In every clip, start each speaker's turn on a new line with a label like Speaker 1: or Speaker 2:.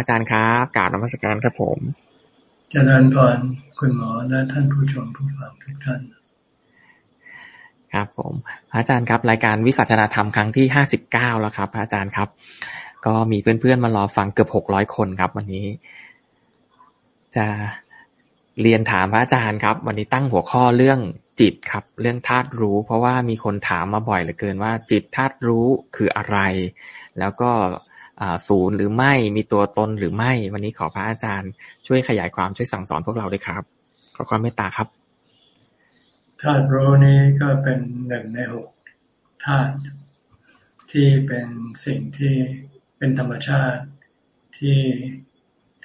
Speaker 1: อาจารย์ครับกราบนมัสการครับผม
Speaker 2: เจริญพรคุณหมอและท่านผู้ชมผู้ฟังทุกท่าน
Speaker 1: ครับ ผมพระอาจารย์ครับ รายการวิสัชนาธรรมครั้งที่ห้าสิบเก้าแล้วครับพระอาจารย์ครับ ก็มีเพื่อนๆมารอฟังเกือบหกร้อยคนครับ วันนี้ จะเรียนถามพระอาจารย์ครับ วันนี้ตั้งหัวข้อเรื่องจิตครับ เรื่องธาตุรู้ เพราะว่ามีคนถามมาบ่อยเหลือเกินว่า จิตธาตุรู้คืออะไร แล้วก็ ศูนย์หรือไม่มีตัวตนหรือไม่ วันนี้ขอพระอาจารย์ ช่วยขยายความช่วยสั่งสอนพวกเราด้วยครับขอความเมตตาครับ
Speaker 2: ธาตุรู้นี้ก็เป็นหนึ่งในหกธาตุที่เป็นสิ่งที่เป็นธรรมชาติที่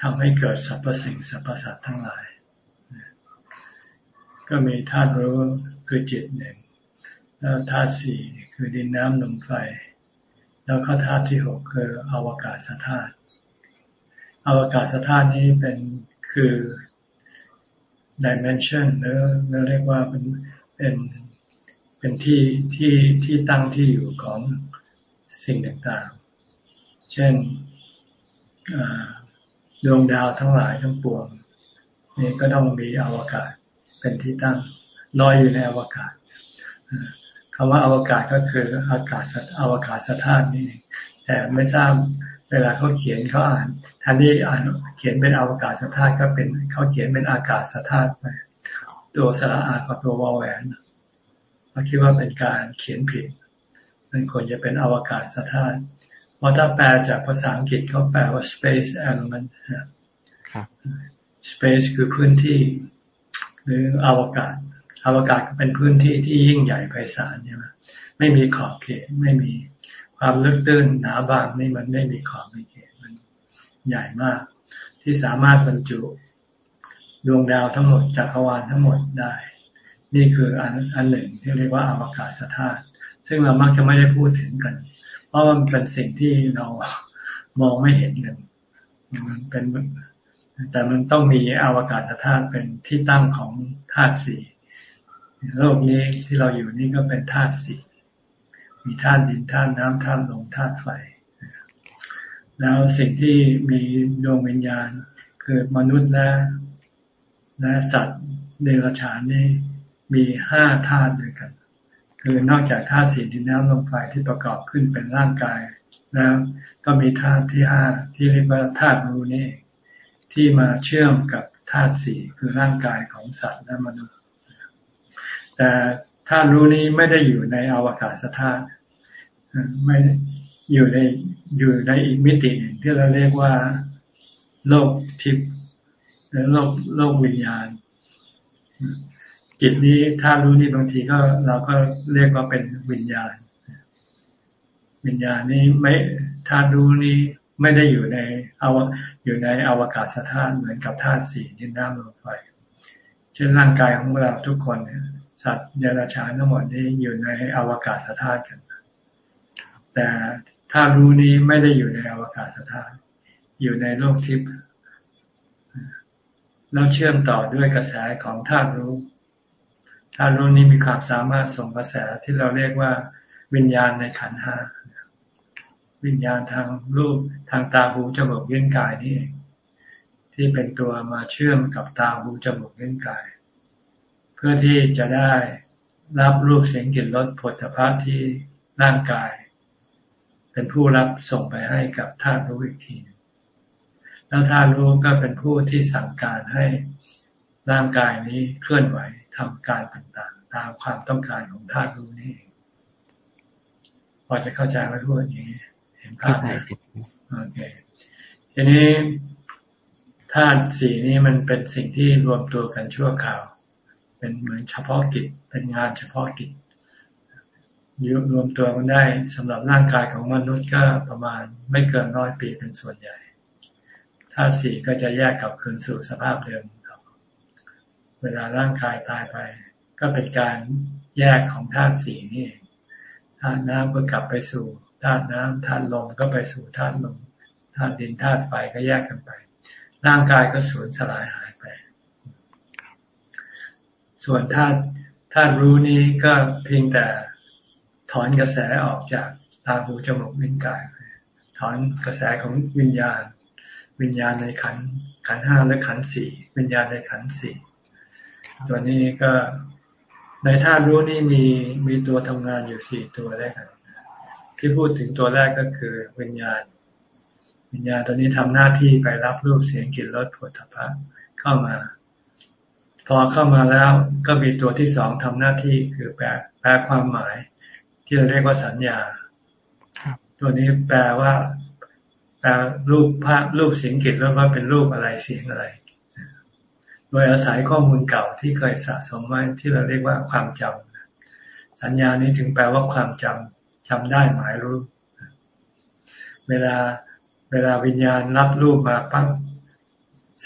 Speaker 2: ทำให้เกิดสรรพสิ่งสรรพสัตว์ทั้งหลาย ก็มีธาตุรู้คือจิตหนึ่งแล้วธาตุสี่คือดินน้ำลมไฟ แล้วก็ธาตุที่หกคืออวกาศธาตุอวกาศธาตุนี้เป็นคือ dimension หรือเราเรียกว่าเป็นเป็นเป็นที่ที่ที่ตั้งที่อยู่ของสิ่งต่างๆ เช่นดวงดาวทั้งหลายทั้งปวงนี่ก็ต้องมีอวกาศเป็นที่ตั้งลอยอยู่ในอวกาศ คำว่าอวกาศก็คืออากาศอวกาศสถานนี่แต่ไม่ทราบเวลาเขาเขียนเขาอ่านท่านที่อ่านเขียนเป็นอวกาศสถานก็เป็นเขาเขียนเป็นอากาศสถานไปตัวสระอากับตัววอลแหวนเขาคิดว่าเป็นการเขียนผิดมันควรจะเป็นอวกาศสถานเพราะถ้าแปลจากภาษาอังกฤษเขาแปลว่า space element
Speaker 1: ครับ
Speaker 2: space คือพื้นที่ หรืออวกาศ อวกาศเป็นพื้นที่ที่ยิ่งใหญ่ไพศาลใช่ไหมไม่มีขอบเขตไม่มีความลึกตื้นหนาบางนี่มันไม่มีขอบไม่เขตมันใหญ่มาก ที่สามารถบรรจุดวงดาวทั้งหมดจักรวาลทั้งหมดได้ นี่คืออันอันหนึ่งที่เรียกว่าอวกาศธาตุซึ่งเรามักจะไม่ได้พูดถึงกัน เพราะมันเป็นสิ่งที่เรามองไม่เห็นกันมันเป็นแต่มันต้องมีอวกาศธาตุเป็นที่ตั้งของธาตุสี่ โลกนี้ที่เราอยู่นี่ก็เป็นธาตุสี่มีธาตุดินธาตุน้ำธาตุลมธาตุไฟแล้วสิ่งที่มีดวงวิญญาณ คือมนุษย์และและสัตว์เดรัจฉานนี่มีห้าธาตุด้วยกัน คือนอกจากธาตุสี่ดินน้ำลมไฟที่ประกอบขึ้นเป็นร่างกาย แล้วก็มีธาตุที่ห้าที่เรียกว่าธาตุรู้นี่ที่มาเชื่อมกับธาตุสี่คือร่างกายของสัตว์และมนุษย์ แต่ธาตุรู้นี้ไม่ได้อยู่ในอวกาศธาตุไม่อยู่ในอยู่ในอีกมิติหนึ่งที่เราเรียกว่าโลกทิพย์หรือโลกโลกวิญญาณ จิตนี้ธาตุรู้นี้บางทีก็เราก็เรียกว่าเป็นวิญญาณ วิญญาณนี้ไม่ธาตุรู้นี้ไม่ได้อยู่ในอวอยู่ในอวกาศธาตุเหมือนกับธาตุสี่ดินน้ำลมไฟเช่นร่างกายของเราทุกคนเนี่ย สัตว์เดรัจฉานทั้งหมดนี้อยู่ในอวกาศสถานกัน แต่ถ้ารู้นี้ไม่ได้อยู่ในอวกาศสถานอยู่ในโลกทิพย์แล้วเชื่อมต่อด้วยกระแสของธาตุรู้ธาตุรู้นี้มีความสามารถส่งกระแสที่เราเรียกว่าวิญญาณในขันห้าวิญญาณทางรูปทางตาหูจมูกเลี้ยงกายนี่ที่เป็นตัวมาเชื่อมกับตาหูจมูกเลี้ยงกาย เพื่อที่จะได้รับรูปเสียงกลิ่นรสผลพภะที่ร่างกาย เป็นผู้รับส่งไปให้กับธาตุรู้อีกที แล้วธาตุรู้ก็เป็นผู้ที่สั่งการให้ร่างกายนี้เคลื่อนไหวทำการต่างๆ ตามความต้องการของธาตุรู้นี่พอจะเข้าใจไหมพูดอย่างนี้ เห็นภาพไหมโอเคทีนี้ธาตุสีนี้มันเป็นสิ่งที่รวมตัวกันชั่วคราว เป็นเหมือนเฉพาะกิจ เป็นงานเฉพาะกิจรวมตัวกันได้สำหรับร่างกายของมนุษย์ก็ประมาณไม่เกินร้อยปีเป็นส่วนใหญ่ธาตุสี่ก็จะแยกกลับคืนสู่สภาพเดิมครับเวลาร่างกายตายไป ก็เป็นการแยกของธาตุสี่นี่ธาตุน้ำก็กลับไปสู่ธาตุน้ำธาตุลมก็ไปสู่ธาตุลมธาตุดินธาตุไฟก็แยกกันไป ร่างกายก็สูญสลายหาย ส่วนธาตุธาตุรู้นี้ก็เพียงแต่ถอนกระแสออกจากตาหูจมูกลิ้นกาย ถอนกระแสของวิญญาณ วิญญาณในขันขันห้าและขันสี่วิญญาณในขันสี่ตัวนี้ก็ในธาตุรู้นี่มีมีตัวทำงานอยู่สี่ตัวแรกกันที่พูดถึงตัวแรกก็คือวิญญาณ วิญญาณตัวนี้ทำหน้าที่ไปรับรูปเสียงกลิ่นรสผลพะเข้ามา พอเข้ามาแล้วก็มีตัวที่สองทำหน้าที่คือแปลแปลความหมาย ที่เราเรียกว่าสัญญาตัวนี้แปลว่าแปลรูปภาพรูปเสียงกลิ่นแล้วว่าเป็นรูปอะไรเสียงอะไร โดยอาศัยข้อมูลเก่าที่เคยสะสมไว้ที่เราเรียกว่าความจำสัญญานี้ถึงแปลว่าความจำจำได้หมายรู้ เวลาเวลาวิญญาณรับรูปมาปั๊บ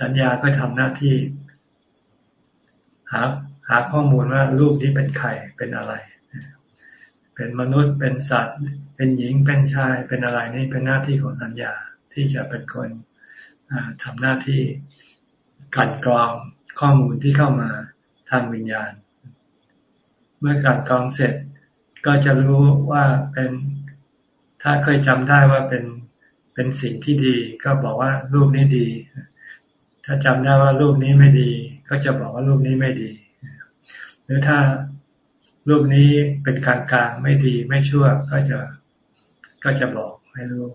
Speaker 2: สัญญาก็ทำหน้าที่ หาหาข้อมูลว่ารูปนี้เป็นใครเป็นอะไร เป็นมนุษย์เป็นสัตว์ เป็นหญิงเป็นชายเป็นอะไรนี่เป็นหน้าที่ของสัญญาที่จะเป็นคนทำหน้าที่กันกรองข้อมูลที่เข้ามาทางวิญญาณ เมื่อการกรองเสร็จก็จะรู้ว่าเป็นถ้าเคยจำได้ว่าเป็นเป็นสิ่งที่ดี ก็บอกว่ารูปนี้ดี ถ้าจำได้ว่ารูปนี้ไม่ดี ก็จะบอกว่ารูปนี้ไม่ดี หรือถ้ารูปนี้เป็นกลางกลางไม่ดีไม่ชั่วก็จะก็จะบอกให้รู้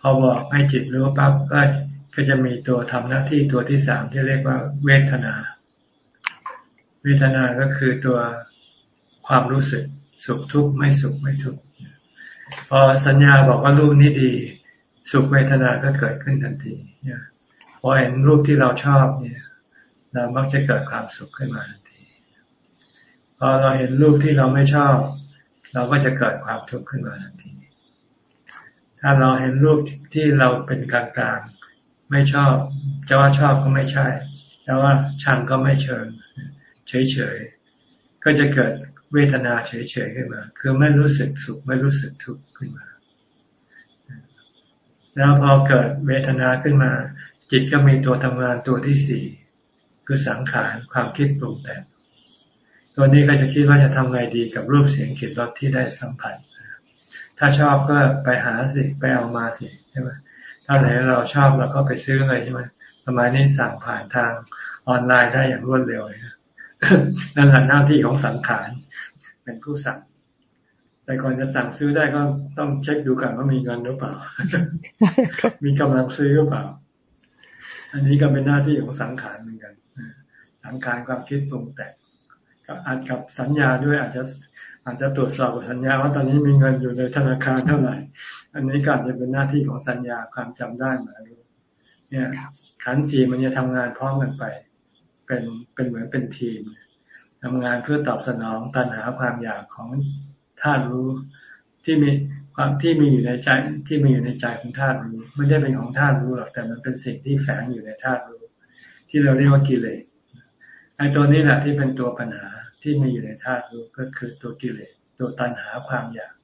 Speaker 2: พอบอกให้จิตรู้ปั๊บก็ก็จะมีตัวทำหน้าที่ตัวที่สามที่เรียกว่าเวทนา เวทนาก็คือตัวความรู้สึกสุขทุกข์ไม่สุขไม่ทุกข์พอสัญญาบอกว่ารูปนี้ดี สุขเวทนาก็เกิดขึ้นทันทีพอเห็นรูปที่เราชอบเนี่ย เรามักจะเกิดความสุขขึ้นมาทันที พอเราเห็นรูปที่เราไม่ชอบ เราก็จะเกิดความทุกข์ขึ้นมาทันที ถ้าเราเห็นรูปที่เราเป็นกลางๆไม่ชอบจะว่าชอบก็ไม่ใช่จะว่าชังก็ไม่เชิง เฉยๆ ก็จะเกิดเวทนาเฉยๆขึ้นมา คือไม่รู้สึกสุขไม่รู้สึกทุกข์ขึ้นมา แล้วพอเกิดเวทนาขึ้นมา จิตก็มีตัวทำงานตัวที่สี่ คือสังขารความคิดปรุงแต่งตัวนี้ก็จะคิดว่าจะทำไงดีกับรูปเสียงกลิ่นรสที่ได้สัมผัส ถ้าชอบก็ไปหาสิไปเอามาสิใช่ไหมถ้าไหนเราชอบเราก็ไปซื้อเลยใช่ไหมสมัยนี้สั่งผ่านทางออนไลน์ได้อย่างรวดเร็วเลยนั่นแหละหน้าที่ของสังขารเป็นผู้สั่ง แต่ก่อนจะสั่งซื้อได้ก็ต้องเช็คดูก่อนว่ามีเงินหรือเปล่า มีกำลังซื้อหรือเปล่า อันนี้ก็เป็นหน้าที่ของสังขารเหมือนกัน สังขารความคิดปรุงแต่งก็อาจกับสัญญาด้วยอาจจะอาจจะตรวจสอบสัญญาว่าตอนนี้มีเงินอยู่ในธนาคารเท่าไหร่ อันนี้ก็อาจจะเป็นหน้าที่ของสัญญาความจำได้มายรู้เนี่ยขันสีมันจะทำงานพร้อมกันไป เป็นเป็นเหมือนเป็นทีมทำงานเพื่อตอบสนองตัณหาความอยากของธาตุรู้ที่มีความที่มีอยู่ในใจที่มีอยู่ในใจของธาตุรู้ไม่ได้เป็นของธาตุรู้หรอกแต่มันเป็นสิ่งที่แฝงอยู่ในธาตุรู้ ที่เราเรียกว่ากิเลส ไอ้ตัวนี้แหละที่เป็นตัวปัญหาที่มีอยู่ในธาตุรู้ก็คือตัวกิเลสตัวตัณหาความอยาก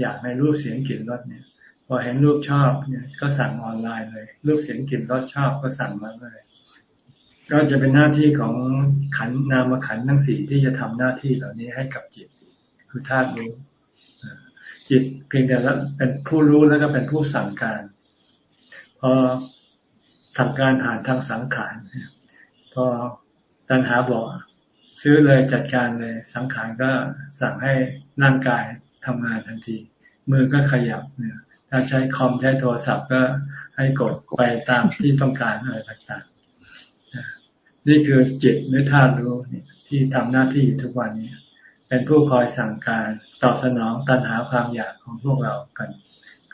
Speaker 2: อยากในรูปเสียงกลิ่นรสเนี่ย พอเห็นรูปชอบเนี่ย ก็สั่งออนไลน์เลย รูปเสียงกลิ่นรสชอบก็สั่งมาเลย ก็จะเป็นหน้าที่ของขันนามขันทั้งสี่ที่จะทำหน้าที่เหล่านี้ให้กับจิต คือธาตุรู้จิตเพียงแต่ละเป็นผู้รู้แล้วก็เป็นผู้สั่งการ พอสั่งการผ่านทางสังขารพอ ตัณหาบอกซื้อเลยจัดการเลย สังขารก็สั่งให้ร่างกายทำงานทันที มือก็ขยับเนี่ยถ้าใช้คอมใช้โทรศัพท์ก็ให้กดไปตามที่ต้องการอะไรต่างๆนี่คือจิตหรือธาตุรู้ที่ทำหน้าที่อยู่ทุกวันนี้เป็นผู้คอยสั่งการตอบสนองตัณหาความอยากของพวกเรากัน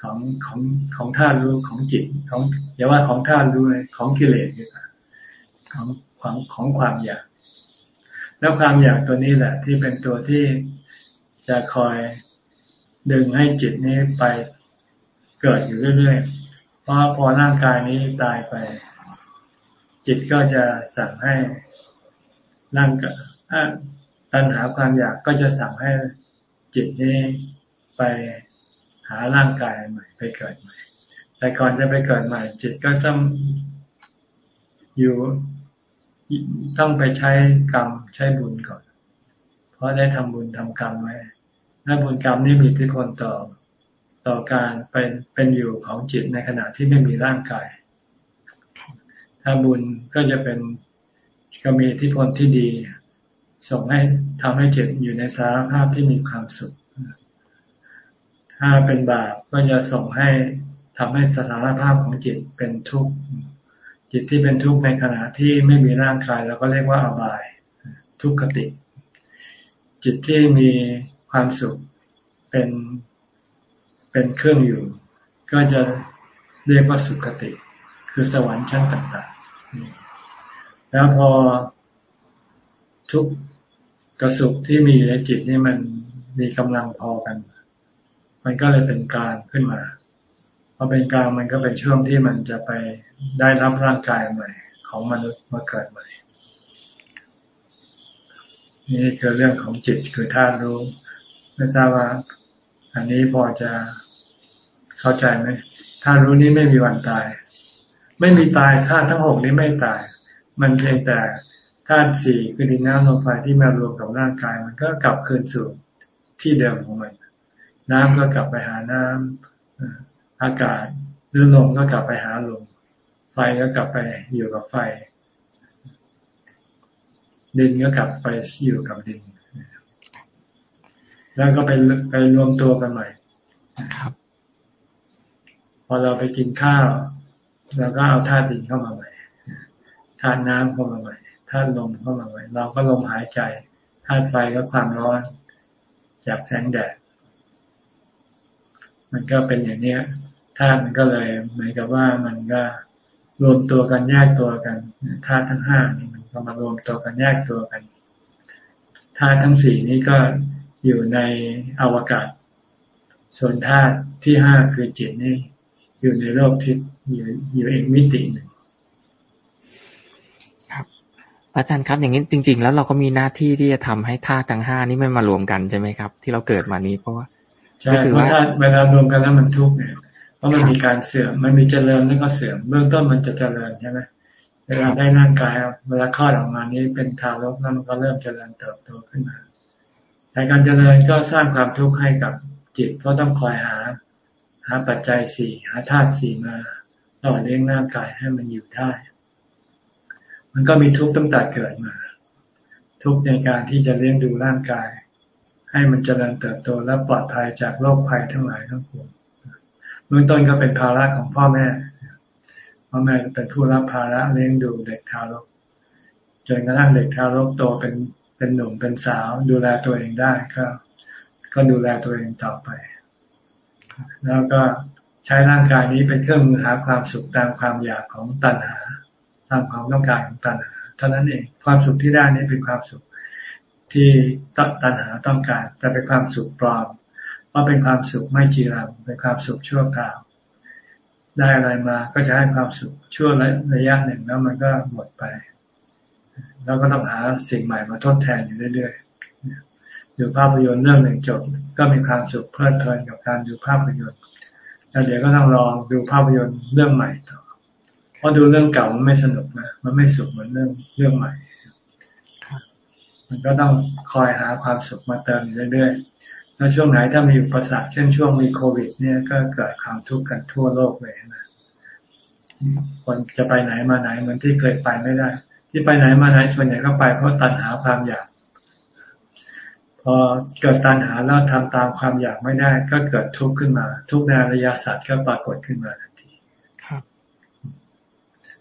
Speaker 2: ของของของธาตุรู้ของจิตของอย่าว่าของธาตุรู้เลยของกิเลสดีกว่าของ ของของความอยาก แล้วความอยากตัวนี้แหละ ที่เป็นตัวที่จะคอยดึงให้จิตนี้ไปเกิดอยู่เรื่อยๆ เพราะพอร่างกายนี้ตายไป จิตก็จะสั่งให้ร่างกายตัณหาความอยากก็จะสั่งให้จิตนี้ไปหาร่างกายใหม่ ไปเกิดใหม่ แต่ก่อนจะไปเกิดใหม่ จิตก็ต้องอยู่ ต้องไปใช้กรรมใช้บุญก่อน เพราะได้ทำบุญทำกรรมไว้และบุญกรรมนี่มีอิทธิพลต่อต่อการเป็นเป็นอยู่ของจิตในขณะที่ไม่มีร่างกาย ถ้าบุญก็จะเป็นก็มีที่พลที่ดี ส่งให้ทำให้จิตอยู่ในสารภาพที่มีความสุข ถ้าเป็นบาปก็จะส่งให้ทำให้สถานภาพของจิตเป็นทุกข์ จิตที่เป็นทุกข์ในขณะที่ไม่มีร่างกายเราก็เรียกว่าอบาย ทุกขติ จิตที่มีความสุขเป็นเป็นเครื่องอยู่ ก็จะเรียกว่าสุขติ คือสวรรค์ชั้นต่างๆ แล้วพอทุกกระสุขที่มีในจิตนี่มันมีกำลังพอกัน มันก็เลยเป็นกลางขึ้นมา พอเป็นกลางมันก็เป็นช่วงที่มันจะไปได้รับร่างกายใหม่ ของมนุษย์มาเกิดใหม่ นี่คือเรื่องของจิตคือธาตุรู้ไม่ทราบว่า อันนี้พอจะเข้าใจไหมธาตุรู้นี้ไม่มีวันตาย ไม่มีตายธาตุทั้งหกนี้ไม่ตาย มันเพียงแต่ธาตุสี่คือดินน้ำลมไฟที่มารวมกับร่างกาย มันก็กลับคืนสู่ที่เดิมของมัน น้ำก็กลับไปหาน้ำ อากาศหรือลมก็กลับไปหาลมไฟก็กลับไปอยู่กับไฟ ดินก็กลับไปอยู่กับดิน แล้วก็ไปไปรวมตัวกันใหม่
Speaker 1: ครับ
Speaker 2: พอเราไปกินข้าวเราก็เอาธาตุดินเข้ามาใหม่ธาตุน้ำเข้ามาใหม่ธาตุลมเข้ามาใหม่เราก็ลมหายใจธาตุไฟก็ความร้อนจากแสงแดด มันก็เป็นอย่างเนี้ย ธาตุมันก็เลยเหมือนกับว่ามันก็รวมตัวกันแยกตัวกันธาตุทั้งห้านี่มันก็มารวมตัวกันแยกตัวกันธาตุทั้งสี่นี้ก็อยู่ในอวกาศ ส่วนธาตุที่ห้าคือจิตนี่อยู่ในโลกทิพย์อยู่อยู่อีกมิติหนึ่ง
Speaker 1: ครับอาจารย์ครับ อย่างนี้จริง ๆ แล้วเราก็มีหน้าที่ที่จะทำให้ธาตุทั้งห้านี้ไม่มารวมกันใช่ไหมครับ ที่เราเกิดมานี้เพราะว่า
Speaker 2: ใช่เพราะถ้าเวลารวมกันแล้วมันทุกข์เนี่ยเพ ราะมันมีการเสื่อมมันมีเจริญแล้วก็เสื่อมเบื้องต้นมันจะเจริญใช่ไหมเวลาได้ร่างกายเวลาคลอดออกมานี้เป็นทารกแล้วมันก็เริ่มเจริญเติบโตขึ้นมาแต่การเจริญก็สร้างความทุกข์ให้กับจิต เพราะต้องคอยหา หาปัจจัยสี่หาธาตุสี่มาต่อเลี้ยงร่างกายให้มันอยู่ได้ มันก็มีทุกข์ตั้งแต่เกิดมา ทุกข์ในการที่จะเลี้ยงดูร่างกาย ให้มันเจริญเติบโตและปลอดภัยจากโรคภัยทั้งหลายทั้งปวง เบื้องต้นก็เป็นภาระของพ่อแม่พ่อแม่เป็นผู้รับภาระเลี้ยงดูเด็กทารกจนกระทั่งเด็กทารกโตเป็นเป็นหนุ่มเป็นสาว ดูแลตัวเองได้ก็ก็ดูแลตัวเองต่อไป แล้วก็ใช้ร่างกายนี้เป็นเครื่องมือหาความสุขตามความอยากของตัณหา ตามความต้องการของตัณหาเท่านั้นเองความสุขที่ได้นี้เป็นความสุขที่ตัณหาต้องการแต่เป็นความสุขปลอม เพราะเป็นความสุขไม่จีรังเป็นความสุขชั่วคราว ได้อะไรมาก็จะให้ความสุขชั่วระยะหนึ่งแล้วมันก็หมดไปแล้วก็ต้องหาสิ่งใหม่มาทดแทนอยู่เรื่อยๆ ดูภาพยนตร์เรื่องหนึ่งจบ ก็มีความสุขเพลิดเพลินกับการดูภาพยนตร์ แล้วเดี๋ยวก็ต้องลองดูภาพยนตร์เรื่องใหม่ต่อ เพราะดูเรื่องเก่ามันไม่สนุกนะ มันไม่สุขเหมือนเรื่องเรื่องใหม่ มันก็ต้องคอยหาความสุขมาเติมอยู่เรื่อย แล้วช่วงไหนถ้ามีอุปสรรคเช่นช่วงมีโควิด เนี่ยก็เกิดความทุกข์กันทั่วโลกเลยนะคนจะไปไหนมาไหนเหมือนที่เคยไปไม่ได้ ที่ไปไหนมาไหนส่วนใหญ่ก็ไปเพราะตัณหาความอยากพอเกิดตัณหาแล้วทำตามความอยากไม่ได้ ก็เกิดทุกข์ขึ้นมา ทุกในอริยสัจก็ปรากฏขึ้นมาทันที
Speaker 1: ครับ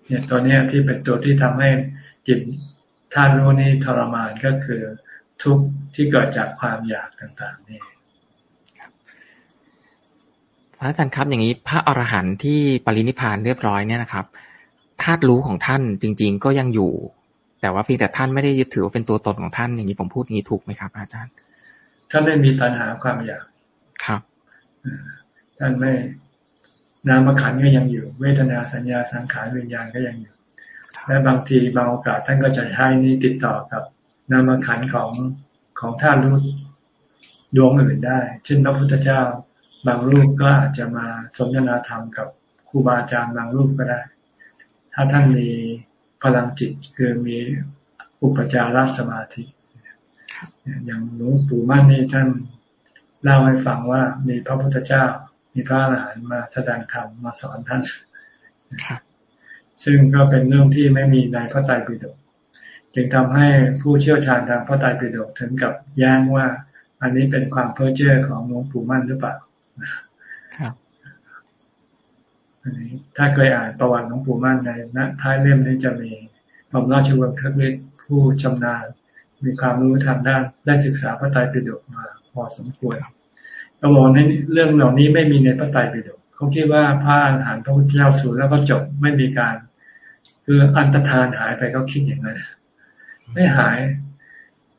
Speaker 2: เนี่ยตัวเนี้ยที่เป็นตัวที่ทำให้จิตท่านรู้นี่ทรมานก็คือทุกข์ ที่เกิดจากความอยากต่างๆนี่
Speaker 1: พระอาจารย์ครับ อย่างนี้พระอรหันต์ที่ปรินิพานเรียบร้อยเนี่ยนะครับธาตุรู้ของท่านจริง ๆ ก็ยังอยู่ แต่ว่าเพียงแต่ท่านไม่ได้ยึดถือว่าเป็นตัวตนของท่านอย่างนี้ผมพูดอย่างนี้ถูกไหมครับ อาจารย์
Speaker 2: ท่านไม่มีปัญหาความอยาก
Speaker 1: ครับ
Speaker 2: ท่านไม่นามขันก็ยังอยู่ เวทนาสัญญาสังขารวิญญาณก็ยังอยู่ และบางทีบางโอกาสท่านก็จะให้นี้ติดต่อกับนามขันของ ของท่านรู้ดวงอื่นได้ เช่นพระพุทธเจ้าบางรูปก็อาจจะมาสนทนาธรรมกับครูบาอาจารย์บางรูปก็ได้ ถ้าท่านมีพลังจิตคือมีอุปจารสมาธิ อย่างหลวงปู่มั่นนี่ท่านเล่าให้ฟังว่ามีพระพุทธเจ้า มีพระอรหันต์มาแสดงธรรมมาสอนท่านซึ่งก็เป็นเรื่องที่ไม่มีในพระไตรปิฎก จึงทำให้ผู้เชี่ยวชาญทางพระไตรปิฎกถึงกับแย้งว่า อันนี้เป็นความเพ้อเจ้อของหลวงปู่มั่นหรือเปล่าครับอันนี้ถ้าเคยอ่านประวัติหลวงปู่มั่นในท้ายเล่มนี้จะมีหม่อมราชวงศ์คักฤทธิ์ผู้ชำนาญ มีความรู้ทางด้านได้ศึกษาพระไตรปิฎกมาพอสมควรเขาบอกในเรื่องเหล่านี้ไม่มีในพระไตรปิฎกเขาคิดว่าพระอรหันต์พระพุทธเจ้าสูญแล้วก็จบไม่มีการ คืออันตรธานหายไปเขาคิดอย่างนั้น ไม่หาย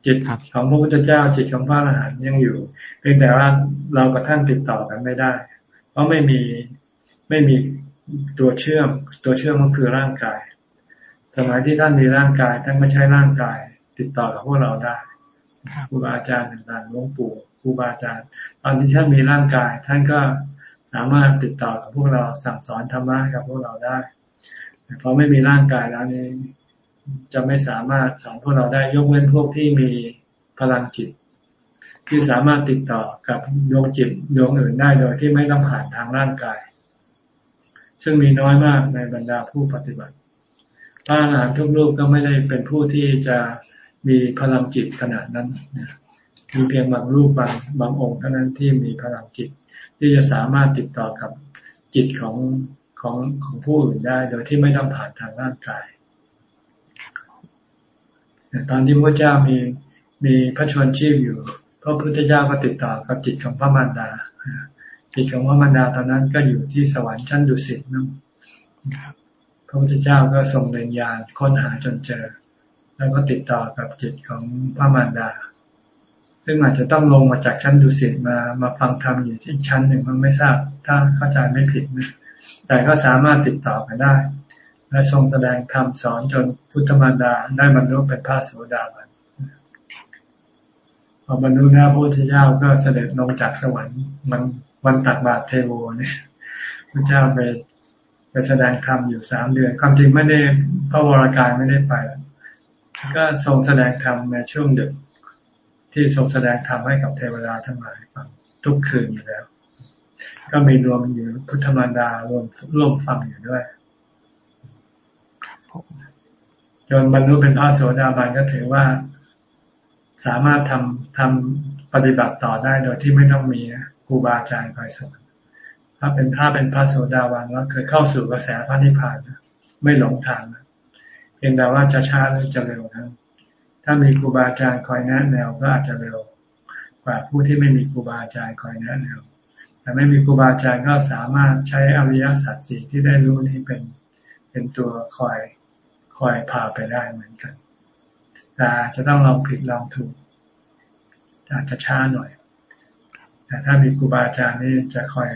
Speaker 2: จิตของพระพุทธเจ้า จิตของพระอรหันต์ยังอยู่ เพียงแต่ว่าเรากับท่านติดต่อกันไม่ได้ เพราะไม่มีไม่มีตัวเชื่อม ตัวเชื่อมก็คือร่างกาย สมัยที่ท่านมีร่างกาย ท่านไม่ใช้ร่างกาย ติดต่อกับพวกเราได้ครูบาอาจารย์ต่างๆหลวงปู่ครูบาอาจารย์ ตอนที่ท่านมีร่างกาย ท่านก็สามารถติดต่อกับพวกเราสั่งสอนธรรมะกับพวกเราได้แต่พอไม่มีร่างกายแล้วนี่ จะไม่สามารถสอนพวกเราได้ยกเว้นพวกที่มีพลังจิต ที่สามารถติดต่อกับดวงจิตดวงอื่นได้โดยที่ไม่ต้องผ่านทางร่างกาย ซึ่งมีน้อยมากในบรรดาผู้ปฏิบัติพระอรหันต์ทุกรูปก็ไม่ได้เป็นผู้ที่จะมีพลังจิตขนาดนั้นมีเพียงบางรูปบางบางองค์เท่านั้นที่มีพลังจิต ที่จะสามารถติดต่อกับจิตของของของผู้อื่นได้ โดยที่ไม่ต้องผ่านทางร่างกาย ตอนที่พระเจ้ามีมีพระชนชีพอยู่พระพุทธเจ้าก็ติดต่อกับจิตของพระมารดาจิตของพระมารดาตอนนั้นก็อยู่ที่สวรรค์ชั้นดุสิตนั่นพระพุทธเจ้าก็ส่งเรียนญาณค้นหาจนเจอ แล้วก็ติดต่อกับจิตของพระมารดา ซึ่งอาจจะต้องลงมาจากชั้นดุสิตมามาฟังธรรมอยู่ที่ชั้นหนึ่งมันไม่ทราบถ้าเข้าใจไม่ผิดนะแต่ก็สามารถติดต่อกันได้ และทรงแสดงธรรมสอนจนพุทธมารดาได้บรรลุเป็นพระโสดาบันพอบรรลุแล้วพระพุทธเจ้าก็เสด็จลงจากสวรรค์มันวันตักบาตรเทโวเนี่ยพระเจ้าไปไปแสดงธรรมอยู่สามเดือน ความจริงไม่ได้พระวรากายไม่ได้ไป ก็ทรงแสดงธรรมในช่วงดึกที่ทรงแสดงธรรมให้กับเทวดาทั้งหลายฟังทุกคืนอยู่แล้ว ก็มีรวมอยู่พุทธมารดารวมร่วมฟังอยู่ด้วย จนบรรลุเป็นพระโสดาบันก็ถือว่าสามารถทำทำปฏิบัติต่อได้โดยที่ไม่ต้องมีครูบาอาจารย์คอยสอนถ้าเป็นถ้าเป็นพระโสดาบันแล้วเคยเข้าสู่กระแสพระนิพพานไม่หลงทางเพียงแต่ว่าจะช้าหรือจะเร็วนะถ้ามีครูบาอาจารย์คอยแนะแนวก็อาจจะเร็วกว่าผู้ที่ไม่มีครูบาอาจารย์คอยแนะแนวแต่ไม่มีครูบาอาจารย์ก็สามารถใช้อริยสัจสี่ที่ได้รู้นี้เป็นเป็นตัวคอย คอยพาไปได้เหมือนกันแต่จะต้องลองผิดลองถูกอาจจะช้าหน่อย แต่ถ้ามีครูบาอาจารย์นี่จะคอย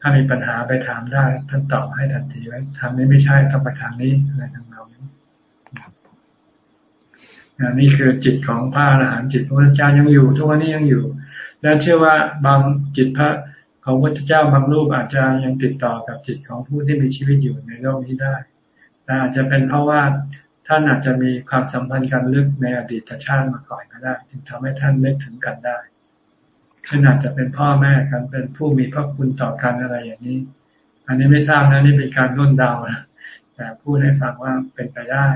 Speaker 2: ถ้ามีปัญหาไปถามได้ท่านตอบให้ทันทีว่าทำนี้ไม่ใช่ต้องไปทางนี้อะไรทางเรานี้นี่คือจิตของพระอรหันต์จิตพระพุทธเจ้ายังอยู่ ทุกวันนี้ยังอยู่ และเชื่อว่าบางจิตพระของพระพุทธเจ้าบางรูปอาจจะยังติดต่อกับจิตของผู้ที่มีชีวิตอยู่ในโลกนี้ได้ แต่อาจจะเป็นเพราะว่าท่านอาจจะมีความสัมพันธ์กันลึกในอดีตชาติมาก่อนก็ได้ จึงทำให้ท่านนึกถึงกันได้ขนาดจะเป็นพ่อแม่กันเป็นผู้มีพระคุณต่อกันอะไรอย่างนี้ อันนี้ไม่ทราบนะนี่เป็นการร่นดาวนะแต่พูดให้ฟังว่าเป็นไปได้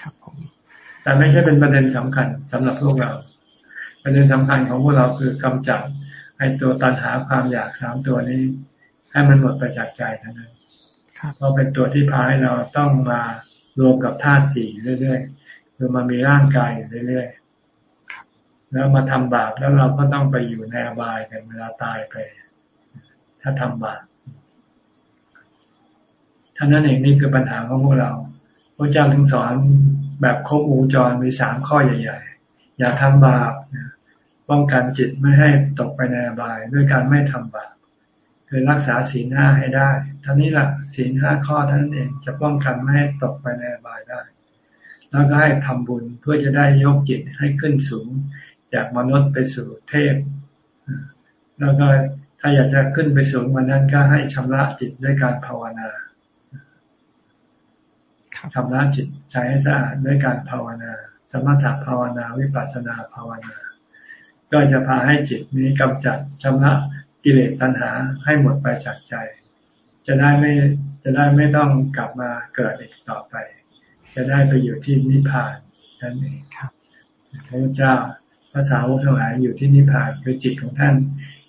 Speaker 1: ครับผม
Speaker 2: แต่ไม่ใช่เป็นประเด็นสำคัญสำหรับพวกเรา ประเด็นสำคัญของพวกเราคือกำจัดไอ้ตัวตันหาความอยากสามตัวนี้ ให้มันหมดไปจากใจเท่านั้น เพราะเป็นตัวที่พาให้เราต้องมารวมกับธาตุสี่เรื่อยๆคือมามีร่างกายอยู่เรื่อยๆแล้วมาทำบาปแล้วเราก็ต้องไปอยู่ในอบายกันเวลาตายไป ถ้าทำบาปท่านั้นเองนี่คือปัญหาของพวกเราพระเจ้าถึงสอนแบบครบวงจรมีสามข้อใหญ่ ๆ อย่าทำบาปป้องกันจิตไม่ให้ตกไปในอบาย ด้วยการไม่ทำบาป คือรักษาศีลห้าให้ได้ท่านี้แหละศีลห้าข้อท่านเองจะป้องกันไม่ให้ตกไปในอบายได้ แล้วก็ให้ทำบุญเพื่อจะได้ยกจิตให้ขึ้นสูง จากมนุษย์ไปสู่เทพ แล้วก็ถ้าอยากจะขึ้นไปสูงวันนั้นก็ให้ชำระจิตด้วยการภาวนาชำระจิตใจให้สะอาดด้วยการภาวนา สมถะภาวนาวิปัสสนาภาวนาภก็จะพาให้จิตนี้กำจัดชำระ กิเลสตัณหาให้หมดไปจากใจ จะได้ไม่จะได้ไม่ต้องกลับมาเกิดอีกต่อไป จะได้ไปอยู่ที่นิพพานนั่นเองพระเจ้าภาษาวกทั้งหลายอยู่ที่นิพพานคือจิตของท่าน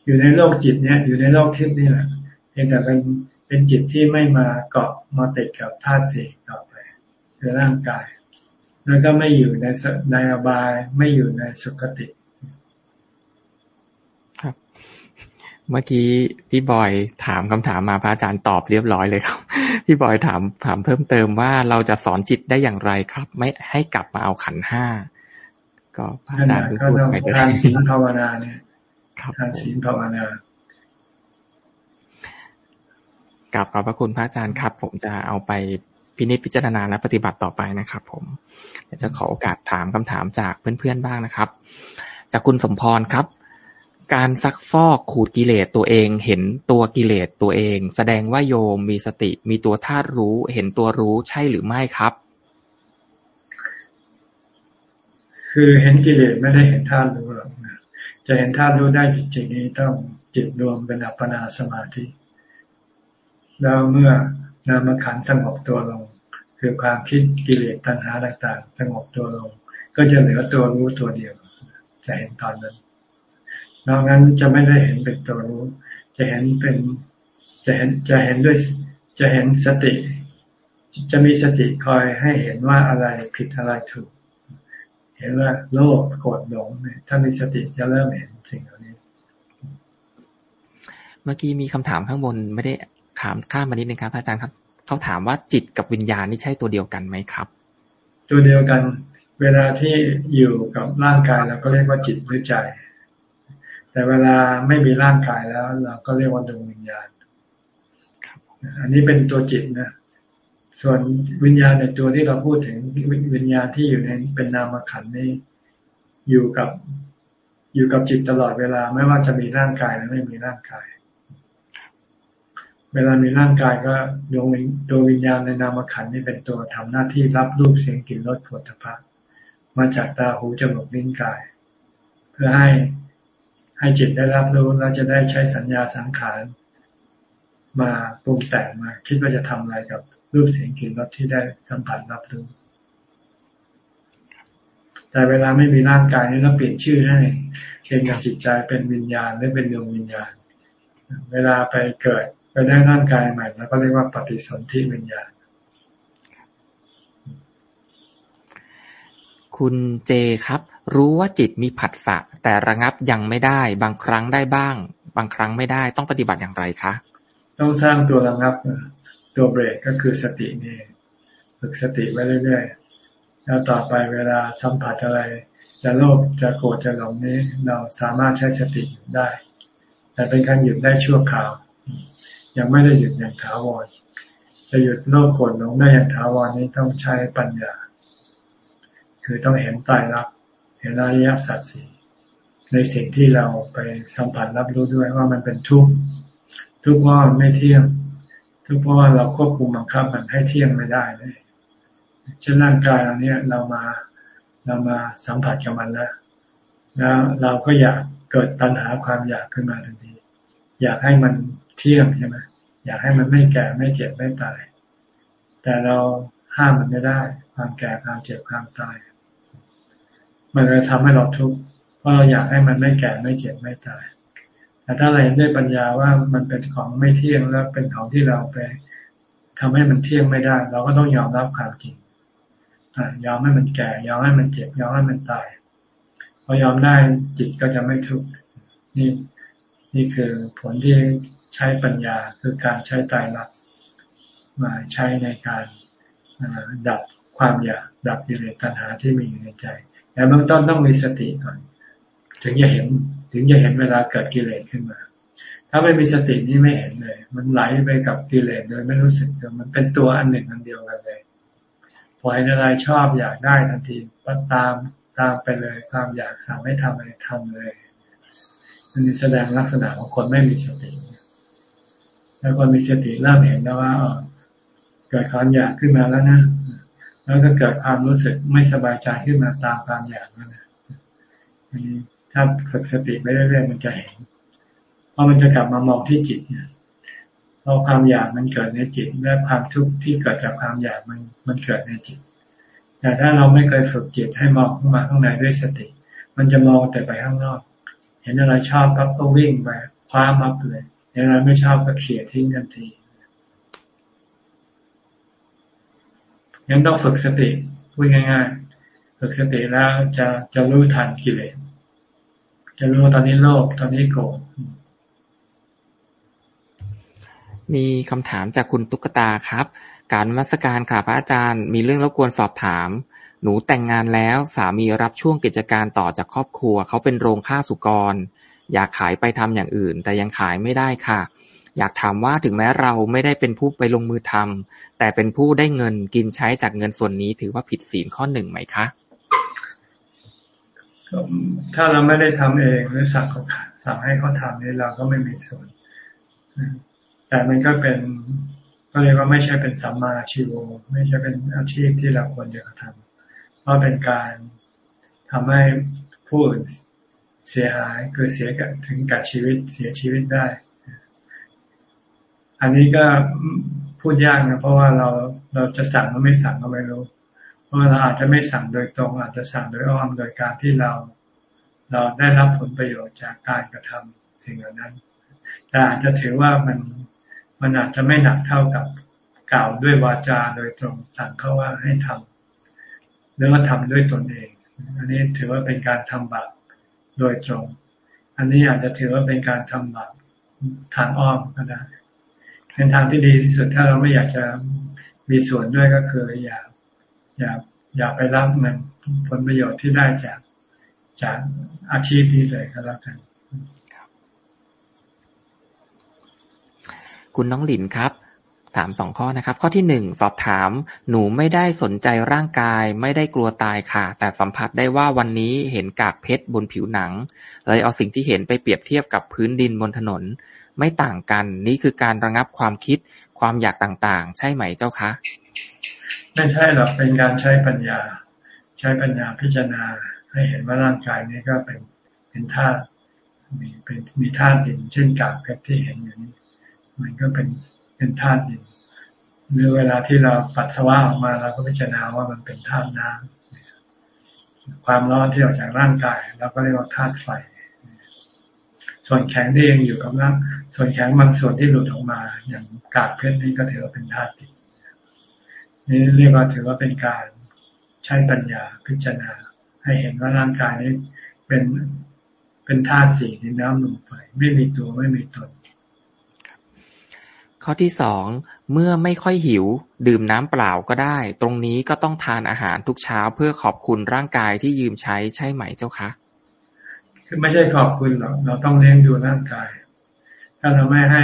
Speaker 2: อยู่ในโลกจิตเนี้ยอยู่ในโลกทิพย์นี่แหละเพียงแต่เป็นเป็นจิตที่ไม่มาเกาะมาติดกับธาตุสี่ต่อไปคือร่างกาย แล้วก็ไม่อยู่ในในอบายไม่อยู่ในสุคติ
Speaker 1: เมื่อกี้พี่บอยถามคำถามมาพระอาจารย์ตอบเรียบร้อยเลยครับ พี่บอยถามถามเพิ่มเติมว่าเราจะสอนจิตได้อย่างไรครับ ไม่ให้กลับมาเอาขันห้าก็พระอาจารย์
Speaker 2: ก็ต้องทานศีลภาวนาเนี่ยทานศีลภาวนา
Speaker 1: กลับขอบพระคุณพระอาจารย์ครับ ผมจะเอาไปพินิจพิจารณาและปฏิบัติต่อไปนะครับ ผมจะขอโอกาสถามคำถามจากเพื่อนๆบ้างนะครับ จากคุณสมพรครับ การซักฟอกขูดกิเลสตัวเอง เห็นตัวกิเลสตัวเอง แสดงว่าโยมมีสติ มีตัวธาตุรู้ เห็นตัวรู้ใช่หรือไม่ครับ
Speaker 2: คือเห็นกิเลสไม่ได้เห็นธาตุรู้หรอกนะจะเห็นธาตุรู้ได้จริงๆนี้ต้องจิตรวมเป็นอัปปนาสมาธิ แล้วเมื่อนามขันสงบตัวลง คือความคิดกิเลสตัณหาต่างๆ สงบตัวลง ก็จะเหลือตัวรู้ตัวเดียว จะเห็นตอนนั้น นอกนั้นจะไม่ได้เห็นเป็นตัวรู้ จะเห็นเป็นจะเห็นจะเห็นด้วยจะเห็นสติ จะมีสติคอยให้เห็นว่าอะไรผิดอะไรถูก เห็นว่าโลภโกรธหลงเนี่ยถ้ามีสติจะเริ่มเห็นสิ่งเหล่านี้
Speaker 1: เมื่อกี้มีคำถามข้างบนไม่ได้ถามข้ามมานิดนึงครับอาจารย์ครับเขาถามว่าจิตกับวิญญาณนี่ใช่ตัวเดียวกันไหมครับ
Speaker 2: ตัวเดียวกัน เวลาที่อยู่กับร่างกายเราก็เรียกว่าจิตหรือใจ แต่เวลาไม่มีร่างกายแล้ว เราก็เรียกว่าดวงวิญญาณ อันนี้เป็นตัวจิตนะ ส่วนวิญญาณในตัวที่เราพูดถึงวิญญาณที่อยู่ในเป็นนามขันนี่อยู่กับอยู่กับจิตตลอดเวลาไม่ว่าจะมีร่างกายหรือไม่มีร่างกาย เวลามีร่างกายก็ดวงดวงวิญญาณในนามขันนี่เป็นตัวทำหน้าที่รับรูปเสียงกลิ่นรสผลพะมาจากตาหูจมูกลิ้นกาย เพื่อให้ ให้จิตได้รับรู้แล้วจะได้ใช้สัญญาสังขารมาปรุงแต่งมา คิดว่าจะทำอะไรกับรูปเสียงกลิ่นรสที่ได้สัมผัสรับรู้แต่เวลาไม่มีร่างกายนี้เราเปลี่ยนชื่อให้เพียงกับจิตใจเป็นวิญญาณหรือเป็นดวงวิญญาณ เวลาไปเกิดไปได้ร่างกายใหม่แล้วก็เรียกว่าปฏิสนธิวิญญาณ
Speaker 1: คุณเจครับ รู้ว่าจิตมีผัสสะแต่ระงับยังไม่ได้ บางครั้งได้บ้าง บางครั้งไม่ได้ต้องปฏิบัติอย่างไรคะ
Speaker 2: ต้องสร้างตัวระงับ ตัวเบรกก็คือสตินี่ฝึกสติไว้เรื่อยๆแล้วต่อไปเวลาสัมผัสอะไร จะโลภจะโกรธจะหลงนี้ เราสามารถใช้สติหยุดได้ แต่เป็นการหยุดได้ชั่วคราว ยังไม่ได้หยุดอย่างถาวรจะหยุดโลภโกรธหลงได้อย่างถาวรนี้ต้องใช้ปัญญา คือต้องเห็นตายรัก เห็นอริยสัจสี่ในสิ่งที่เราไปสัมผัสรับรู้ด้วยว่ามันเป็นทุกข์ทุกข์ว่ามันไม่เที่ยง ทุกข์เพราะว่าเราควบคุมบังคับมันให้เที่ยงไม่ได้เลยเช่นร่างกายเราเนี้ยเรามาเรามาสัมผัสกับมันแล้วแล้วเราก็อยากเกิดตัณหาความอยากขึ้นมาทันที อยากให้มันเที่ยงใช่ไหมอยากให้มันไม่แก่ไม่เจ็บไม่ตาย แต่เราห้ามมันไม่ได้ ความแก่ความเจ็บความตาย มันจะทำให้เราทุกข์เพราะเราอยากให้มันไม่แก่ไม่เจ็บไม่ตาย แต่ถ้าเราเห็นด้วยปัญญาว่ามันเป็นของไม่เที่ยงแล้วเป็นของที่เราไปทำให้มันเที่ยงไม่ได้ เราก็ต้องยอมรับความจริงยอมให้มันแก่ ยอมให้มันเจ็บ ยอมให้มันตายพอยอมได้จิตก็จะไม่ทุกข์นี่นี่คือผลที่ใช้ปัญญาคือการใช้ใจรักมาใช้ในการดับความอยากดับกิเลสตัณหาที่มีอยู่ในใจ แต่เบื้องต้นต้องมีสติก่อน ถึงจะเห็นถึงจะเห็นเวลาเกิดกิเลสขึ้นมา ถ้าไม่มีสตินี่ไม่เห็นเลย มันไหลไปกับกิเลสโดยไม่รู้สึกมันเป็นตัวอันหนึ่งอันเดียวกันเลยพอเห็นอะไรชอบอยากได้ทันทีก็ตามตามไปเลยความอยากสั่งให้ทำอะไรทำเลยอันนี้แสดงลักษณะของคนไม่มีสติแล้วคนมีสติเริ่มเห็นแล้วว่าเกิดความอยากขึ้นมาแล้วนะ แล้วก็เกิดความรู้สึกไม่สบายใจขึ้นมาตามความอยากนั่นนะถ้าฝึกสติไปเรื่อยๆมันจะเห็น เพราะมันจะกลับมามองที่จิตเนี่ยเพราะความอยากมันเกิดในจิต และความทุกข์ที่เกิดจากความอยากมันมันเกิดในจิต แต่ถ้าเราไม่เคยฝึกจิตให้มองเข้ามาข้างในด้วยสติ มันจะมองแต่ไปข้างนอก เห็นอะไรชอบปั๊บก็วิ่งไปคว้ามับเลยเห็นอะไรไม่ชอบก็เขี่ยทิ้งทันที ยังต้องฝึกสติพูดง่าย ๆ ฝึกสติแล้วจะจะรู้ทันกิเลสจะรู้ตอนนี้โลภตอนนี้โกรธ
Speaker 1: มีคำถามจากคุณตุ๊กตาครับ การมัสการค่ะพระอาจารย์ มีเรื่องรบกวนสอบถาม หนูแต่งงานแล้วสามีรับช่วงกิจการต่อจากครอบครัว เขาเป็นโรงฆ่าสุกร อยากขายไปทำอย่างอื่น แต่ยังขายไม่ได้ค่ะ อยากถามว่าถึงแม้เราไม่ได้เป็นผู้ไปลงมือทำแต่เป็นผู้ได้เงินกินใช้จากเงินส่วนนี้ ถือว่าผิดศีลข้อหนึ่งไหมคะ
Speaker 2: ถ้าเราไม่ได้ทำเองหรือสั่งเขาสั่งให้เขาทำนี่เราก็ไม่มีส่วนแต่มันก็เป็นก็เรียกว่าไม่ใช่เป็นสัมมาชีวไม่ใช่เป็นอาชีพที่เราควรจะทำเพราะเป็นการทำให้ผู้อื่นเสียหายเกิดเสียกับถึงกับชีวิตเสียชีวิตได้ อันนี้ก็พูดยากนะเพราะว่าเราเราจะสั่งหรือไม่สั่งก็ไม่รู้ เพราะเราอาจจะไม่สั่งโดยตรง อาจจะสั่งโดยอ้อมโดยการที่เรา เราได้รับผลประโยชน์จากการกระทำสิ่งเหล่านั้น แต่อาจจะถือว่ามันมันอาจจะไม่หนักเท่ากับกล่าวด้วยวาจาโดยตรงสั่งเขาว่าให้ทำหรือว่าทำด้วยตนเอง อันนี้ถือว่าเป็นการทำบาปโดยตรง อันนี้อาจจะถือว่าเป็นการทำบาปทางอ้อมก็ได้ เป็นทางที่ดีที่สุดถ้าเราไม่อยากจะมีส่วนด้วยก็คืออย่าอย่าอย่าไปรับเงินผลประโยชน์ที่ได้จากจากอาชีพนี้เลยก็แล้วกัน
Speaker 1: คุณน้องหลินครับ ถามสองข้อนะครับ ข้อที่หนึ่งสอบถาม หนูไม่ได้สนใจร่างกาย ไม่ได้กลัวตายค่ะ แต่สัมผัสได้ว่าวันนี้เห็นกากเพชรบนผิวหนังเลยเอาสิ่งที่เห็นไปเปรียบเทียบกับพื้นดินบนถนน ไม่ต่างกัน นี่คือการระงับความคิดความอยากต่างๆ ใช่ไหมเจ้าคะ
Speaker 2: ไม่ใช่หรอกเป็นการใช้ปัญญา ใช้ปัญญาพิจารณา ให้เห็นว่าร่างกายนี้ก็เป็นเป็นธาตุมีเป็นมีธาตุดินเช่นกากเพชรที่เห็นอยู่นี้มันก็เป็นเป็นธาตุดินหรือเวลาที่เราปัสสาวะออกมาเราก็พิจารณาว่ามันเป็นธาตุน้ำความร้อนที่ออกจากร่างกายเราก็เรียกว่าธาตุไฟ ส่วนแข็งที่ยังอยู่กับร่าง ส่วนแข็งบางส่วนที่หลุดออกมา อย่างกากเพชรนี่ก็ถือว่าเป็นธาตุดินนี่เรียกว่าถือว่าเป็นการใช้ปัญญาพิจารณา ให้เห็นว่าร่างกายนี้เป็นเป็นธาตุสี่ในน้ำลมไฟไม่มีตัวไม่มีตน
Speaker 1: ข้อที่สองเมื่อไม่ค่อยหิว ดื่มน้ำเปล่าก็ได้ ตรงนี้ก็ต้องทานอาหารทุกเช้าเพื่อขอบคุณร่างกายที่ยืมใช้ใช่ไหมเจ้าคะ
Speaker 2: คือไม่ใช่ขอบคุณหรอกเราต้องเลี้ยงดูร่างกาย ถ้าเราไม่ให้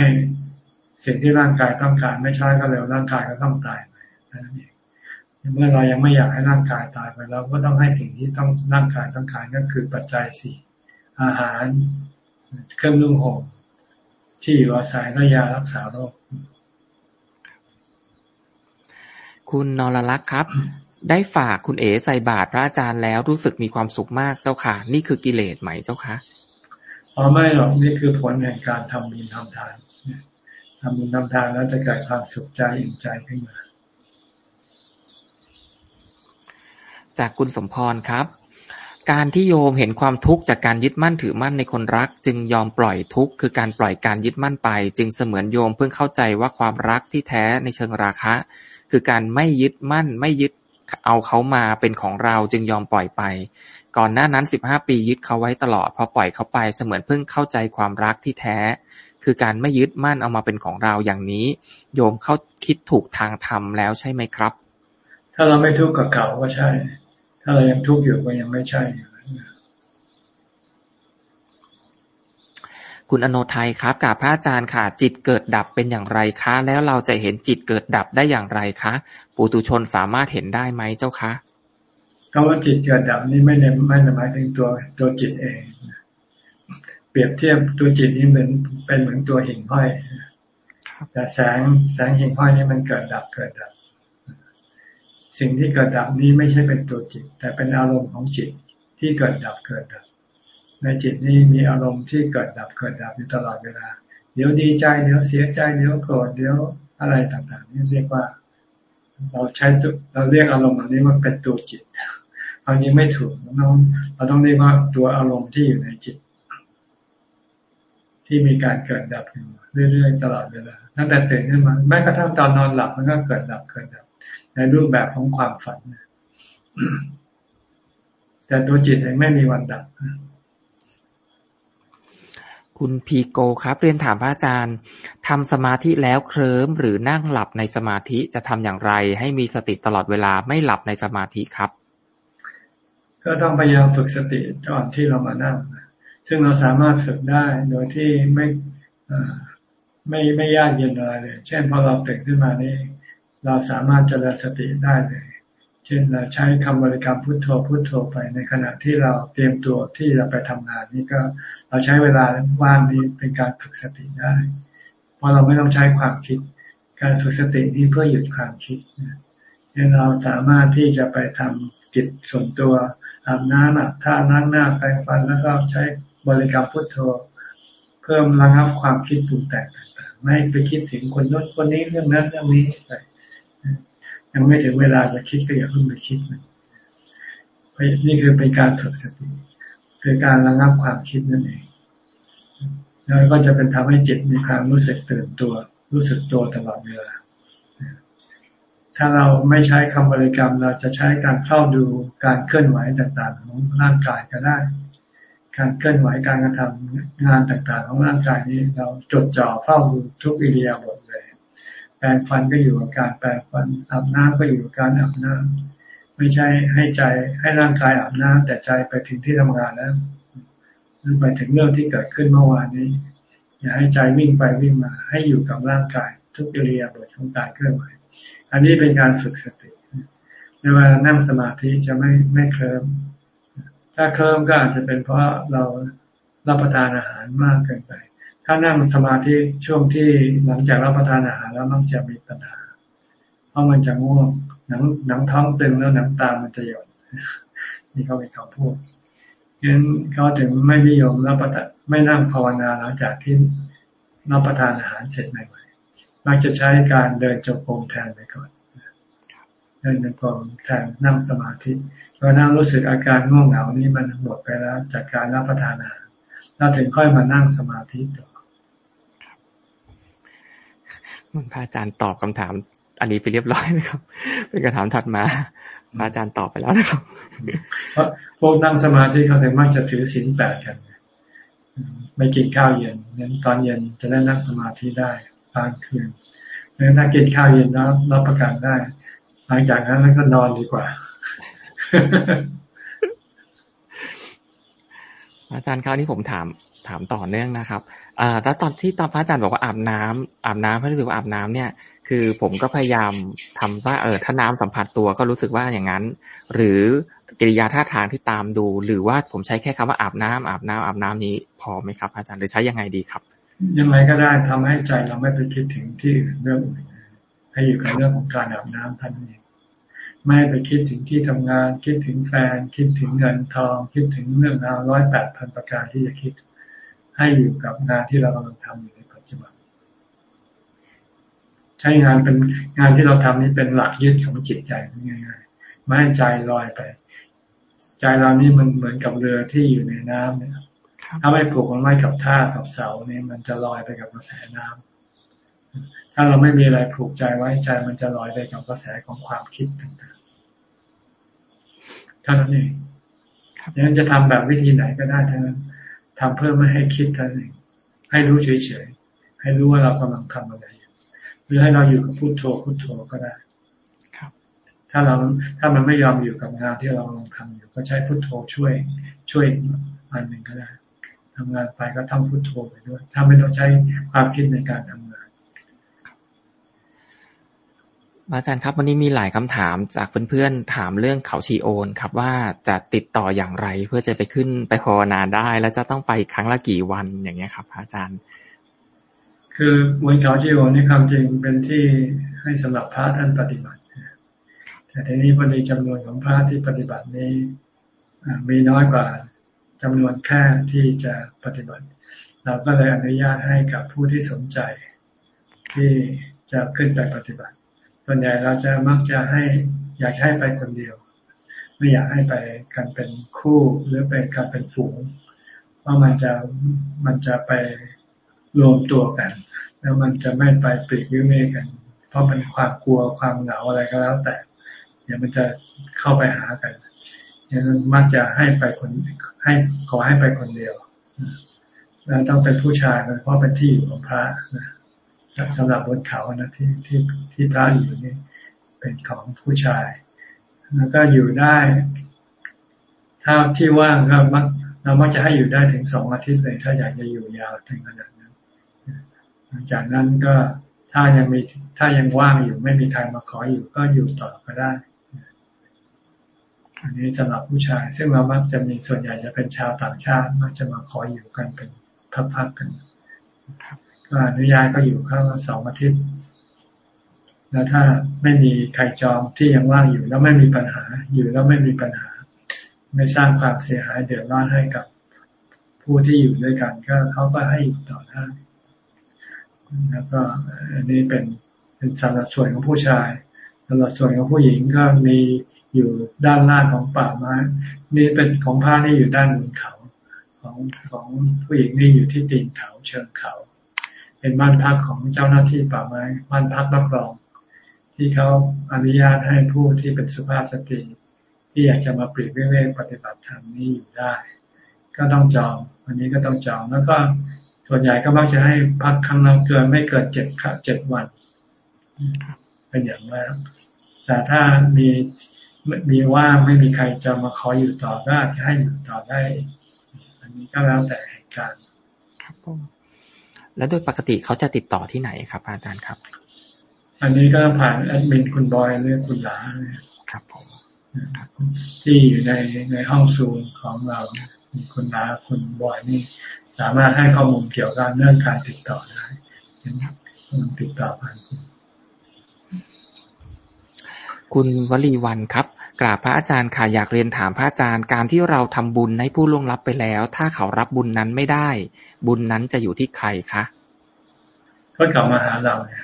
Speaker 2: สิ่งที่ร่างกายต้องการไม่ใช้ก็เร็วร่างกายก็ต้องตายไปนั่นเองเมื่อเรายังไม่อยากให้ร่างกายตายไปเราก็ต้องให้สิ่งที่ต้องร่างกายต้องการก็คือปัจจัยสี่อาหาร เครื่องนุ่งห่มที่อยู่อาศัยและยารักษาโรค
Speaker 1: คุณนรลักษ์ครับ ได้ฝากคุณเอ๋ใส่บาตรพระอาจารย์แล้วรู้สึกมีความสุขมากเจ้าค่ะ นี่คือกิเลสไหมเจ้าคะ
Speaker 2: อ๋อไม่หรอกนี่คือผลแห่งการทำบุญทำทานทำบุญทำทานแล้วจะเกิดความสุขใจอิ่มใจขึ้นมา
Speaker 1: จากคุณสมพรครับ การที่โยมเห็นความทุกข์จากการยึดมั่นถือมั่นในคนรัก จึงยอมปล่อยทุกข์คือการปล่อยการยึดมั่นไป จึงเสมือนโยมเพิ่งเข้าใจว่าความรักที่แท้ในเชิงราคะ คือการไม่ยึดมั่นไม่ยึดเอาเขามาเป็นของเราจึงยอมปล่อยไป ก่อนหน้านั้นสิบห้าปียึดเขาไว้ตลอด พอปล่อยเขาไปเสมือนเพิ่งเข้าใจความรักที่แท้ คือการไม่ยึดมั่นเอามาเป็นของเราอย่างนี้ โยมเข้าคิดถูกทางธรรมแล้วใช่ไหมครับ
Speaker 2: ถ้าเราไม่ทุกข์กับเก่าก็ใช่ ถ้าเรายังทุกข์อยู่ก็ยังไม่ใช่
Speaker 1: คุณอโนไทยครับกับพระอาจารย์ค่ะ จิตเกิดดับเป็นอย่างไรคะ แล้วเราจะเห็นจิตเกิดดับได้อย่างไรคะ ปุตุชนสามารถเห็นได้ไหมเจ้าคะ
Speaker 2: คำว่าจิตเกิดดับนี่ไม่ได้ไม่ได้หมายถึงตัวตัวจิตเอง เปรียบเทียบตัวจิตนี่เหมือนเป็นเหมือนตัวหิ่งห้อยแต่แสงแสงหิ่งห้อยนี่มันเกิดดับเกิดดับ สิ่งที่เกิดดับนี้ไม่ใช่เป็นตัวจิต แต่เป็นอารมณ์ของจิตที่เกิดดับเกิดดับ ในจิตนี้มีอารมณ์ที่เกิดดับเกิดดับอยู่ตลอดเวลา เดี๋ยวดีใจเดี๋ยวเสียใจเดี๋ยวโกรธเดี๋ยวอะไรต่างๆนี่เรียกว่า เราใช้เราเรียกอารมณ์อันนี้ว่าเป็นตัวจิต อันนี้ไม่ถูกเราต้องเราต้องเรียกว่าตัวอารมณ์ที่อยู่ในจิต ที่มีการเกิดดับอยู่เรื่อยๆตลอดเวลาตั้งแต่ตื่นขึ้นมาแม้กระทั่งตอนนอนหลับมันก็เกิดดับเกิดดับ ในรูปแบบของความฝันแต่ตัวจิตเองไม่มีวันดับ
Speaker 1: คุณพีโกครับ เรียนถามพระอาจารย์ทำสมาธิแล้วเคลิ้มหรือนั่งหลับในสมาธิจะทำอย่างไร ให้มีสติตลอดเวลาไม่หลับในสมาธิครับ
Speaker 2: ก็ต้องพยายามฝึกสติก่อนที่เรามานั่ง ซึ่งเราสามารถฝึกได้โดยที่ไม่ไม่ไม่ยากเย็นอะไรเลย เช่นพอเราตื่นขึ้นมานี่ เราสามารถเจริญสติได้เลย เช่นเราใช้คำบริกรรมพุทโธพุทโธไปในขณะที่เราเตรียมตัวที่จะไปทำงานนี่ก็เราใช้เวลาว่างนี้เป็นการฝึกสติได้ เพราะเราไม่ต้องใช้ความคิด การฝึกสตินี้เพื่อหยุดความคิดเนี่ยเราสามารถที่จะไปทำกิจส่วนตัว อาบน้ำอาบท่าล้างหน้าแปรงฟันแล้วก็ใช้บริกรรมพุทโธ เพิ่มระงับความคิดปรุงแต่งต่างๆไม่ไปคิดถึงคนนู้นคนนี้เรื่องนั้นเรื่องนี้ไปยังไม่ถึงเวลาจะคิดก็อย่าเพิ่งไปคิดนะนี่คือเป็นการฝึกสติคือการระงับความคิดนั่นเองแล้วก็จะเป็นทำให้จิตมีความรู้สึกตื่นตัว รู้สึกตัวตลอดเวลา ถ้าเราไม่ใช้คำบริกรรม เราจะใช้การเข้าดูการเคลื่อนไหวต่างๆ ของร่างกายก็ได้ การเคลื่อนไหวการกระทำงานต่างๆ ของร่างกายนี้เราจดจ่อเฝ้าดูทุกอิริยาบถแปรงฟันก็อยู่กับการแปรงฟันอาบน้ำก็อยู่กับการอาบน้ำไม่ใช่ให้ใจให้ร่างกายอาบน้ำแต่ใจไปถึงที่ทำงานแล้วหรือไปถึงเรื่องที่เกิดขึ้นเมื่อวานนี้ อย่าให้ใจวิ่งไปวิ่งมา ให้อยู่กับร่างกาย ทุกอิริยาบถของการเคลื่อนไหว อันนี้เป็นการฝึกสติในเวลานั่งสมาธิจะไม่ไม่เคลิ้มถ้าเคลิ้มก็อาจจะเป็นเพราะเรารับประทานอาหารมากเกินไป ถ้านั่งสมาธิช่วงที่หลังจากรับประทานอาหารแล้วมักจะมีปัญหา เพราะมันจะง่วงหนังหนังท้องตึงแล้วหนังตามันจะหย่อนนี่เขาเป็นคำพูดงั้นเขาถึงไม่นิยมรับประทานไม่นั่งภาวนาหลังจากที่รับประทานอาหารเสร็จใหม่ มักจะใช้การเดินจงกรมแทนไปก่อนเดินจงกรมแทนนั่งสมาธิพอนั่งรู้สึกอาการง่วงเหงานี้มันหมดไปแล้วจากการรับประทานอาหารเราถึงค่อยมานั่งสมาธิต่อ
Speaker 1: พระอาจารย์ตอบคำถาม อันนี้ไปเรียบร้อยนะครับ เป็นคำถามถัดมาพระอาจารย์ตอบไปแล้วนะครับ
Speaker 2: เพราะพวกนั่งสมาธิเขาถึงมักจะถือศีลแปดกัน ไม่กินข้าวเย็นนั้นตอนเย็นจะได้นั่งสมาธิได้ ตอนคืนนั้นถ้ากินข้าวเย็นแล้วรับประกันได้ หลังจากนั้นก็นอนดีกว่า
Speaker 1: อาจารย์คราวนี้ผมถามถามต่อเนื่องนะครับอแล้วตอนที่ตอนพระอาจารย์บอกว่าอาบน้ำอาบน้ำให้รู้สึกว่าอาบน้ำเนี่ย คือผมก็พยายามทำว่าเออถ้าน้ำสัมผัสตัวก็รู้สึกว่าอย่างนั้น หรือกิริยาท่าทางที่ตามดู หรือว่าผมใช้แค่คำว่าอาบน้ำอาบน้ำอาบน้ำนี้พอไหมครับ อาจารย์หรือใช้ยังไงดีครับ
Speaker 2: ยังไงก็ได้ทำให้ใจเราไม่ไปคิดถึงที่เรื่องอื่นให้อยู่กับเรื่องของการอาบน้ำท่านเองไม่ไปคิดถึงที่ทำงาน คิดถึงแฟน คิดถึงเงินทอง คิดถึงเรื่องราวร้อยแปดพันประการที่จะคิด ให้อยู่กับงานที่เรากำลังทำอยู่ในปัจจุบันใช้งานเป็นงานที่เราทำนี้เป็นหลักยึดของจิตใจง่ายๆไม่ให้ใจลอยไป ใจเรานี่มันเหมือนกับเรือที่อยู่ในน้ำเนี่ย ถ้าไม่ผูกมันไว้กับท่ากับเสาเนี่ยมันจะลอยไปกับกระแสน้ำถ้าเราไม่มีอะไรผูกใจไว้ใจมันจะลอยไปกับกระแสของความคิดต่างๆเท่านั้นเองดังนั้นจะทำแบบวิธีไหนก็ได้ทั้งนั้นทำเพื่อไม่ให้คิดท่านเองให้รู้เฉยๆให้รู้ว่าเรากำลังทำอะไรอยู่หรือให้เราอยู่กับพุโทโธพุโทโธก็ได้ครับถ้าเราถ้ามันไม่ยอมอยู่กับงานที่เรากำลังทำอยู่ ก็ใช้พุโทโธช่วยช่วยอันหนึ่งก็ได้ ทำงานไปก็ทำพุโทโธไปด้วย ถ้าไม่ต้องใช้ความคิดในการทำงาน
Speaker 1: อาจารย์ครับ วันนี้มีหลายคำถามจากเพื่อนๆถามเรื่องเขาชีโอนครับว่าจะติดต่ออย่างไรเพื่อจะไปขึ้นไปภาวนาได้ แล้วจะต้องไปครั้งละกี่วันอย่างเงี้ยครับ อาจารย์
Speaker 2: คือบนเขาชีโอนนี่ความจริงเป็นที่ให้สำหรับพระท่านปฏิบัติแต่ทีนี้พอดีจำนวนของพระที่ปฏิบัตินี้มีน้อยกว่า จำนวนแค่ที่จะปฏิบัติ เราก็เลยอนุญาตให้กับผู้ที่สนใจ ที่จะขึ้นไปปฏิบัติ ส่วนใหญ่เราจะมักจะให้อยากให้ไปคนเดียว ไม่อยากให้ไปกันเป็นคู่หรือไปกันเป็นฝูง เพราะมันจะมันจะไปรวมตัวกัน แล้วมันจะไม่ไปปลีกวิเวกกัน เพราะมันความกลัวความเหงาอะไรก็แล้วแต่เดี๋ยวมันจะเข้าไปหากัน ย่างมักจะให้ไปคนให้ขอให้ไปคนเดียวแล้วต้องเป็นผู้ชายเพราะเป็นที่อยู่ของพระนะสำหรับบนเขานะที่ที่ที่พระอยู่นี่เป็นของผู้ชาย แล้วก็อยู่ได้ ถ้าที่ว่างก็มักเรามักจะให้อยู่ได้ถึงสองอาทิตย์เลย ถ้าอยากจะอยู่ยาวถึงขนาดนั้นหลังจากนั้นก็ถ้ายังมีถ้ายังว่างอยู่ไม่มีใครมาขออยู่ก็อยู่ต่อก็ได้ อันนี้สำหรับผู้ชาย ซึ่งเรามักจะมีส่วนใหญ่จะเป็นชาวต่างชาติมักจะมาขออยู่กันเป็นพักๆกันก็อนุญาตก็อยู่ข้างสองอาทิตย์ แล้วถ้าไม่มีใครจองที่ยังว่างอยู่แล้วไม่มีปัญหาอยู่แล้วไม่มีปัญหา ไม่สร้างความเสียหายเดือดร้อนให้กับผู้ที่อยู่ด้วยกัน ก็เขาก็ให้อยู่ต่อได้แล้วก็อันนี้เป็นเป็นสำหรับส่วนของผู้ชายสำหรับส่วนของผู้หญิงก็มี อยู่ด้านล่างของป่าไม้ นี่เป็นของพระนี่อยู่ด้านบนเขา ของของผู้หญิงนี่อยู่ที่ตีนเขาเชิงเขา เป็นบ้านพักของเจ้าหน้าที่ป่าไม้ บ้านพักรับรอง ที่เขาอนุญาตให้ผู้ที่เป็นสุภาพสตรีที่อยากจะมาปรีกเวกปฏิบัติธรรมนี่อยู่ได้ ก็ต้องจองอันนี้ก็ต้องจองแล้วก็ส่วนใหญ่ก็มักจะให้พักครั้งละเกินไม่เกินเจ็ดเจ็ดวันเป็นอย่างมากแต่ถ้ามี มีว่าไม่มีใครจะมาขออยู่ต่อก็จะให้อยู่ต่อได้ อันนี้ก็แล้วแต่เหตุการณ์
Speaker 1: ครับผมแล้วโดยปกติเขาจะติดต่อที่ไหนครับ อาจารย์ครับ
Speaker 2: อันนี้ก็ผ่านแอดมินคุณบอยหรือคุณหลา
Speaker 1: ครับผม
Speaker 2: ที่อยู่ในในห้องซูมของเราคุณหลาคุณบอยนี่ สามารถให้ข้อมูลเกี่ยวกับเรื่องการติดต่อได้ติดต่อผ่านคุณ
Speaker 1: คุณวลีวันครับ กราบพระอาจารย์ค่ะอยากเรียนถามพระอาจารย์การที่เราทำบุญให้ผู้ล่วงลับไปแล้ว ถ้าเขารับบุญนั้นไม่ได้ บุญนั้นจะอยู่ที่ใครคะ
Speaker 2: ก็กลับมาหาเราเนี่ย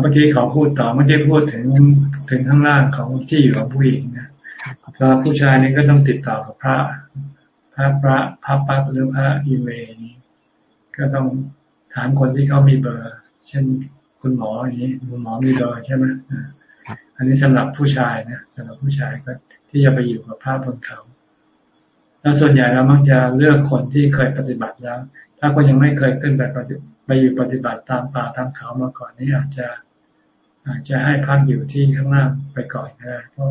Speaker 2: เมื่อกี้เขาพูดต่อเมื่อกี้พูดถึงถึงข้างล่างของที่อยู่ของผู้หญิงนะสำหรับผู้ชายนี่ก็ต้องติดต่อกับพระ พระพระพระปั๊บหรือพระอีเวนี้ก็ต้องถามคนที่เขามีเบอร์ เช่น คุณหมออย่างนี้คุณหมอมีเบอร์ใช่ไหมอันนี้สำหรับผู้ชายนะสำหรับผู้ชายก็ที่จะไปอยู่กับพระบนเขา แล้วส่วนใหญ่เรามักจะเลือกคนที่เคยปฏิบัติแล้ว ถ้าคนยังไม่เคยขึ้นไปไปอยู่ปฏิบัติตามป่าตามเขามาก่อนนี่อาจจะ อาจจะให้พักอยู่ที่ข้างล่างไปก่อนก็ได้เพราะ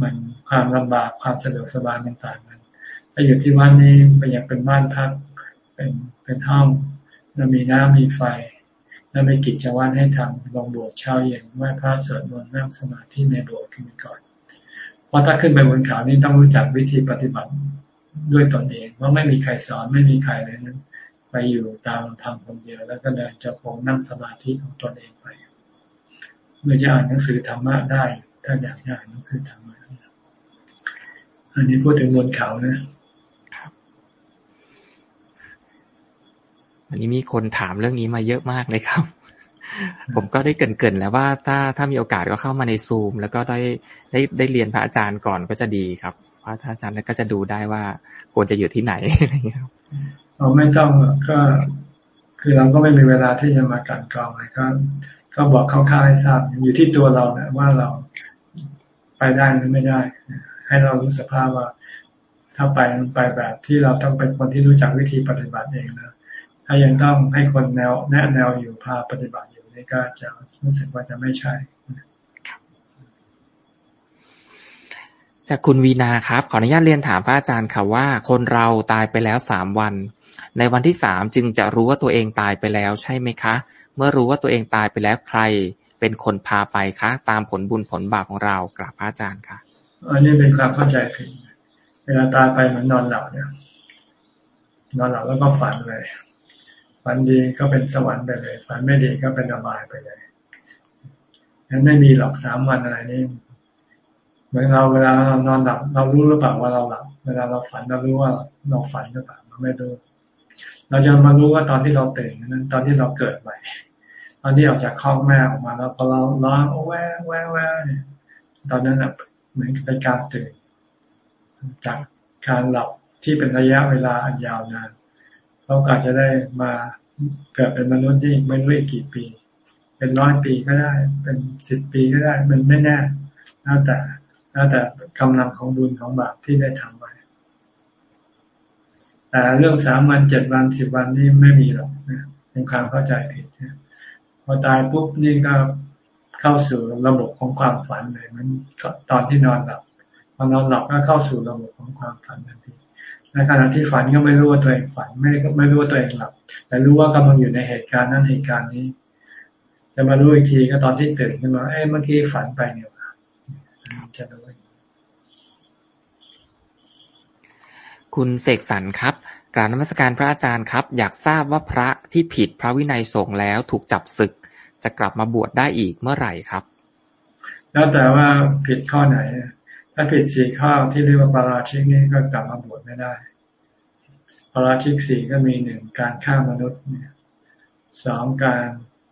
Speaker 2: มันความลำบากความสะดวกสบายมันต่างกันถ้าอยู่ที่วัดนี้มันยังเป็นบ้านพักเป็นเป็นห้องแล้วมีน้ำมีไฟ แล้วมีกิจวัตรให้ทำลงโบสถ์เช้าเย็นไหว้พระสวดมนต์นั่งสมาธิในโบสถ์ขึ้นไปก่อน เพราะถ้าขึ้นไปบนเขานี่ต้องรู้จักวิธีปฏิบัติด้วยตนเองว่าไม่มีใครสอนไม่มีใครเลยนั้นไปอยู่ตามทำคนเดียว แล้วก็เดินจะพงนั่งสมาธิของตนเองไปเมื่อจะอ่านหนังสือธรรมะได้ ถ้าอยากอ่านหนังสือธรรมะอันนี้พูดถึงบนเขานะ
Speaker 1: อันนี้มีคนถามเรื่องนี้มาเยอะมากเลยครับ ผมก็ได้เกินๆแล้วว่าถ้าถ้ามีโอกาสก็เข้ามาในซูม แล้วก็ได้ได้ได้เรียนพระอาจารย์ก่อนก็จะดีครับพระอาจารย์แล้วก็จะดูได้ว่าควรจะอยู่ที่ไหนอะไรเงี้ยครับ
Speaker 2: เราไม่ต้องก็คือเราก็ไม่มีเวลาที่จะมากันกรองอะไรก็ก็บอกคร่าวๆให้ทราบอยู่ที่ตัวเราเนี่ยว่าเราไปได้หรือไม่ได้ ให้เรารู้สภาพว่า ถ้าไปไปแบบที่เราต้องเป็นคนที่รู้จักวิธีปฏิบัติเองนะ ถ้ายังต้องให้คนแนวแนะแนวอยู่พาปฏิบัติอยู่นี่ก็จะรู้สึกว่าจะไม่ใช่
Speaker 1: จากคุณวีนาครับ ขออนุญาตเรียนถามพระอาจารย์ค่ะว่า คนเราตายไปแล้วสามวัน ในวันที่สามจึงจะรู้ว่าตัวเองตายไปแล้วใช่ไหมคะ เมื่อรู้ว่าตัวเองตายไปแล้วใคร เป็นคนพาไปคะ ตามผลบุญผลบาปของเรากราบพระอาจารย์ค่ะ
Speaker 2: อันนี้เป็นความเข้าใจผิดเวลาตายไปเหมือนนอนหลับเนี่ยนอนหลับแล้วก็ฝันเลย ฝันดีก็เป็นสวรรค์ไปเลยฝันไม่ดีก็เป็นอบายไปเลยนั้นไม่มีหรอกสามวันอะไรนี่เหมือนเราเวลาเรานอนหลับเรารู้หรือเปล่าว่าเราหลับเวลาเราฝันเรารู้ว่าเราฝันหรือเปล่าเราไม่รู้เราจะมารู้ว่าตอนที่เราตื่นนั้นตอนที่เราเกิดใหม่ตอนที่ออกจากคลอกแม่ออกมาแล้วพอเราร้องแววแววแววเนี่ยตอนนั้นเหมือนเป็นการตื่น จากการหลับที่เป็นระยะเวลาอันยาวนาน เราอาจจะได้มาเกิดเป็นมนุษย์ที่ไม่รู้อีกกี่ปี เป็นร้อยปีก็ได้ เป็นสิบปีก็ได้ มันไม่แน่แล้วแต่แล้วแต่กำลังของบุญของบาปที่ได้ทำไว้ แต่เรื่องสามวันเจ็ดวันสิบวันนี่ไม่มีหรอกนะเป็นความเข้าใจผิดนะพอตายปุ๊บนี่ก็เข้าสู่ระบบของความฝันเลยมันตอนที่นอนหลับพอนอนหลับก็เข้าสู่ระบบของความฝันทันที ในขณะที่ฝันก็ไม่รู้ว่าตัวเองฝันไม่ไม่รู้ว่าตัวเองหลับ แต่รู้ว่ากำลังอยู่ในเหตุการณ์นั้นเหตุการณ์นี้ จะมารู้อีกทีก็ตอนที่ตื่นขึ้นมา เอ้เมื่อกี้ฝันไปเนี่ยจะรู้
Speaker 1: คุณเสกสรรครับกราบนมัสการพระอาจารย์ครับ อยากทราบว่าพระที่ผิดพระวินัยสงฆ์แล้วถูกจับศึก จะกลับมาบวชได้อีกเมื่อไหร่ครับ
Speaker 2: แล้วแต่ว่าผิดข้อไหน ถ้าผิดสี่ข้อที่เรียกว่าปาราชิกนี่ก็กลับมาบวชไม่ได้ปาราชิกสี่ก็มีหนึ่งการฆ่ามนุษย์เนี่ยสองการ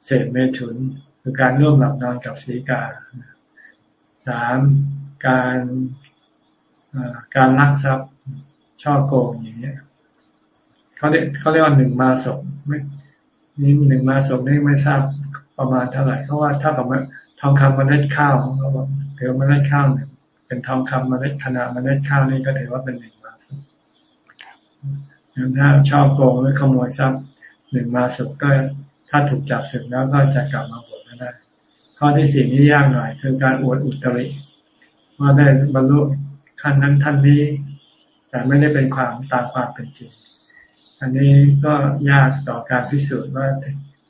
Speaker 2: เสพเมถุนคือการร่วมหลับนอนกับสีกาสามการการลักทรัพย์ช่อโกงอย่างเงี้ยเขาเรียกเขาเรียกว่าหนึ่งมาศกไม่นี่หนึ่งมาศนี่ไม่ทราบประมาณเท่าไหร่เพราะว่าถ้ากับทองคำมาเล็ดข้าวเขาบอกเดี๋ยวมาเล็ดข้าวเนี่ย เป็นทองคำมาเล็ดขนาดมาเล็ดข้าวนี่ก็ถือว่าเป็นหนึ่งมาศกถ้าช่อโกงหรือขโมยทรัพย์หนึ่งมาศกก็ถ้าถูกจับศึกแล้วก็จะกลับมาบวชไม่ได้ข้อที่สี่นี่ยากหน่อยคือการอวดอุตริว่าได้บรรลุขั้นนั้นท่านนี้แต่ไม่ได้เป็นความตามความเป็นจริง อันนี้ก็ยากต่อการพิสูจน์ว่า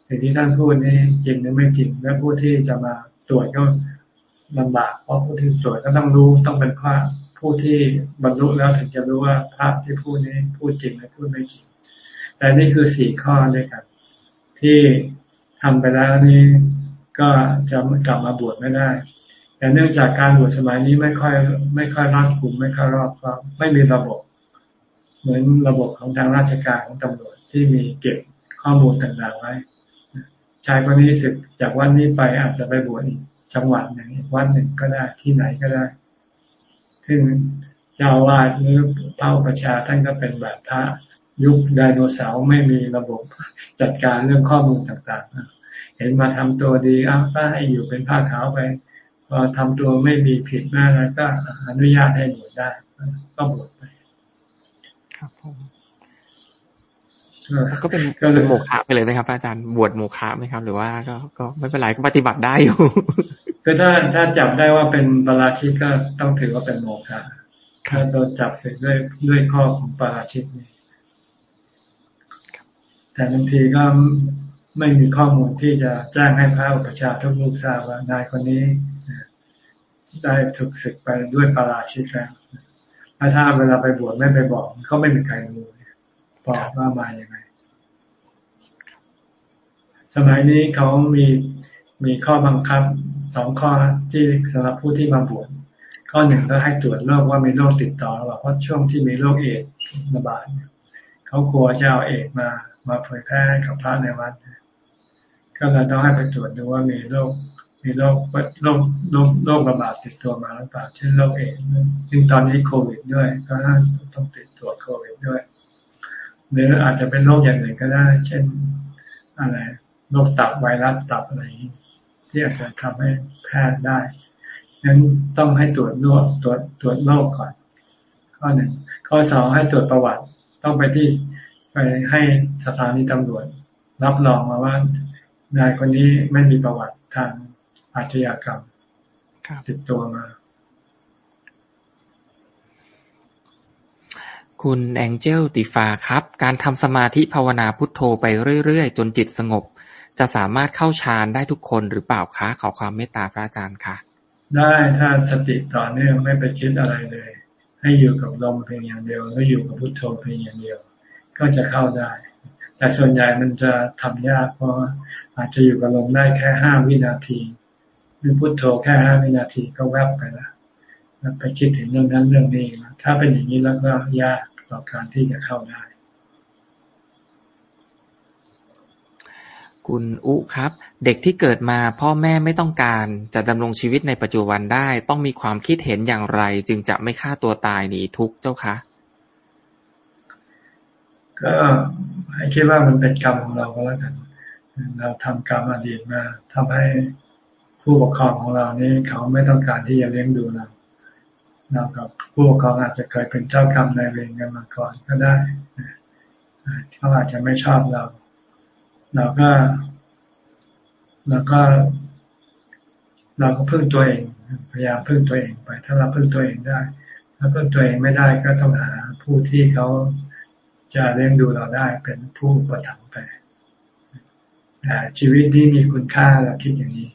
Speaker 2: สิ่งที่ท่านพูดนี้จริงหรือไม่จริง และผู้ที่จะมาตรวจก็ ลำบากเพราะผู้ที่ตรวจก็ต้องรู้ต้องเป็นพระผู้ที่บรรลุแล้วถึงจะรู้ว่าพระที่พูดนี้พูดจริงหรือพูดไม่จริง แต่นี่คือสี่ข้อด้วยกันที่ทำไปแล้วนี่ก็จะกลับมาบวชไม่ได้แต่เนื่องจากการบวชสมัยนี้ไม่ค่อย ไม่ค่อยรัดกุมไม่ค่อยรอบก็ไม่มีระบบ เหมือนระบบของทางราชการของตำรวจที่มีเก็บข้อมูลต่างๆไว้ชายคนนี้สึกจากวันนี้ไปอาจจะไปบวชอีก จังหวัดหนึ่งอีกวันหนึ่งก็ได้ที่ไหนก็ได้ ซึ่งเจ้าวาดหรือเป้าประชาท่านก็เป็นแบบพระยุคไดโนเสาร์ไม่มีระบบจัดการเรื่องข้อมูลต่างๆ เห็นมาทำตัวดีอ้าวก็ให้อยู่เป็นผ้าขาวไป พอทำตัวไม่มีผิดมากแล้วก็อนุญาตให้บวชได้ ก็บวชไป
Speaker 1: ครับผมก็เป็นก็เป็นโมฆะไปเลยไหมครับ อาจารย์บวชโมฆะไหมครับ หรือว่าก็ก็ไม่เป็นไรก็ปฏิบัติได้อยู่
Speaker 2: คือถ้าถ้าจับได้ว่าเป็นปราชิกก็ต้องถือว่าเป็นโมฆะถ้าโดนจับเสร็จด้วยด้วยข้อของปราชิกนี่แต่บางทีก็ไม่มีข้อมูลที่จะแจ้งให้พระอุปชาทุกลูกทราบว่านายคนนี้ได้ถูกศึกไปด้วยปาราชิกแล้วถ้าถ้าเวลาไปบวชไม่ไปบอกเขาไม่มีใครรู้บอกว่ามาอย่างไง สมัยนี้เขามีมีข้อบังคับ สองข้อที่สำหรับผู้ที่มาบวชข้อหนึ่งก็ให้ตรวจโรคว่ามีโรคติดต่อหรือเปล่าเพราะช่วงที่มีโรคเอดระบาดเขากลัวจะเอาเอดมา มาเผยแพร่กับพระในวัดก็เลยต้องให้ไปตรวจดูว่ามีโรคมีโรคโรคโรคโรคระบาดติดตัวมาหรือเปล่าเช่นโรคเอดซึ่งตอนนี้โควิดด้วย ก็ต้องติดตัวโควิดด้วย หรืออาจจะเป็นโรคอย่างอื่นก็ได้ เช่นอะไรโรคตับไวรัสตับอะไร ที่อาจจะทำให้แพทย์ได้นั้นต้องให้ตรวจโรคตรวจตรวจโรคก่อน ข้อหนึ่งข้อสองให้ตรวจประวัติ ต้องไปที่ไปให้สถานีตำรวจ รับรองมาว่านายคนนี้ไม่มีประวัติทางอาชญากรรมติดตัวมา
Speaker 1: คุณแองเจลติฟาครับ การทำสมาธิภาวนาพุทโธไปเรื่อย ๆ จนจิตสงบ จะสามารถเข้าฌานได้ทุกคนหรือเปล่าคะ ขอความเมตตาพระอาจารย์ค่ะ
Speaker 2: ได้ถ้าสติต่อเนื่องไม่ไปคิดอะไรเลย ให้อยู่กับลมเพียงอย่างเดียวแล้วอยู่กับพุทโธเพียงอย่างเดียว ก็จะเข้าได้ แต่ส่วนใหญ่มันจะทำยากเพราะอาจจะอยู่กับลมได้แค่ห้าวินาทีหรือพุโทโธแค่ห้าวินาทีก็แวบไปล้วไปคิดถึงเรื่องนั้นเรื่องนี้ถ้าเป็นอย่างนี้แล้วก็ยากต่อการที่จะเข้าได้
Speaker 1: คุณอุครับ เด็กที่เกิดมาพ่อแม่ไม่ต้องการ จะดำรงชีวิตในปัจจุบันได้ ต้องมีความคิดเห็นอย่างไร จึงจะไม่ฆ่าตัวตายหนีทุกข์เจ้าคะ
Speaker 2: ก็ให้คิดว่ามันเป็นกรรมของเราก็แล้วกันเราทำกรรมอดีตมาทำให้ผู้ปกครองของเรานี่เขาไม่ต้องการที่จะเลี้ยงดูเราเรากับผู้ปกครองอาจจะเคยเป็นเจ้ากรรมนายเวรกันมาก่อนก็ได้เขาอาจจะไม่ชอบเรา เราก็เราก็ เราก็พึ่งตัวเอง พยายามพึ่งตัวเองไป ถ้าเราพึ่งตัวเองได้ ถ้าพึ่งตัวเองไม่ได้ก็ต้องหาผู้ที่เขาจะเลี้ยงดูเราได้เป็นผู้ประทับไปแต่ชีวิตนี้มีคุณค่าเราคิดอย่างนี้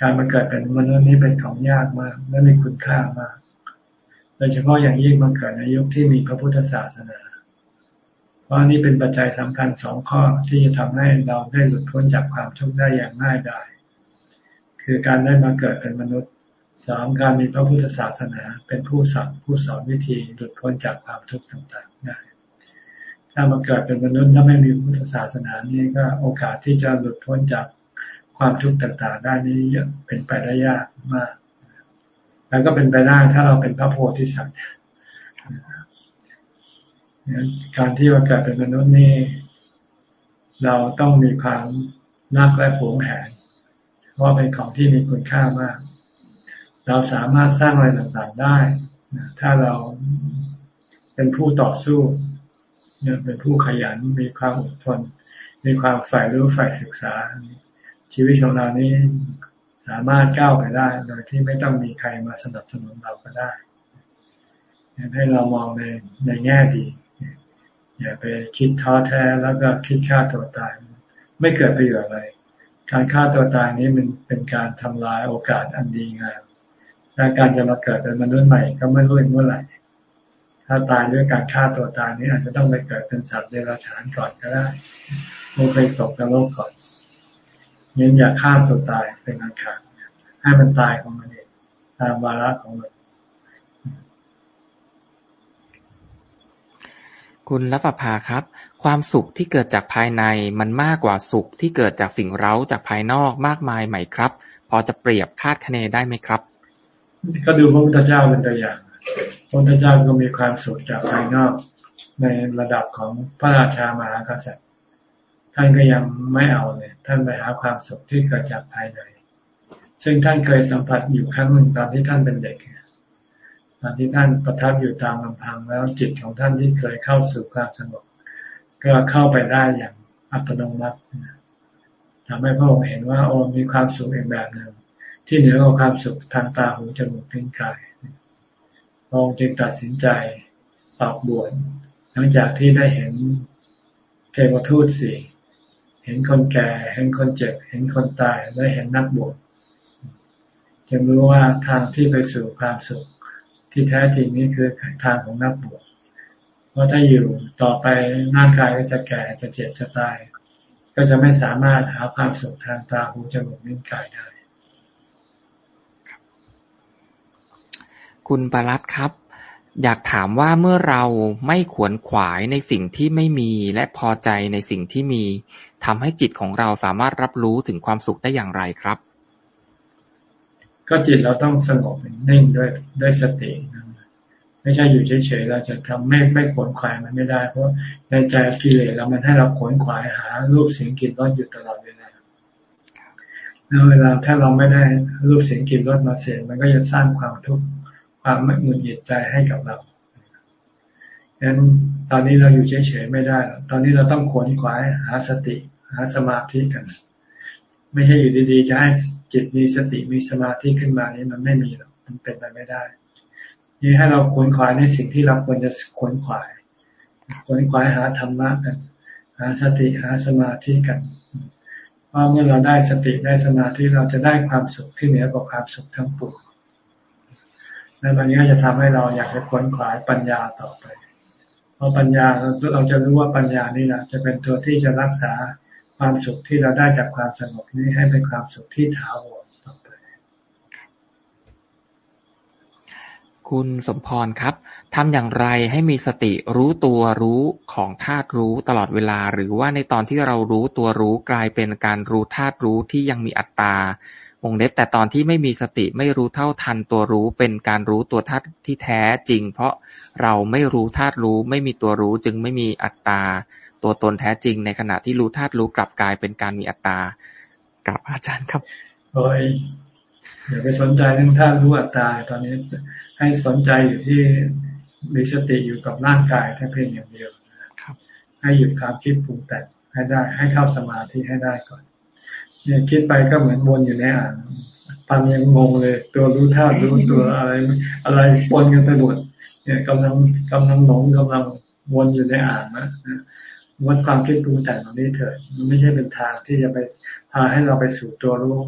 Speaker 2: การมาเกิดเป็นมนุษย์นี้เป็นของยากมาก และมีคุณค่ามากโดยเฉพาะอย่างยิ่งมาเกิดในยุคที่มีพระพุทธศาสนา ราะนี่เป็นปัจจัยสำคัญสองข้อที่จะทำให้เราได้หลุดพ้นจากความทุกข์ได้อย่างง่ายดายคือการได้มาเกิดเป็นมนุษย์สองการมีพระพุทธศาสนาเป็นผู้สั่งผู้สอนวิธีหลุดพ้นจากความทุกข์ต่างๆได้ถ้ามาเกิดเป็นมนุษย์แล้วไม่มีพุทธศาสนานี่ก็โอกาสที่จะหลุดพ้นจากความทุกข์ต่างๆ ได้นี้เป็นไปได้ยากมาก แล้วก็เป็นไปได้ถ้าเราเป็นพระโพธิสัตว์ การที่มาเกิดเป็นมนุษย์นี่ เราต้องมีความนักและผงแหนเพราะเป็นของที่มีคุณค่ามาก เราสามารถสร้างอะไรต่างๆได้ถ้าเราเป็นผู้ต่อสู้เป็นผู้ขยันมีความอดทน มีความฝ่ายรู้ฝ่ายศึกษา ชีวิตของเรานี้สามารถก้าวไปได้ โดยที่ไม่ต้องมีใครมาสนับสนุนเราก็ได้ให้เรามองในในแง่ดี อย่าไปคิดท้อแท้แล้วก็คิดฆ่าตัวตาย ไม่เกิดประโยชน์อะไร การฆ่าตัวตายนี้มันเป็นการทำลายโอกาสอันดีงามและการจะมาเกิดเป็นมนุษย์ใหม่ก็ไม่รู้เมื่อไหร่ถ้าตายด้วยการฆ่าตัวตายนี้อาจจะต้องไปเกิดเป็นสัตว์เดรัจฉานก่อนก็ได้โมไปตกนรกก่อนยันอย่าฆ่าตัวตายเป็นอันขาดให้มันตายของมันเองตามวาระของมัน
Speaker 1: คุณรัปภาครับ ความสุขที่เกิดจากภายในมันมากกว่าสุขที่เกิดจากสิ่งเร้าจากภายนอกมากมายไหมครับ พอจะเปรียบคาดคะเนได้ไหมครับ
Speaker 2: ก็ดูพระพุทธเจ้าเป็นตัวอย่างพระพุทธเจ้าก็มีความสุขจากภายนอกในระดับของพระราชามหากษัตริย์ ท่านก็ยังไม่เอาเลยท่านไปหาความสุขที่เกิดจากภายใน ซึ่งท่านเคยสัมผัสอยู่ครั้งหนึ่งตอนที่ท่านเป็นเด็ก ตอนที่ท่านประทับอยู่ตามลำพังแล้วจิตของท่านที่เคยเข้าสู่ความสงบก็เข้าไปได้อย่างอัตโนมัติทำให้พระองค์เห็นว่าโอ้มีความสุขอีกแบบหนึ่งที่เหนือกว่าความสุขทางตาหูจมูกลิ้นกายพระองค์จึงตัดสินใจออกบวชหลังจากที่ได้เห็นเทวทูตสี่เห็นคนแก่ เห็นคนเจ็บ เห็นคนตายและเห็นนักบวชจึงรู้ว่าทางที่ไปสู่ความสุข ที่แท้จริงนี่คือทางของนักบวชเพราะถ้าอยู่ต่อไปร่างกายก็จะแก่จะเจ็บจะตาย ก็จะไม่สามารถหาความสุขทางตาหูจมูกนิ้วกายได้
Speaker 1: คุณปรัตครับ อยากถามว่าเมื่อเราไม่ขวนขวายในสิ่งที่ไม่มีและพอใจในสิ่งที่มีทำให้จิตของเราสามารถรับรู้ถึงความสุขได้อย่างไรครับ
Speaker 2: ก็จิตเราต้องสงบนิ่งด้วยด้วยสติไม่ใช่อยู่เฉยๆเราจะทำไม่ไม่ขนขวายมันไม่ได้ เพราะในใจกิเลสเรามันให้เราขนขวายหา รูปเสียงกลิ่นรสอยู่ตลอดเวลาแล้วเวลาถ้าเราไม่ได้รูปเสียงกลิ่นรสมาเสพมันก็จะสร้างความทุกข์ความไม่หงุดหงิดใจให้กับเราดังนั้นตอนนี้เราอยู่เฉยๆไม่ได้ ตอนนี้เราต้องขนขวายหาสติ หาสมาธิกัน ไม่ใช่อยู่ดีๆ จะให้จิตมีสติมีสมาธิขึ้นมานี้มันไม่มีหรอกมันเป็นไปไม่ได้นี่ให้เราขวนขวายในสิ่งที่เราควรจะขวนขวาย ขวนขวายหาธรรมะกัน หาสติหาสมาธิกันเพราเมื่อเราได้สติได้สมาธิเราจะได้ความสุขที่เหนือกว่าความสุขทั้งปวงแล้วมันก็จะทำให้เราอยากจะค้นขวายปัญญาต่อไป เพราะปัญญาเราจะรู้ว่าปัญญานี่แหละจะเป็นตัวที่จะรักษา ความสุขที่เราได้จากความสงบนี้ให้เป็นความสุขที่ถาวรต่อไป
Speaker 1: คุณสมพรครับทำอย่างไรให้มีสติรู้ตัวรู้ของธาตุรู้ตลอดเวลา หรือว่าในตอนที่เรารู้ตัวรู้กลายเป็นการรู้ธาตุรู้ที่ยังมีอัตตาวงเล็บแต่ตอนที่ไม่มีสติไม่รู้เท่าทันตัวรู้เป็นการรู้ตัวธาตุที่แท้จริง เพราะเราไม่รู้ธาตุรู้ไม่มีตัวรู้จึงไม่มีอัตตา ตัวตนแท้จริง ในขณะที่รู้ธาตุรู้กลับกลายเป็นการมีอัตตากับอาจารย์ครับ
Speaker 2: โอ้ยอย่าไปสนใจเรื่องธาตุรู้อัตตาตอนนี้ให้สนใจอยู่ที่มีสติอยู่กับร่างกายแค่เพียงอย่างเดียวให้หยุดความคิดปรุงแต่งให้ได้ ให้เข้าสมาธิให้ได้ก่อน เนี่ยคิดไปก็เหมือนวนอยู่ในอ่างปันยังงงเลย ตัวรู้ท่ารู้ตัวอะไร อะไรวนกันไปหมดเนี่ยกำลังกำลังหลงกำลังวนอยู่ในอ่างนะ วัดความคิดปรุงแต่งตรงนี้เถิดมันไม่ใช่เป็นทางที่จะไปพาให้เราไปสู่ตัวรู้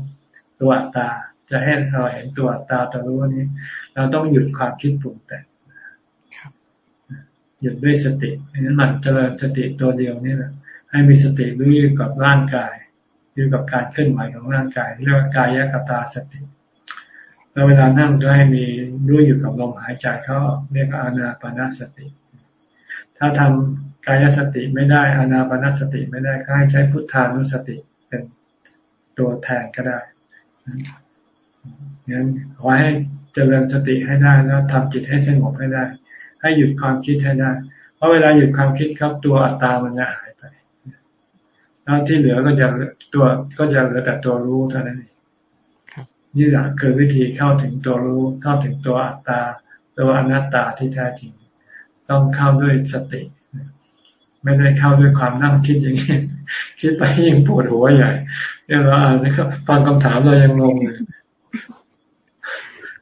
Speaker 2: ตัวอัตตา จะให้เราเห็นตัวอัตตาตัวรู้นี้ เราต้องหยุดความคิดปรุงแต่งหยุดด้วยสติดังนั้นหลักเจริญสติตัวเดียวนี่แหละให้มีสติรู้อยู่กับร่างกายอยู่กับการเคลื่อนไหวของร่างกายเรียกว่ากายกตาสติแล้วเวลานั่งก็ให้มีรู้อยู่กับลมหายใจเขาเรียกอานาปนาสติ ถ้าทำ กายสติไม่ได้อานาปนาสติไม่ได้ก็ให้ใช้พุทธานุสติเป็นตัวแทนก็ได้งั้นขอให้เจริญสติให้ได้แล้วทำจิตให้สงบให้ได้ ให้หยุดความคิดให้ได้ เพราะเวลาหยุดความคิดครับตัวอัตตามันจะหายไปแล้วที่เหลือก็จะตัวก็จะเหลือแต่ตัวรู้เท่านั้นเองนี่แหละคือวิธีเข้าถึงตัวรู้เข้าถึงตัวอัตตาตัวอนัตตาที่แท้จริง ต้องเข้าด้วยสติ ไม่ได้เข้าด้วยความนั่งคิดอย่างนี้คิดไปยิ่งปวดหัวใหญ่เนี่ยเราอ่านนะครับฟังคำถามเรายังงงเลย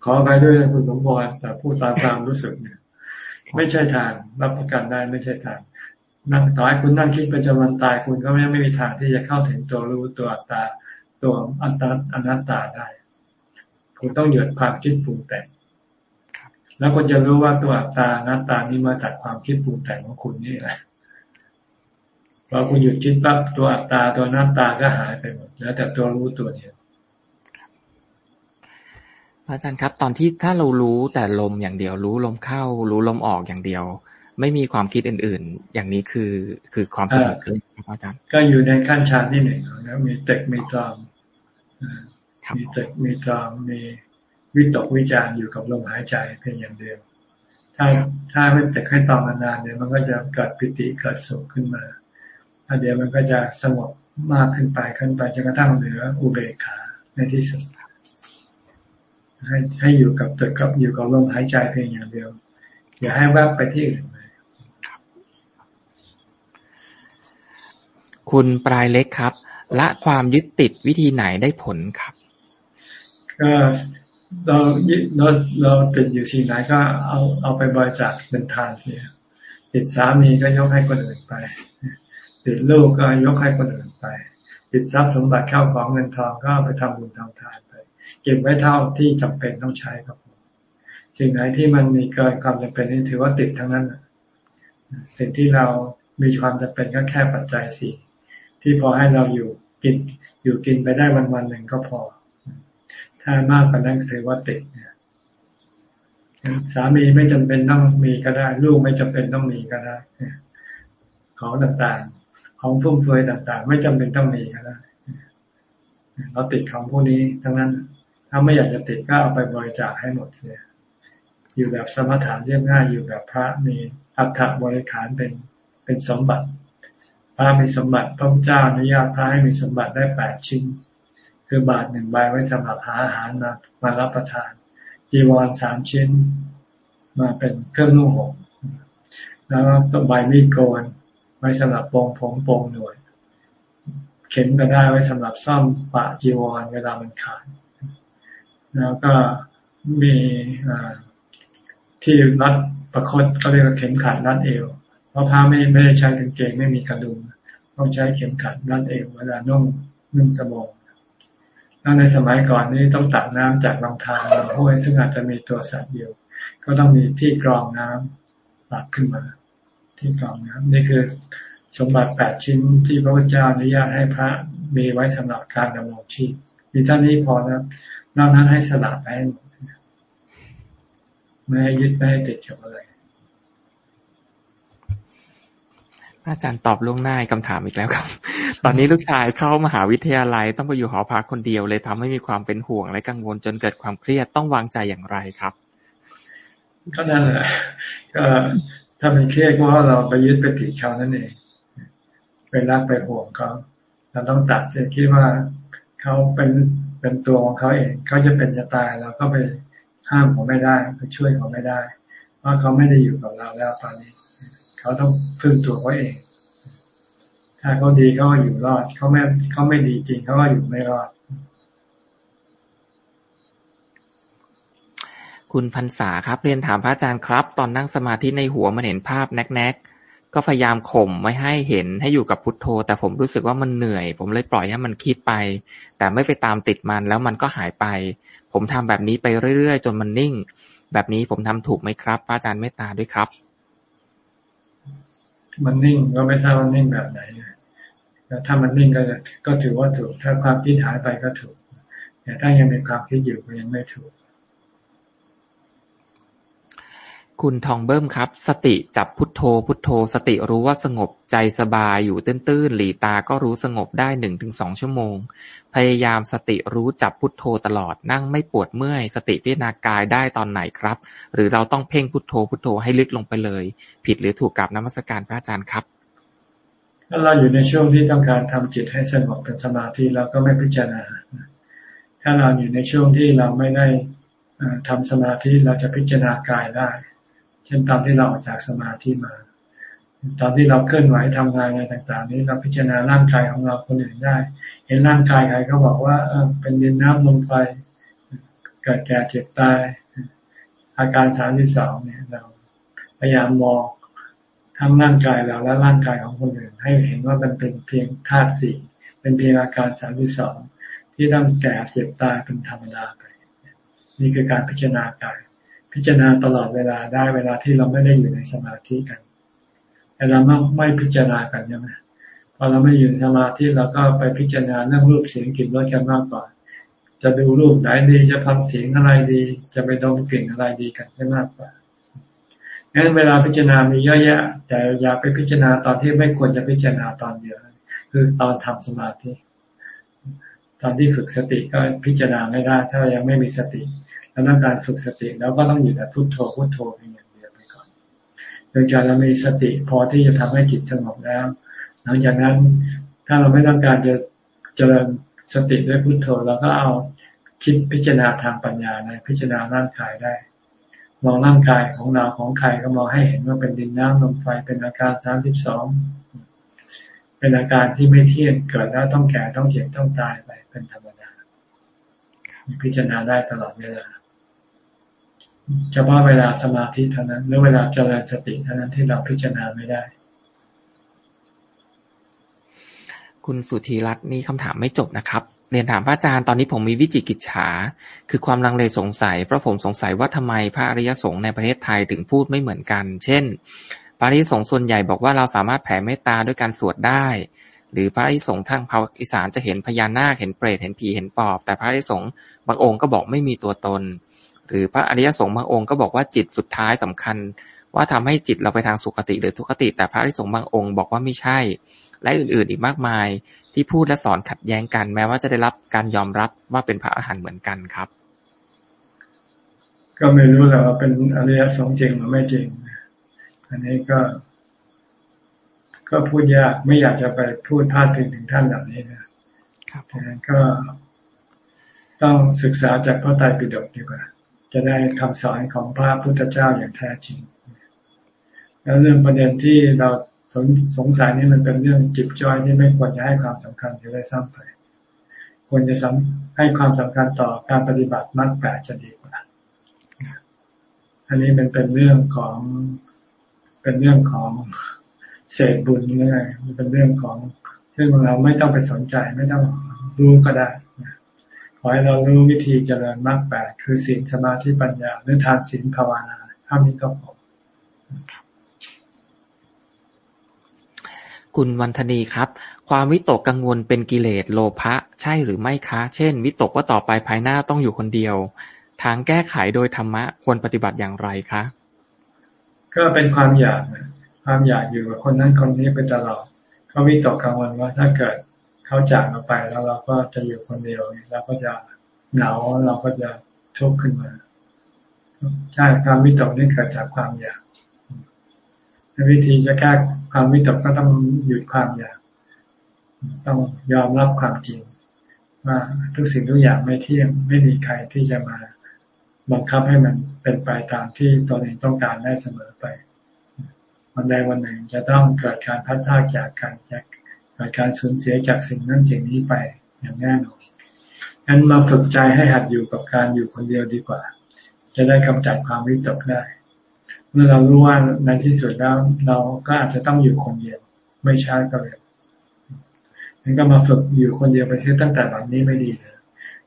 Speaker 2: ขอไปด้วยนะคุณสมบัติแต่พูดตามความรู้สึกเนี่ย ไม่ใช่ทางรับประกันได้ไม่ใช่ทาง นั่งต่อให้คุณนั่งคิดเป็นจำวันตายคุณก็ไม่ไม่มีทางที่จะเข้าถึงตัวรู้ตัวอัตตาตัวอัตตาอนัตตาได้คุณต้องหยุดความคิดปรุงแต่งแล้วคุณจะรู้ว่าตัวอัตตาอนัตตานี้มาจากความคิดปรุงแต่งของคุณนี่แหละ พอคุณหยุดคิดปั๊บตัวอัตตาตัวอนัตตาก็หายไปหมดแล้วแต่ตัวรู้ตัวเดียว
Speaker 1: อาจารย์ครับ ตอนที่ถ้าเรารู้แต่ลมอย่างเดียว รู้ลมเข้า รู้ลมออกอย่างเดียว ไม่มีความคิดอื่น ๆ อย่างนี้คือคือความสงบเลยครับอาจารย์
Speaker 2: ก็อยู่ในขั้นฌานที่หนึ่งแล้วมีเตกมีตรามมีเตกมีตรามมีวิตกวิจารอยู่กับลมหายใจเพียงอย่างเดียว ถ้าถ้าไม่เตกให้ตามนานเนี่ยมันก็จะเกิดปิติเกิดสุขขึ้นมา ถ้าเดี๋ยวมันก็จะสงบมากขึ้นไปขึ้นไปจนกระทั่งเหลืออุเบกขาในที่สุด ให้ให้อยู่กับเตกับอยู่กับลมหายใจเพียงอย่างเดียว อย่าให้แวบไปที่อื่น
Speaker 1: คุณปลายเล็กครับละความยึดติดวิธีไหนได้ผลครับ
Speaker 2: ก็เราเราเราติดอยู่สิ่งไหนก็เอาเอาไปบริจาคเป็นทานเสียติดสามีก็ยกให้คนอื่นไป ติดลูกก็ยกให้คนอื่นไป ติดทรัพย์สมบัติเข้าของเงินทองก็ไปทำบุญทำทานไป เก็บไว้เท่าที่จำเป็นต้องใช้ครับสิ่งไหนที่มันมีเกินความจำเป็นนี่ถือว่าติดทั้งนั้นสิ่งที่เรามีความจำเป็นก็แค่ปัจจัยสี่ที่พอให้เราอยู่กินอยู่กินไปได้วันวันหนึ่งก็พอ ถ้ามากกว่านั้นถือว่าติดเนี่ยสามีไม่จำเป็นต้องมีก็ได้ ลูกไม่จำเป็นต้องมีก็ได้ของต่างๆ ของฟุ่มเฟือยต่าง ๆ ไม่จำเป็นต้องมีก็ได้เราติดของพวกนี้ทั้งนั้น ถ้าไม่อยากจะติดก็เอาไปบริจาคให้หมดเสียอยู่แบบสมถะเรียบง่ายอยู่แบบพระมีอัฐบริขารเป็นเป็นสมบัติ พระมีสมบัติพระเจ้าอนุญาตพระให้มีสมบัติได้แปดชิ้น คือบาทหนึ่งใบไว้สำหรับหาอาหารมามารับประทาน จีวรสามชิ้น มาเป็นเครื่องนุ่งห่มแล้วก็ใบมีดโกน ไว้สำหรับปองผมปองหน่วยเข็นก็ได้ไว้สำหรับซ่อมปะจีวรเวลามันขาด แล้วก็มีที่รัดประคตก็เรียกว่าเข็มขัดรัดเอว เพราะพระไม่ไม่ได้ใช้กางเกงไม่มีกระดุมต้องใช้เข็มขัดรัดเอวเวลานุ่งนุ่งสบงแล้วในสมัยก่อนนี้ต้องตักน้ำจากลำธารลำห้วยซึ่งอาจจะมีตัวสัตว์เดียวก็ต้องมีที่กรองน้ำตักขึ้นมา ที่กรองน้ำนี่คือสมบัติแปดชิ้นที่พระพุทธเจ้าอนุญาตให้พระมีไว้สำหรับการดำรงชีพมีท่านนี้พอนะนอกนั้นให้สลับไปให้หมดไม่ให้ยึดไม่ให้ติดกับอะไร
Speaker 1: อาจารย์ตอบล่วงหน้าคำถามอีกแล้วครับ ตอนนี้ลูกชายเข้ามหาวิทยาลัยต้องไปอยู่หอพักคนเดียวเลยทำให้มีความเป็นห่วงและกังวลจนเกิดความเครียดต้องวางใจอย่างไรครับ
Speaker 2: ก็นั่นแหละก็ ถ้าเป็นเครียดก็เพราะเราไปยึดไปติดเขานั่นเอง ไปรักไปห่วงเขาเราต้องตัดเสียคิดว่าเขาเป็นเป็นตัวของเขาเองเขาจะเป็นจะตายเราก็ไปห้ามเขาไม่ได้ไปช่วยเขาไม่ได้ เพราะเขาไม่ได้อยู่กับเราแล้วตอนนี้ เขาต้องพึ่งตัวเขาเอง ถ้าเขาดีเขาก็อยู่รอดเขาไม่เขาไม่ดีจริงเขาก็อยู่ไม่รอด
Speaker 1: คุณพันษาครับ เรียนถามพระอาจารย์ครับ ตอนนั่งสมาธิในหัวมันเห็นภาพแนกๆก็พยายามข่มไม่ให้เห็นให้อยู่กับพุทโธ แต่ผมรู้สึกว่ามันเหนื่อย ผมเลยปล่อยให้มันคิดไป แต่ไม่ไปตามติดมันแล้วมันก็หายไป ผมทำแบบนี้ไปเรื่อยๆ จนมันนิ่ง แบบนี้ผมทำถูกไหมครับพระอาจารย์เมตตาด้วยครับ
Speaker 2: มันนิ่งก็ไม่ทราบว่านิ่งแบบไหนแต่ถ้ามันนิ่งก็ก็ถือว่าถูก ถ้าความคิดหายไปก็ถูกแต่ถ้ายังมีความคิดอยู่ก็ยังไม่ถูก
Speaker 1: คุณทองเบิ้มครับ สติจับพุทโธ พุทโธ สติรู้ว่าสงบใจสบายอยู่ตื้นๆ หลีตาก็รู้สงบได้หนึ่งถึงสองชั่วโมง พยายามสติรู้จับพุทโธตลอด นั่งไม่ปวดเมื่อย สติพิจารณากายได้ตอนไหนครับ หรือเราต้องเพ่งพุทโธ พุทโธให้ลึกลงไปเลย ผิดหรือถูกกับนมัสการพระอาจารย์ครับ
Speaker 2: ถ้าเราอยู่ในช่วงที่ต้องการทำจิตให้สงบเป็นสมาธิเราก็ไม่พิจารณา ถ้าเราอยู่ในช่วงที่เราไม่ได้ทำสมาธิเราจะพิจารณากายได้ เช่นตอนที่เราออกจากสมาธิมา ตอนที่เราเคลื่อนไหวทำงานอะไรต่าง ๆ นี้เราพิจารณาร่างกายของเราคนอื่นได้ เห็นร่างกายใครเขาบอกว่าเป็นดินน้ำลมไฟเกิดแก่เจ็บตาย อาการสามสิบสองเนี่ยเราพยายามมองทั้งร่างกายเราและร่างกายของคนอื่น ให้เห็นว่ามันเป็นเพียงธาตุสี่เป็นเพียงอาการสามสิบสองที่ต้องแก่เจ็บตายเป็นธรรมดาไป นี่คือการพิจารณากาย พิจารณาตลอดเวลาได้เวลาที่เราไม่ได้อยู่ในสมาธิกัน แต่เราไม่ไม่พิจารณากันใช่ไหมพอเราไม่อยู่ในสมาธิเราก็ไปพิจารณาเรื่องรูปเสียงกลิ่นรสกันมากกว่า จะดูรูปไหนดีจะฟังเสียงอะไรดี จะไปดมกลิ่นอะไรดีกันได้มากกว่างั้นเวลาพิจารณามีเยอะแยะ แต่อย่าไปพิจารณาตอนที่ไม่ควรจะพิจารณาตอนเดียว คือตอนทำสมาธิ ตอนที่ฝึกสติก็พิจารณาไม่ได้ ถ้ายังไม่มีสติ แล้วต้องการฝึกสติแล้วก็ต้องอยู่แต่พุโทโธพุโทโธเพียงอย่างเดียวไปก่อนโดยการเรามีสติพอที่จะทำให้จิตสงบแล้ว หลังจากนั้นถ้าเราไม่ต้องการจะเจริญสติด้วยพุโทโธเราก็เอาคิดพิจารณาทางปัญญาในพิจารณาร่างกายได้ มองร่างกายของเราของใครก็มองให้เห็นว่าเป็นดินน้ำลมไฟเป็นอาการสามสิบสองเป็นอาการที่ไม่เที่ยงเกิดแล้วต้องแก่ต้องเจ็บต้องตายไปเป็นธรรมดาพิจารณาได้ตลอดเวลา เฉพาะเวลาสมาธิเท่านั้นหรือเวลาเจริญสติเท่านั้นที่เราพิจารณาไม่ได้
Speaker 1: คุณสุธีรัตน์นี่คำถามไม่จบนะครับเรียนถามพระอาจารย์ตอนนี้ผมมีวิจิกิจฉา คือความลังเลสงสัย เพราะผมสงสัยว่าทำไมพระอริยสงฆ์ในประเทศไทยถึงพูดไม่เหมือนกัน เช่น พระอริยสงฆ์ส่วนใหญ่บอกว่าเราสามารถแผ่เมตตาด้วยการสวดได้ หรือพระอริยสงฆ์ทางภาคอีสานจะเห็นพญานาคเห็นเปรตเห็นผีเห็นปอบ แต่พระอริยสงฆ์บางองค์ก็บอกไม่มีตัวตน หรือพระอริยสงฆ์บางองค์ก็บอกว่าจิตสุดท้ายสำคัญ ว่าทำให้จิตเราไปทางสุคติหรือทุคติ แต่พระอริยสงฆ์บางองค์บอกว่าไม่ใช่ และอื่นๆอีกมากมาย ที่พูดและสอนขัดแย้งกัน แม้ว่าจะได้รับการยอมรับว่าเป็นพระอรหันต์เหมือนกันครับ
Speaker 2: ก็ไม่รู้แหละว่าเป็นอริยสงฆ์จริงหรือไม่จริง อันนี้ก็ ก็พูดยากไม่อยากจะไปพูดพาดพิงถึงท่านเหล่านี้นะครับก็ต้องศึกษาจากพระไตรปิฎกดีกว่า จะได้คำสอนของพระพุทธเจ้าอย่างแท้จริง แล้วเรื่องประเด็นที่เราสงสงสัยนี่มันเป็นเรื่องจิบจอยที่ไม่ควรจะให้ความสำคัญจะได้ซ้ำไปควรจะให้ความสำคัญต่อการปฏิบัติมรรคแปดจะดีกว่า อันนี้มันเป็นเรื่องของเป็นเรื่องของเศษบุญง่ายมันเป็นเรื่องของซึ่งเราไม่ต้องไปสนใจไม่ต้องรู้ก็ได้ ขอให้เรารู้วิธีเจริญมรรคแปดคือศีลสมาธิปัญญาหรือทานศีลภาวนาถ้ามีก็พอ
Speaker 1: คุณวันธนีครับ ความวิตกกังวลเป็นกิเลสโลภะใช่หรือไม่คะ เช่น วิตกว่าต่อไปภายหน้าต้องอยู่คนเดียว ทางแก้ไขโดยธรรมะควรปฏิบัติอย่างไรคะ
Speaker 2: ก็เป็นความอยากนะความอยากอยู่กับคนนั้นคนนี้ไปตลอดเขาวิตกกังวลว่าถ้าเกิด เขาจากเราไปแล้วเราก็จะอยู่คนเดียวเราก็จะเหงาเราก็จะทุกข์ขึ้นมา ใช่ความวิตกนี่เกิดจากความอยากวิธีจะแก้ความวิตกก็ต้องหยุดความอยาก ต้องยอมรับความจริง ว่าทุกสิ่งทุกอย่างไม่เที่ยงไม่มีใครที่จะมาบังคับให้มันเป็นไปตามที่ตนเองต้องการได้เสมอไป วันใดวันหนึ่งจะต้องเกิดการพัดพาจากกันจาก กิดการสูญเสียจากสิ่งนั้นสิ่งนี้ไปอย่างแน่นอนงั้นมาฝึกใจให้หัดอยู่กับการอยู่คนเดียวดีกว่า จะได้กำจัดความวิตกได้ เมื่อเรารู้ว่าในที่สุดแล้วเราก็อาจจะต้องอยู่คนเดียว ไม่ช้าก็เร็วนั้นก็มาฝึกอยู่คนเดียวไปเช่ตั้งแต่หลังนี้ไม่ดีเลย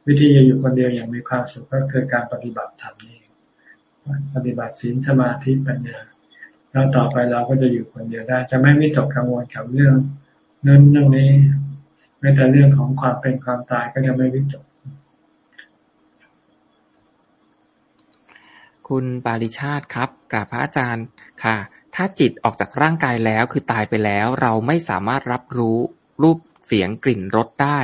Speaker 2: วิธีจะอยู่คนเดียวอย่างมีความสุขก็คือการปฏิบัติธรรมนี่ปฏิบัติศีลสมาธิปัญญาแล้วต่อไปเราก็จะอยู่คนเดียวได้ จะไม่มีตกกังวลกับเรื่อง นั้นเรื่องนี้แม้แต่เรื่องของความเป็นความตายก็จะไม่วิตก
Speaker 1: คุณปาริชาติครับกราบพระอาจารย์ค่ะ ถ้าจิตออกจากร่างกายแล้วคือตายไปแล้ว เราไม่สามารถรับรู้รูปเสียงกลิ่นรสได้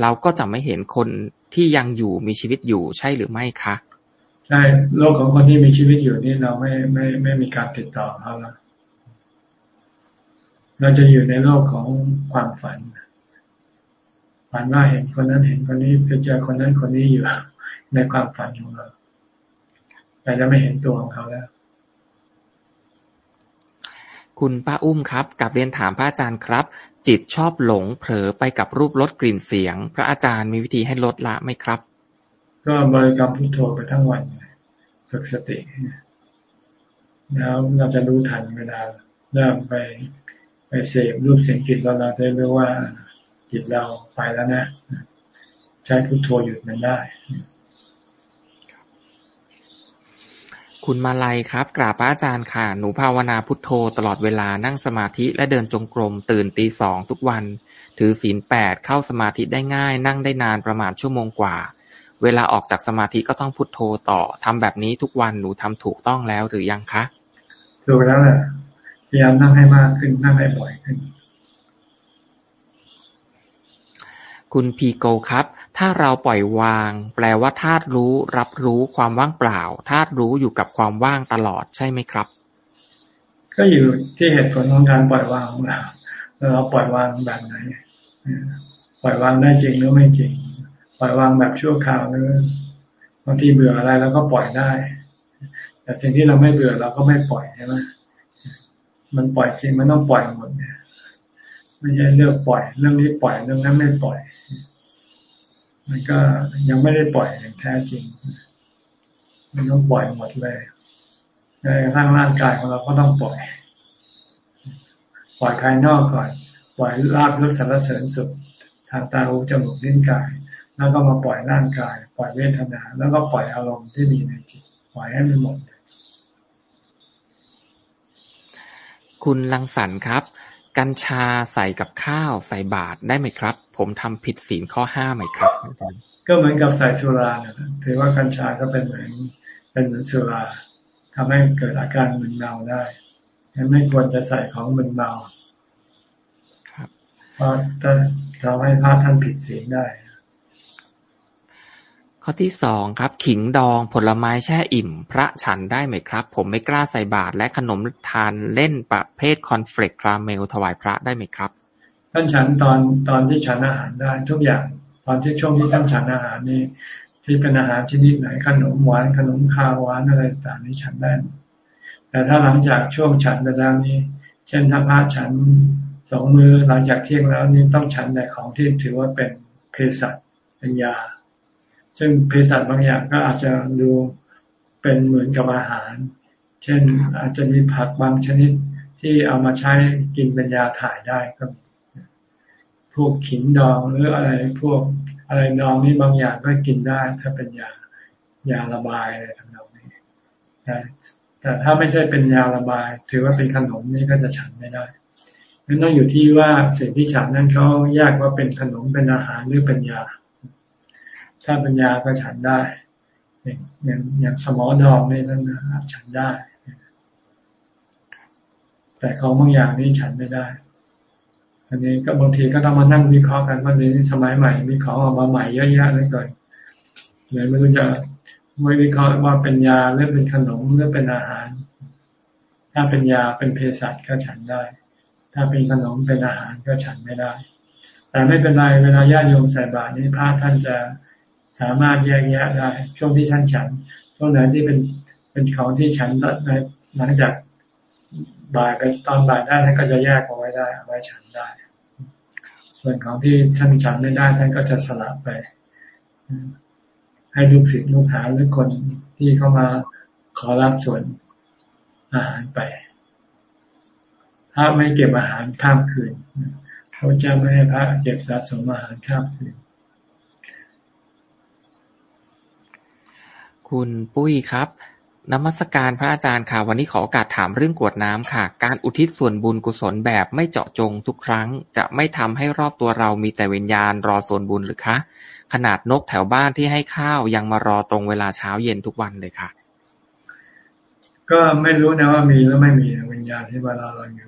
Speaker 1: เราก็จะไม่เห็นคนที่ยังอยู่มีชีวิตอยู่ใช่หรือไม่คะ
Speaker 2: ใช่โลกของคนที่มีชีวิตอยู่นี่เราไม่ไม่ไม่มีการติดต่อเขาแล้ว เราจะอยู่ในโลกของความฝัน ฝันว่าเห็นคนนั้นเห็นคนนี้ไปเจอคนนั้นคนนี้อยู่ในความฝันของเราแต่จะไม่เห็นตัวของเขาแล้ว
Speaker 1: คุณป้าอุ้มครับกับเรียนถามพระอาจารย์ครับ จิตชอบหลงเผลอไปกับรูปรสกลิ่นเสียง พระอาจารย์มีวิธีให้ลดละไหมครับ
Speaker 2: ก็บริกรรมพุทโธไปทั้งวันฝึกสติแล้วเราจะรู้ทันเวลาเริ่มไปไป เสพรูปเสียงจิตเราเราจะรู้ว่าจิตเราไปแล้วนะ ใช้พุทโธหยุดมันได้
Speaker 1: คุณมาลัยครับกราบพระอาจารย์ค่ะ หนูภาวนาพุทโธตลอดเวลานั่งสมาธิและเดินจงกรมตื่นตีสองทุกวัน ถือศีลแปดเข้าสมาธิได้ง่าย นั่งได้นานประมาณชั่วโมงกว่า เวลาออกจากสมาธิก็ต้องพุทโธต่อทำแบบนี้ทุกวันหนูทำถูกต้องแล้วหรือยังคะ
Speaker 2: ถูกแล้วแหละ พยายามนั่งให้มากขึ้นนั่งให้บ่อยขึ้น
Speaker 1: คุณพีโกครับ ถ้าเราปล่อยวาง แปลว่าธาตุรู้ รับรู้ความว่างเปล่าธาตุรู้อยู่กับความว่างตลอดใช่ไหมครับ
Speaker 2: ก็อยู่ที่เหตุผลของการปล่อยวางของเราเราปล่อยวางแบบไหนปล่อยวางได้จริงหรือไม่จริง ปล่อยวางแบบชั่วคราวหรือบางทีเบื่ออะไรเราก็ปล่อยได้ แต่สิ่งที่เราไม่เบื่อเราก็ไม่ปล่อยใช่ไหม มันปล่อยจริงมันต้องปล่อยหมดเนี่ยไม่ใช่เลือกปล่อย เรื่องนี้ปล่อยเรื่องนั้นไม่ปล่อย มันก็ยังไม่ได้ปล่อยอย่างแท้จริง มันต้องปล่อยหมดเลยในร่างร่างกายของเราก็ต้องปล่อย ปล่อยภายนอกก่อน ปล่อยลาบรสสารเสริญสุขทางตาหูจมูกลิ้นกาย แล้วก็มาปล่อยร่างกาย ปล่อยเวทนา แล้วก็ปล่อยอารมณ์ที่มีในจิต ปล่อยให้มันหมด
Speaker 1: คุณลังสรรครับ กัญชาใส่กับข้าวใส่บาตรได้ไหมครับ ผมทำผิดศีลข้อห้าไหมครับอาจารย์
Speaker 2: ก็เหมือนกับใส่สุรานะถือว่ากัญชาก็เป็นเหมือนเป็นเหมือนสุราทำให้เกิดอาการมึนเมาได้ไม่ควรจะใส่ของมึนเมา
Speaker 1: ครับ
Speaker 2: เพราะจะทำให้พระท่านผิดศีลได้
Speaker 1: ข้อที่สองครับ ขิงดองผลไม้แช่อิ่ม พระฉันได้ไหมครับ ผมไม่กล้าใส่บาตรและขนมทานเล่นประเภทคอนเฟลกคราเมลถวายพระได้ไหมครับ
Speaker 2: ท่านฉันตอนตอนที่ฉันอาหารได้ทุกอย่างตอนที่ช่วงที่ท่านฉันอาหารนี่ที่เป็นอาหารชนิดไหนขนมหวานขนมคาวหวานอะไรต่างนี้ฉันได้ แต่ถ้าหลังจากช่วงฉันไปแล้วนี้ เช่นถ้าพระฉันสองมือหลังจากเที่ยงแล้วนี่ต้องฉันแต่ของที่ถือว่าเป็นเภสัชเป็นยา ซึ่งเภสัชบางอย่างก็อาจจะดูเป็นเหมือนกับอาหาร เช่นอาจจะมีผักบางชนิดที่เอามาใช้กินเป็นยาถ่ายได้ก็พวกขิงดองหรืออะไรพวกอะไรดองนี่บางอย่างก็กินได้ ถ้าเป็นยายาระบายอะไรทำนองนี้แต่แต่ถ้าไม่ใช่เป็นยาระบาย ถือว่าเป็นขนมนี่ก็จะฉันไม่ได้นั่นต้องอยู่ที่ว่าสิ่งที่ฉันนั้นเขาแยกว่าเป็นขนมเป็นอาหารหรือเป็นยา ถ้าเป็นยาก็ฉันได้อย่างอย่างองสมอดองนี่นั่นนะฉันได้ แต่ของบางอย่างนี่ฉันไม่ได้ อันนี้ก็บางทีก็ต้องมานั่งวิเคราะห์กันว่าในสมัยใหม่ มีของออกมาใหม่เยอะแยะเลยก่อนเลยไม่รู้จะไม่วิเคราะห์ว่าเป็นยาหรือเป็นขนมหรือเป็นอาหาร ถ้าเป็นยาเป็นเภสัชก็ฉันได้ ถ้าเป็นขนมเป็นอาหารก็ฉันไม่ได้ แต่ไม่เป็นไรเวลาญาติโยมใส่บาตรนี้พระท่านจะ สามารถแยกแยะได้ ช่วงที่ท่านฉันช่วงไหนที่เป็นเป็นของที่ฉันในหลังจากบ่ายไปตอนบ่ายได้ท่านก็จะแยกเอาไว้ได้เอาไว้ฉันได้ ส่วนของที่ท่านฉันไม่ได้ท่านก็จะสลับไป ให้ลูกศิษย์ลูกหาหรือคนที่เข้ามาขอรับส่วนอาหารไป ถ้าไม่เก็บอาหารข้ามคืนเขาจะไม่ให้พระเก็บสะสมอาหารข้ามคืน
Speaker 1: คุณปุ้ยครับ นมัสการพระอาจารย์ค่ะ วันนี้ขอโอกาสถามเรื่องกวดน้ำค่ะ การอุทิศส่วนบุญกุศลแบบไม่เจาะจงทุกครั้ง จะไม่ทำให้รอบตัวเรามีแต่วิญญาณรอส่วนบุญหรือคะ ขนาดนกแถวบ้านที่ให้ข้าวยังมารอตรงเวลาเช้าเย็นทุกวันเลยค่ะ
Speaker 2: ก็ไม่รู้นะว่ามีหรือไม่มีวิญญาณที่มารอเราอยู่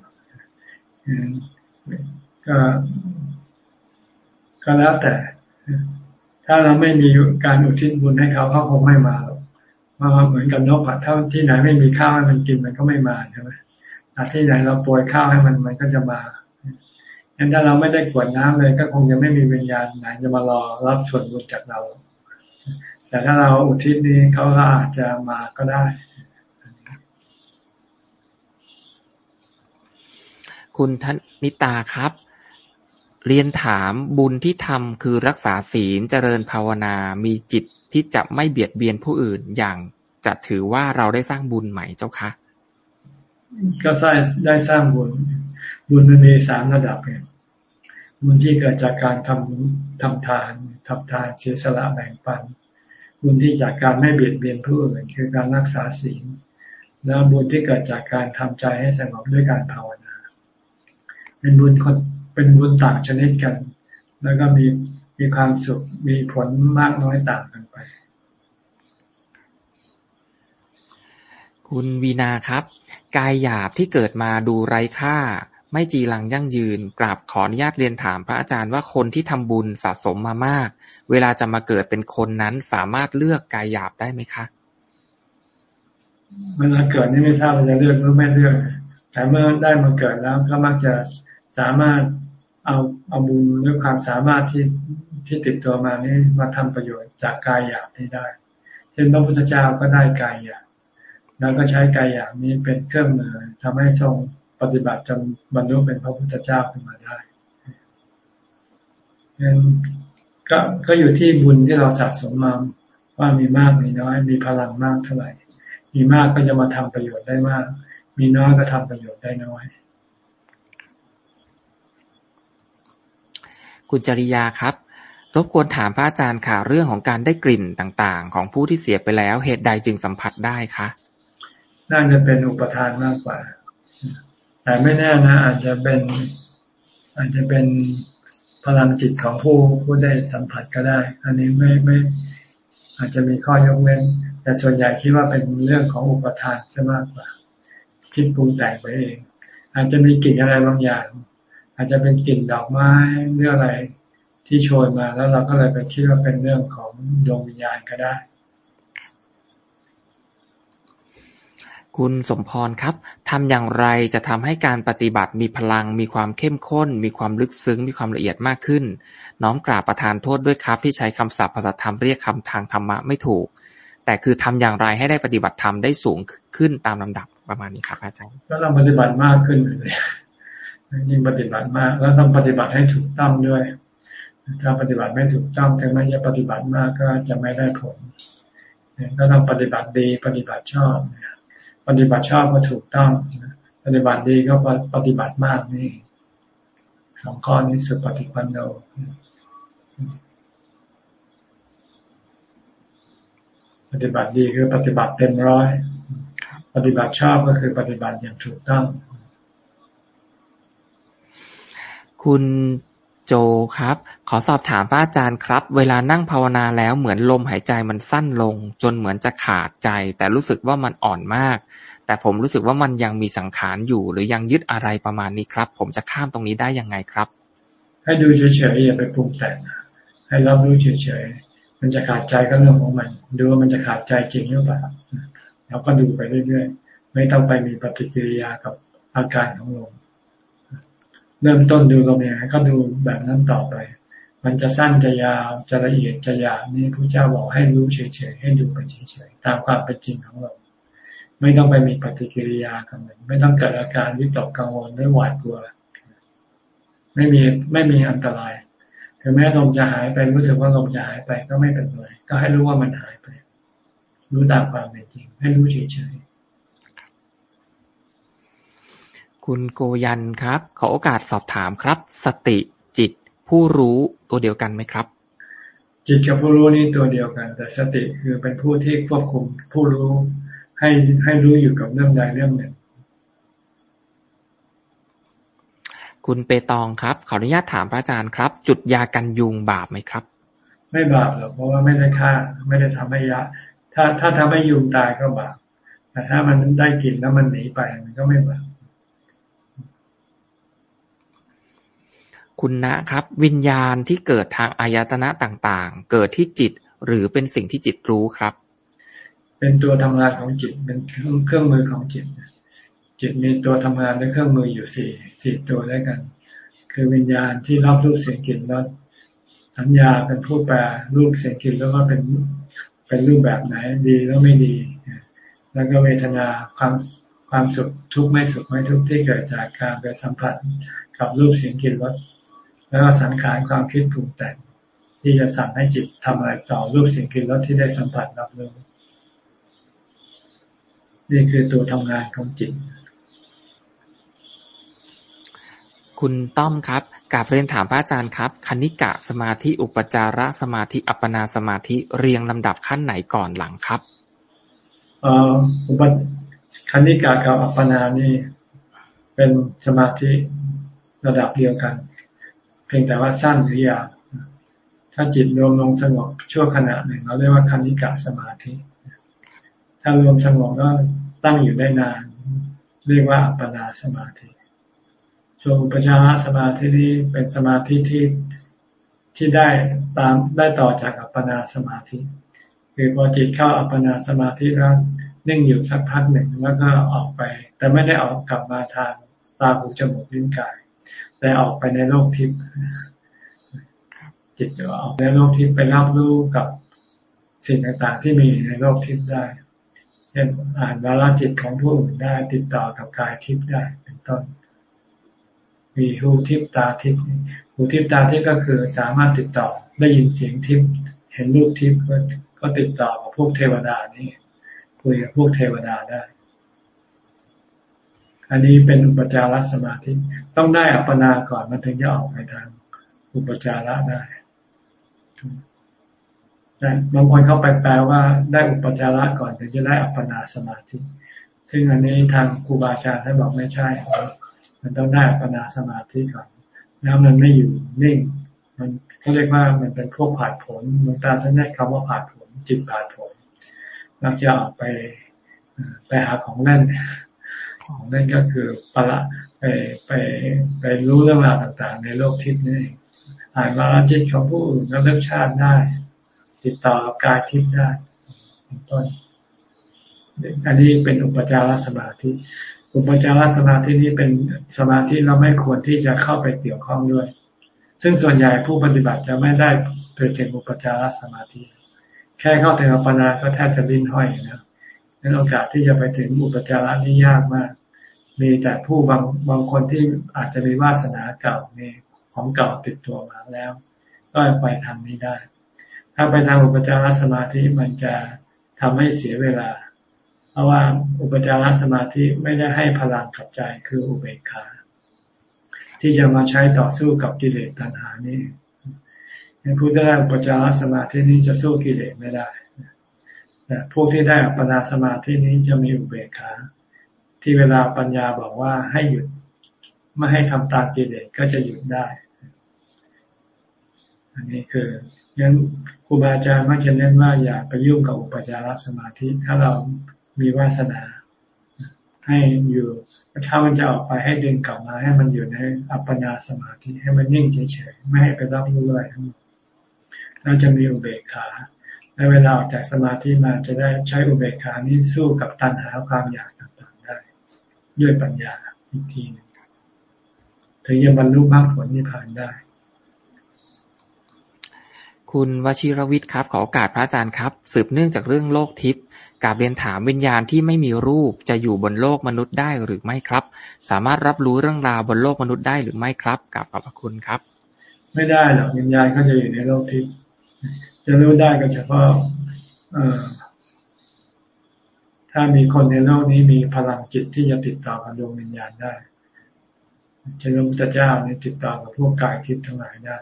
Speaker 2: ก็ก็แล้วแต่ ถ้าเราไม่มีการอุทิศบุญให้เขาเขาคงไม่มา เหมือนกับนกถ้าที่ไหนไม่มีข้าวให้มันกินมันก็ไม่มาใช่ไหมแต่ที่ไหนเราโปรยข้าวให้มันมันก็จะมางั้นถ้าเราไม่ได้กวดน้ำเลย ก็คงจะไม่มีวิญญาณไหนจะมารอรับส่วนบุญจากเรา แต่ถ้าเราอุทิศนี้เขาก็อาจจะมาก็ได้
Speaker 1: คุณทนิตาครับ เรียนถามบุญที่ทำคือรักษาศีลเจริญภาวนา มีจิต ที่จะไม่เบียดเบียนผู้อื่น อย่างจะถือว่าเราได้สร้างบุญไหมเจ้าคะ
Speaker 2: ก็ได้ได้สร้างบุญ บุญมันมีสามระดับไงบุญที่เกิดจากการทำทำทานทำทานเสียสละแบ่งปัน บุญที่จากการไม่เบียดเบียนผู้อื่นคือการรักษาศีลแล้วบุญที่เกิดจากการทำใจให้สงบด้วยการภาวนา เป็นบุญคนเป็นบุญต่างชนิดกัน แล้วก็มีมีความสุขมีผลมากน้อยต่างกันไป
Speaker 1: คุณวีนาครับ กายหยาบที่เกิดมาดูไร้ค่า ไม่จีรังยั่งยืน กราบขออนุญาตเรียนถามพระอาจารย์ว่าคนที่ทำบุญสะสมมามาก เวลาจะมาเกิดเป็นคนนั้นสามารถเลือกกายหยาบได้ไหมคะ
Speaker 2: เวลาเกิดนี่ไม่ทราบว่าจะเลือกหรือไม่เลือก แต่เมื่อได้มาเกิดแล้วก็มักจะสามารถเอาเอาบุญหรือความสามารถที่ที่ติดตัวมานี้มาทำประโยชน์จากกายหยาบนี้ได้ เช่นพระพุทธเจ้าก็ได้กายหยาบ แล้วก็ใช้กายหยาบนี้เป็นเครื่องมือทำให้ทรงปฏิบัติจนบรรลุเป็นพระพุทธเจ้าขึ้นมาได้งั้นก็ก็อยู่ที่บุญที่เราสะสมมาว่ามีมากมีน้อย มีพลังมากเท่าไหร่ มีมากก็จะมาทำประโยชน์ได้มาก มีน้อยก็ทำประโยชน์ได้น้อย
Speaker 1: คุณจริยาครับรบกวนถามพระอาจารย์ค่ะเรื่องของการได้กลิ่นต่างๆ ของผู้ที่เสียไปแล้วเหตุใดจึงสัมผัสได้คะ
Speaker 2: น่าจะเป็นอุปทานมากกว่า แต่ไม่แน่นะ อาจจะเป็นอาจจะเป็นพลังจิตของผู้ผู้ได้สัมผัสก็ได้ อันนี้ไม่ไม่อาจจะมีข้อยกเว้น แต่ส่วนใหญ่คิดว่าเป็นเรื่องของอุปทานซะมากกว่า คิดปรุงแต่งไปเอง อาจจะมีกลิ่นอะไรบางอย่าง อาจจะเป็นกลิ่นดอกไม้เรื่องอะไรที่โชยมาแล้วเราก็เลยไปคิดว่าเป็นเรื่องของดวงวิญญาณก็ได้
Speaker 1: คุณสมพรครับ ทำอย่างไรจะทำให้การปฏิบัติมีพลัง มีความเข้มข้น มีความลึกซึ้ง มีความละเอียดมากขึ้น น้อมกราบประทานโทษด้วยครับที่ใช้คำศัพท์ภาษาธรรมเรียกคำทางธรรมะไม่ถูก แต่คือทำอย่างไรให้ได้ปฏิบัติธรรมได้สูงขึ้นตามลำดับประมาณนี้ครับอาจารย์
Speaker 2: ก็เราปฏิบัติมากขึ้นเลยยิ่งปฏิบัติมากแล้วต้องปฏิบัติให้ถูกต้องด้วย ถ้าปฏิบัติไม่ถูกต้องถึงแม้จะปฏิบัติมากก็จะไม่ได้ผลก็ต้องปฏิบัติดีปฏิบัติชอบ ปฏิบัติชอบก็ถูกต้องปฏิบัติดีก็ปฏิบัติมากนี่สองข้อนี้สุปฏิปันโนปฏิบัติดีคือปฏิบัติเต็มร้อยปฏิบัติชอบก็คือปฏิบัติอย่างถูกต้อง
Speaker 1: คุณ โจครับ ขอสอบถามพระอาจารย์ครับ เวลานั่งภาวนาแล้วเหมือนลมหายใจมันสั้นลง จนเหมือนจะขาดใจ แต่รู้สึกว่ามันอ่อนมาก แต่ผมรู้สึกว่ามันยังมีสังขารอยู่ หรือยังยึดอะไรประมาณนี้ครับ ผมจะข้ามตรงนี้ได้ยังไงครับ
Speaker 2: ให้ดูเฉยๆอย่าไปปรุงแต่งให้รับรู้เฉยๆมันจะขาดใจก็เรื่องของมัน ดูว่ามันจะขาดใจจริงหรือเปล่าแล้วก็ดูไปเรื่อยๆไม่ต้องไปมีปฏิกิริยากับอาการของลม เริ่มต้นดูลมอย่างไรก็ดูแบบนั้นต่อไป มันจะสั้นจะยาวจะละเอียดจะหยาบนี่พระเจ้าบอกให้รู้เฉยๆให้ดูไปเฉยๆตามความเป็นจริงของเราไม่ต้องไปมีปฏิกิริยากับมันไม่ต้องเกิดอาการวิตกกังวลหรือหวาดกลัว ไม่มีไม่มีอันตรายถึงแม้ลมจะหายไปรู้สึกว่าลมจะหายไปก็ไม่เป็นไรก็ให้รู้ว่ามันหายไป รู้ตามความเป็นจริง ให้รู้เฉยๆ
Speaker 1: คุณโกยันครับ ขอโอกาสสอบถามครับ สติจิต ผู้รู้ตัวเดียวกันไหมครับ
Speaker 2: จิตกับผู้รู้นี่ตัวเดียวกัน แต่สติคือเป็นผู้ที่ควบคุมผู้รู้ให้ให้รู้อยู่กับเรื่องใดเรื่องหนึ่ง
Speaker 1: คุณเปตองครับ ขออนุญาตถามพระอาจารย์ครับ จุดยากันยุงบาปไหมครับ
Speaker 2: ไม่บาปหรอกเพราะว่าไม่ได้ฆ่า ไม่ได้ทำให้ยะถ้าถ้าทำให้ยุงตายก็บาปแต่ถ้ามันได้กินแล้วมันหนีไปมันก็ไม่บาป
Speaker 1: คุณนะครับ วิญญาณที่เกิดทางอายตนะต่างๆ เกิดที่จิตหรือเป็นสิ่งที่จิตรู้ครับ
Speaker 2: เป็นตัวทำงานของจิตเป็นเครื่องเครื่องมือของจิต จิตมีตัวทำงานและเครื่องมืออยู่สี่สี่ตัวด้วยกัน คือวิญญาณที่รับรูปเสียงกลิ่นรสสัญญาเป็นผู้แปลรูปเสียงกลิ่นแล้วก็เป็นเป็นรูปแบบไหนดีแล้วไม่ดี แล้วก็เวทนาความความสุขทุกข์ไม่สุขไม่ทุกข์ที่เกิดจากการไปสัมผัสกับรูปเสียงกลิ่นรส แล้วก็สังขารความคิดปรุงแต่งที่จะสั่งให้จิตทำอะไรต่อรูปสิ่งกินรสที่ได้สัมผัสรับรู้นี่คือตัวทำงานของจิต
Speaker 1: คุณต้อมครับกาบเรียนถามพระอาจารย์ครับ คณิกะสมาธิอุปจาระสมาธิอัปปนาสมาธิเรียงลำดับขั้นไหนก่อนหลังครับ
Speaker 2: เอ่ออุปคณิกะกับอัปปนานี่เป็นสมาธิระดับเดียวกัน เพียงแต่ว่าสั้นหรือยาวถ้าจิตรวมลงสงบชั่วขณะหนึ่งเราเรียกว่าคันิกะสมาธิ ถ้ารวมสงบก็ตั้งอยู่ได้นาน เรียกว่าอัปปนาสมาธิส่วนอุปจารสมาธินี้เป็นสมาธิที่ที่ได้ตามได้ต่อจากอัปปนาสมาธิ คือพอจิตเข้าอัปปนาสมาธิแล้วนิ่งอยู่สักพักหนึ่งแล้วก็ออกไป แต่ไม่ได้ออกกลับมาทางตาหูจมูกลิ้นกาย แต่ออกไปในโลกทิพย์จิตจะออกในโลกทิพย์ไปรับรู้กับสิ่งต่างๆ ที่มีในโลกทิพย์ได้เช่นอ่านวาลจิตของผู้อื่นได้ติดต่อกับกายทิพย์ได้ เป็นต้น มีหูทิพย์ตาทิพย์หูทิพย์ตาทิพย์ก็คือสามารถติดต่อได้ยินเสียงทิพย์เห็นรูปทิพย์ก็ติดต่อกับพวกเทวดานี่คุยกับพวกเทวดาได้ อันนี้เป็นอุปจารสมาธิ ต้องได้อัปปนาก่อนมันถึงจะออกไปทางอุปจาระได้บางคนเข้าไปแปลว่าได้อุปจาระก่อนถึงจะได้อัปปนาสมาธิ ซึ่งอันนี้ทางครูบาอาจารย์ท่านบอกไม่ใช่ มันต้องได้อัปปนาสมาธิก่อนแล้วมันไม่อยู่นิ่ง มันเขาเรียกว่ามันเป็นพวกผาดผลหลวงตาท่านได้คำว่าผาดผลจิตผาดผลเราจะออกไปไปหาของเล่น นั่นก็คือปละไปไปไปรู้เรื่องราวต่างๆ ในโลกทิพย์นี่อ่านมาลจิตของผู้อื่นแล้วเลือกชาติได้ ติดต่อกับกายทิพย์ได้เป็นต้นอันนี้เป็นอุปจารสมาธิ อุปจารสมาธินี้เป็นสมาธิเราไม่ควรที่จะเข้าไปเกี่ยวข้องด้วย ซึ่งส่วนใหญ่ผู้ปฏิบัติจะไม่ได้เกิดถึงอุปจารสมาธิ แค่เข้าถึงอัปปนาก็แทบจะลิ้นห้อยนะนั้นโอกาสที่จะไปถึงอุปจาระนี่ยากมาก มีแต่ผู้บางบางคนที่อาจจะมีวาสนาเก่ามีของเก่าติดตัวมาแล้ว ก็ไปทางนี้ได้ ถ้าไปทางอุปจารสมาธิมันจะทำให้เสียเวลา เพราะว่าอุปจารสมาธิไม่ได้ให้พลังกับใจคืออุเบกขาที่จะมาใช้ต่อสู้กับกิเลสตัณหานี้ผู้ที่ได้อุปจารสมาธินี้จะสู้กิเลสไม่ได้แต่พวกที่ได้อัปปนาสมาธินี้จะมีอุเบกขา ที่เวลาปัญญาบอกว่าให้หยุดไม่ให้ทำตามกิเลสก็จะหยุดได้ อันนี้คืองั้นครูบาอาจารย์มักจะเน้นว่าอย่าไปยุ่งกับอุปจารสมาธิ ถ้าเรามีวาสนา ให้อยู่ถ้ามันจะออกไปให้ดึงกลับมา ให้มันอยู่ในอัปปนาสมาธิให้มันนิ่งเฉยๆไม่ให้ไปรับรู้อะไรทั้งหมดเราจะมีอุเบกขาและเวลาออกจากสมาธิมาจะได้ใช้อุเบกขานี้สู้กับตัณหาความอยาก ด้วยปัญญาอีกทีนึงถึงจะบรรลุมรรคผลนิพพานได้
Speaker 1: คุณวชิรวิทย์ครับ ขอโอกาสพระอาจารย์ครับ สืบเนื่องจากเรื่องโลกทิพย์กาบเรียนถามวิญญาณที่ไม่มีรูปจะอยู่บนโลกมนุษย์ได้หรือไม่ครับ สามารถรับรู้เรื่องราวบนโลกมนุษย์ได้หรือไม่ครับกับขอบพระคุณครับ
Speaker 2: ไม่ได้หรอกวิญญาณก็จะอยู่ในโลกทิพย์จะรู้ได้ก็เฉพาะ ถ้ามีคนในโลกนี้มีพลังจิตที่จะติดต่อกับดวงวิญญาณได้เช่นพระพุทธเจ้านี่ติดต่อกับพวกกายทิพย์ทั้งหลายได้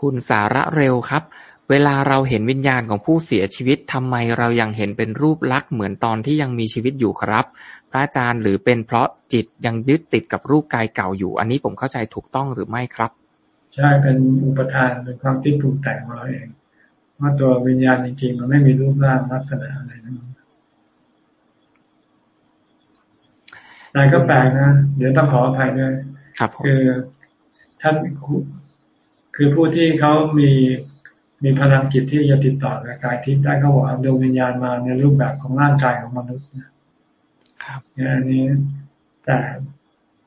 Speaker 1: คุณสาระเร็วครับ เวลาเราเห็นวิญญาณของผู้เสียชีวิตทำไมเรายังเห็นเป็นรูปลักษณ์เหมือนตอนที่ยังมีชีวิตอยู่ครับ พระอาจารย์หรือเป็นเพราะจิตยังยึดติดกับรูปกายเก่าอยู่ อันนี้ผมเข้าใจถูกต้องหรือไม่ครับ
Speaker 2: ใช่เป็นอุปทานเป็นความที่ปรุงแต่งของเราเอง ว่าตัววิญญาณจริงๆ มันไม่มีรูปร่างลักษณะอะไรนั่นแต่ก็แปลกนะ เดี๋ยวต้องขออภัยด้วย
Speaker 1: ครับ
Speaker 2: คือท่านคือผู้ที่เขามีมีพลังจิตที่จะติดต่อกับกายทิพย์ได้เขาบอกเอาดวงวิญญาณมาในรูปแบบของร่างกายของมนุษย์นะครับอันนี้แต่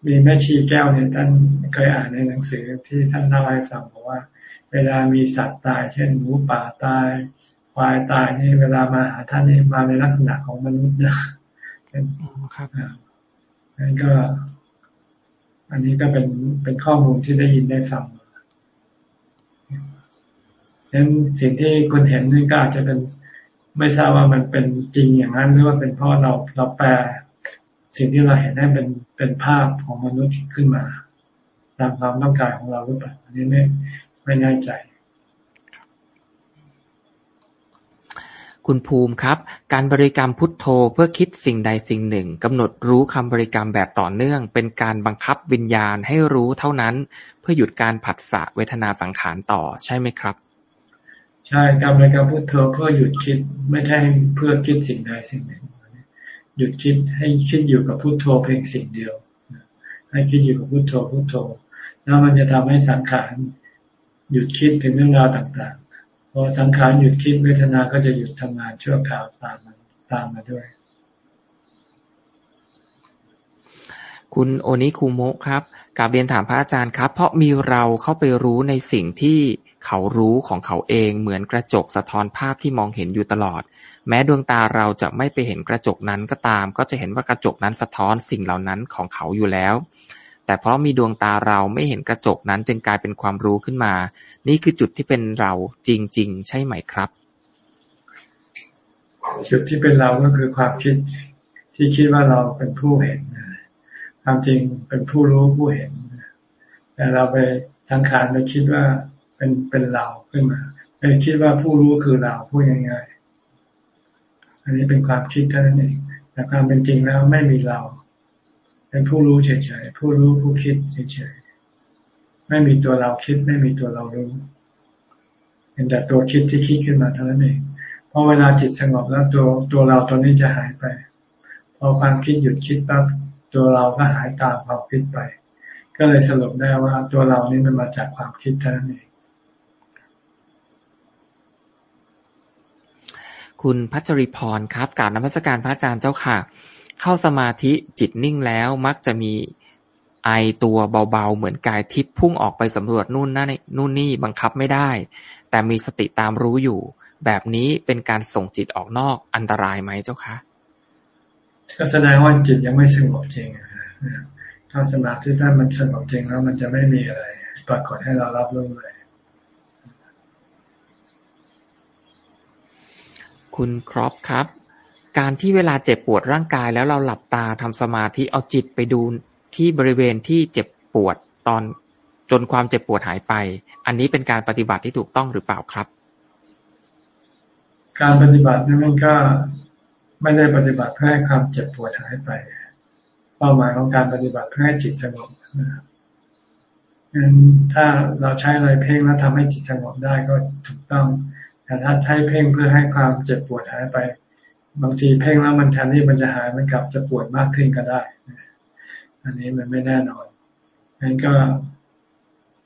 Speaker 2: มีแม่ชีแก้วเนี่ยท่านเคยอ่านในหนังสือที่ท่านเล่าให้ฟังบอกว่า เวลามีสัตว์ตาย เช่นหมูป่าตายควายตายนี่เวลามาหาท่านนี่มาในลักษณะของมนุษย์นะเป็น
Speaker 1: ครับ
Speaker 2: นั่นก็ อันนี้ก็เป็นเป็นข้อมูลที่ได้ยินได้ฟังดังนั้นสิ่งที่คุณเห็นนี่ก็อาจจะเป็นไม่ทราบว่ามันเป็นจริงอย่างนั้นหรือว่าเป็นเพราะเราเราแปลสิ่งที่เราเห็นให้เป็นเป็นภาพของมนุษย์ขึ้นมา ตามความต้องการของเราหรือเปล่าอันนี้ไม่ ไม่แน่ใจ
Speaker 1: คุณภูมิครับ การบริกรรมพุทโธเพื่อคิดสิ่งใดสิ่งหนึ่งกำหนดรู้คำบริกรรมแบบต่อเนื่อง เป็นการบังคับวิญญาณให้รู้เท่านั้น เพื่อหยุดการผัสสะเวทนาสังขารต่อใช่ไหมครับ
Speaker 2: ใช่การบริกรรมพุทโธเพื่อหยุดคิดไม่ใช่เพื่อคิดสิ่งใดสิ่งหนึ่งหยุดคิดให้คิดอยู่กับพุทโธเพียงสิ่งเดียว ให้คิดอยู่กับพุทโธพุทโธ แล้วมันจะทำให้สังขาร หยุดคิดถึงเรื่องราวต่างๆพอสังขารหยุดคิดเวทนาก็จะหยุดทำงานชั่วคราวตามมาตามมาด้วย
Speaker 1: คุณโอนิคูโมะครับกาเรียนถามพระอาจารย์ครับ เพราะมีเราเข้าไปรู้ในสิ่งที่เขารู้ของเขาเองเหมือนกระจกสะท้อนภาพที่มองเห็นอยู่ตลอด แม้ดวงตาเราจะไม่ไปเห็นกระจกนั้นก็ตาม ก็จะเห็นว่ากระจกนั้นสะท้อนสิ่งเหล่านั้นของเขาอยู่แล้ว แต่เพราะมีดวงตาเราไม่เห็นกระจกนั้นจึงกลายเป็นความรู้ขึ้นมา นี่คือจุดที่เป็นเราจริง ๆ ใช่ไหมครับ
Speaker 2: จุดที่เป็นเราก็คือความคิดที่คิดว่าเราเป็นผู้เห็นความจริงเป็นผู้รู้ผู้เห็นแต่เราไปสังขารไปคิดว่าเป็นเป็นเราขึ้นมาไปคิดว่าผู้รู้คือเราพูดง่ายๆอันนี้เป็นความคิดเท่านั้นเองแต่ความเป็นจริงแล้วไม่มีเรา เป็นผู้รู้เฉยๆ ผู้รู้ผู้คิดเฉยๆ ไม่มีตัวเราคิด ไม่มีตัวเรารู้เป็นแต่ตัวคิดที่คิดขึ้นมาเท่านั้นเองพอเวลาจิตสงบแล้วตัวตัวเราตัวนี้จะหายไป พอความคิดหยุดคิดปั๊บตัวเราก็หายตามความคิดไป ก็เลยสรุปได้ว่าตัวเรานี้มันมาจากความคิดเท่านั้นเอง
Speaker 1: คุณพัชริพรครับกราบนมัสการพระอาจารย์เจ้าค่ะ เข้าสมาธิจิตนิ่งแล้วมักจะมีไอตัวเบาๆ เหมือนกายทิพย์พุ่งออกไปสำรวจนู่นนั่นนู่นนี่บังคับไม่ได้ แต่มีสติตามรู้อยู่ แบบนี้เป็นการส่งจิตออกนอกอันตรายไหมเจ้าคะ
Speaker 2: ก็แสดงว่าจิตยังไม่สงบจริงถ้าสมาธิถ้ามันสงบจริงแล้วมันจะไม่มีอะไร ปรากฏให้เรารับรู้เลย
Speaker 1: คุณครอปครับ การที่เวลาเจ็บปวดร่างกายแล้วเราหลับตาทำสมาธิเอาจิตไปดูที่บริเวณที่เจ็บปวดตอนจนความเจ็บปวดหายไป อันนี้เป็นการปฏิบัติที่ถูกต้องหรือเปล่าครับ
Speaker 2: การปฏิบัตินั้นมันก็ไม่ได้ปฏิบัติเพื่อให้ความเจ็บปวดหายไป เป้าหมายของการปฏิบัติเพื่อให้จิตสงบงั้นถ้าเราใช้อะไรเพ่งแล้วทำให้จิตสงบได้ก็ถูกต้อง แต่ถ้าใช้เพ่งเพื่อให้ความเจ็บปวดหายไป บางทีเพ่งแล้วมันแทนที่มันจะหายมันกลับจะปวดมากขึ้นก็ได้ อันนี้มันไม่แน่นอนงั้นก็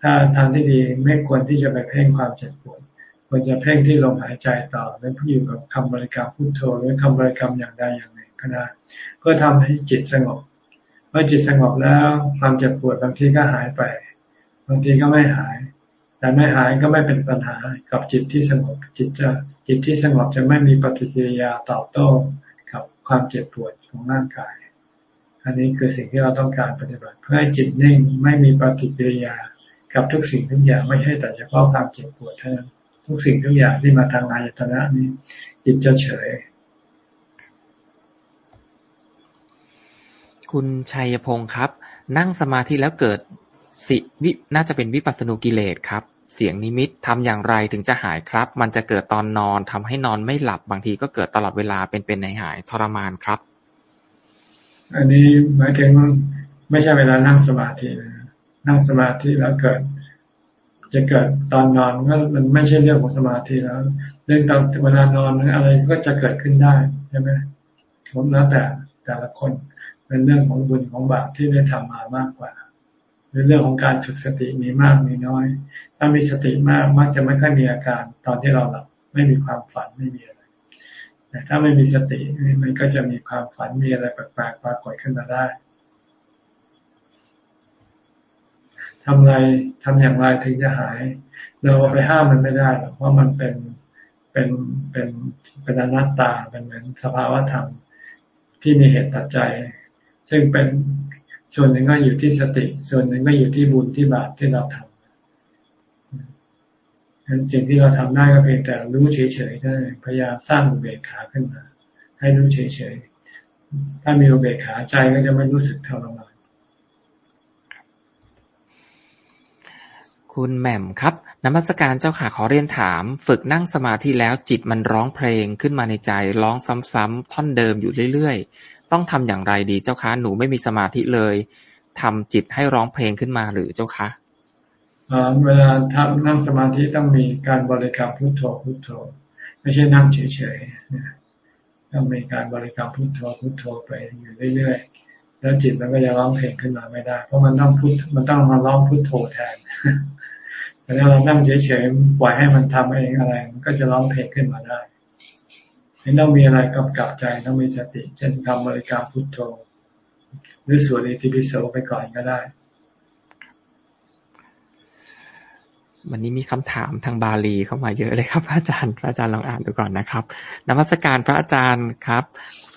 Speaker 2: ถ้าทางที่ดีไม่ควรที่จะไปเพ่งความเจ็บปวดควรจะเพ่งที่ลมหายใจต่อและอยู่กับคำบริกรรมพุทโธหรือคำบริกรรมอย่างใดอย่างหนึ่งก็ได้เพื่อทำให้จิตสงบเมื่อจิตสงบแล้วความเจ็บปวดบางทีก็หายไป บางทีก็ไม่หาย แต่ไม่หายก็ไม่เป็นปัญหากับจิตที่สงบจิตจะจิตที่สงบจะไม่มีปฏิกิริยาตอบโต้กับความเจ็บปวดของร่างกาย อันนี้คือสิ่งที่เราต้องการปฏิบัติ เพื่อให้จิตนิ่งไม่มีปฏิกิริยากับทุกสิ่งทุกอย่างไม่ใช่แต่เฉพาะความเจ็บปวดเท่านั้นทุกสิ่งทุกอย่างที่มาทางอายตนะนี้ จิตจะเฉย
Speaker 1: คุณชัยพงศ์ครับ นั่งสมาธิแล้วเกิดสิวิน่าจะเป็นวิปัสสนูกิเลสครับ เสียงนิมิตทำอย่างไรถึงจะหายครับ มันจะเกิดตอนนอนทำให้นอนไม่หลับบางทีก็เกิดตลอดเวลาเป็นเป็นในหายทรมานครับ
Speaker 2: อันนี้หมายถึงไม่ใช่เวลานั่งสมาธินั่งสมาธิแล้วเกิด จะเกิดตอนนอนก็มันไม่ใช่เรื่องของสมาธิแล้ว เรื่องตอนเวลานอนอะไรก็จะเกิดขึ้นได้ใช่ไหมผมแล้วแต่แต่ละคนเป็นเรื่องของบุญของบาปที่ได้ทำมามากกว่า หรือเรื่องของการฝึกสติมีมากมีน้อย ถ้ามีสติมากมักจะไม่ค่อยมีอาการ ตอนที่เราหลับไม่มีความฝันไม่มีอะไรแต่ถ้าไม่มีสติมันก็จะมีความฝันมีอะไรแปลกๆปรากฏขึ้นมาได้ทำไรทำอย่างไรถึงจะหาย เราไปห้ามมันไม่ได้หรอกเพรามันเป็นเป็นเป็นเป็นอนัตตาเป็นเหมือนสภาวะธรรมที่มีเหตุตัดใจ ซึ่งเป็น ส่วนหนึ่งก็อยู่ที่สติ ส่วนหนึ่งก็อยู่ที่บุญที่บาปที่เราทำงั้นสิ่งที่เราทำได้ก็เพียงแต่รู้เฉยๆได้พยายามสร้างอุเบกขาขึ้นมา ให้รู้เฉยๆถ้ามีอุเบกขาใจก็จะไม่รู้สึกทรมาน
Speaker 1: คุณแหม่มครับนมัสการเจ้าค่ะขอเรียนถาม ฝึกนั่งสมาธิแล้วจิตมันร้องเพลงขึ้นมาในใจ ร้องซ้ำๆท่อนเดิมอยู่เรื่อย ต้องทำอย่างไรดีเจ้าคะ หนูไม่มีสมาธิเลยทำจิตให้ร้องเพลงขึ้นมาหรือเจ้าคะ
Speaker 2: เวลาทำนั่งสมาธิต้องมีการบริกรรมพุทโธพุทโธ ไม่ใช่นั่งเฉยๆต้องมีการบริกรรมพุทโธพุทโธไปอยู่เรื่อยๆแล้วจิตมันก็จะร้องเพลงขึ้นมาไม่ได้ เพราะมันต้องพุทมันต้องมาร้องพุทโธแทนแต่ถ้าเรานั่งเฉยๆปล่อยให้มันทำเองอะไร มันก็จะร้องเพลงขึ้นมาได้ ไม่ต้องมีอะไรกำกับใจต้องมีสติ เช่นทำบริกรรมพุทโธ หรือสวดอิติปิโสไปก่อนก็ได้
Speaker 1: วันนี้มีคำถามทางบาลีเข้ามาเยอะเลยครับพระอาจารย์ พระอาจารย์ลองอ่านดูก่อนนะครับนมัสการพระอาจารย์ครับ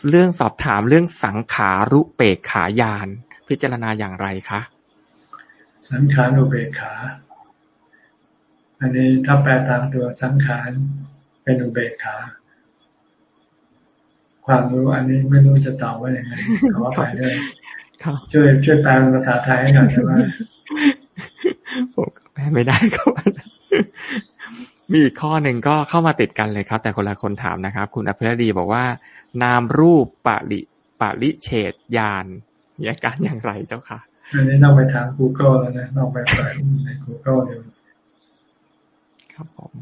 Speaker 1: เรื่องสอบถามเรื่องสังขารุเปกขายาน พิจารณาอย่างไรคะ
Speaker 2: สังขารุเปกขา อันนี้ถ้าแปลตามตัวสังขารเป็นอุเบกขา ความรู้อันนี้ไม่รู้จะตอบว่าอย่างไรขอไปด้วยช่วยช่วยแปลเป็นภาษาไทยให้หน่อยได้ไหม
Speaker 1: ผมแปลไม่ได้ก็มีอีกข้อหนึ่งก็เข้ามาติดกันเลยครับ แต่คนละคนถามนะครับ คุณอภิรดีบอกว่า นามรูปปริปริเฉดยานมีอาการอย่างไรเจ้าค่ะ
Speaker 2: อันนี้ต้องไปถาม Google แล้วนะต้องไปเปิดใน Google ดู
Speaker 1: ครับผม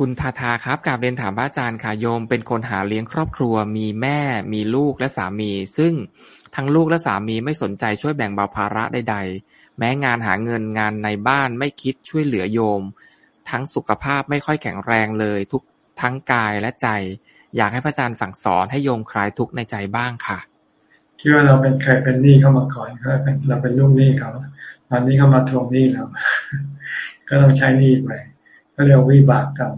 Speaker 1: คุณทาทาครับกาบเรียนถามพระอาจารย์ค่ะโยม เป็นคนหาเลี้ยงครอบครัว มีแม่ มีลูกและสามี ซึ่งทั้งลูกและสามีไม่สนใจช่วยแบ่งเบาภาระใดๆ แม้งานหาเงินงานในบ้านไม่คิดช่วยเหลือโยม ทั้งสุขภาพไม่ค่อยแข็งแรงเลย ทุกทั้งกายและใจ อยากให้พระอาจารย์สั่งสอนให้โยมคลายทุกข์ในใจบ้างค่ะ
Speaker 2: คิดว่าเราเป็นใครเป็นหนี้เข้ามาก่อนเราเป็นลูกหนี้เขาตอนนี้เขามาทวงหนี้เราก็ต้องใช้หนี้ไป ก็เรียกวิบากกรรม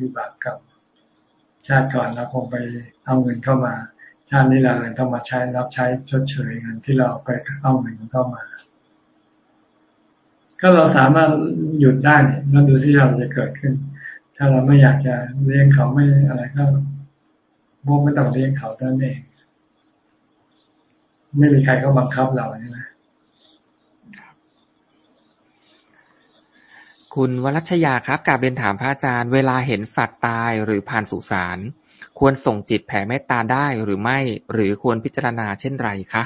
Speaker 2: วิบากกรรม ชาติก่อนเราคงไปเอาเงินเข้ามา ชาตินี้เราเลยต้องมาใช้รับใช้ชดเชยเงินที่เราไปเอาเงินเข้ามา ก็เราสามารถหยุดได้แล้วดูที่เราจะเกิดขึ้น ถ้าเราไม่อยากจะเลี้ยงเขาไม่อะไรก็พวกไม่ต้องเลี้ยงเขาตั้นเอง ไม่มีใครเขาบังคับเราใช่ไหม
Speaker 1: คุณวรัชยาครับกาบเรียนถามพระอาจารย์ เวลาเห็นสัตว์ตายหรือผ่านสุสานควรส่งจิตแผ่เมตตาได้หรือไม่ หรือควรพิจารณาเช่นไรคะ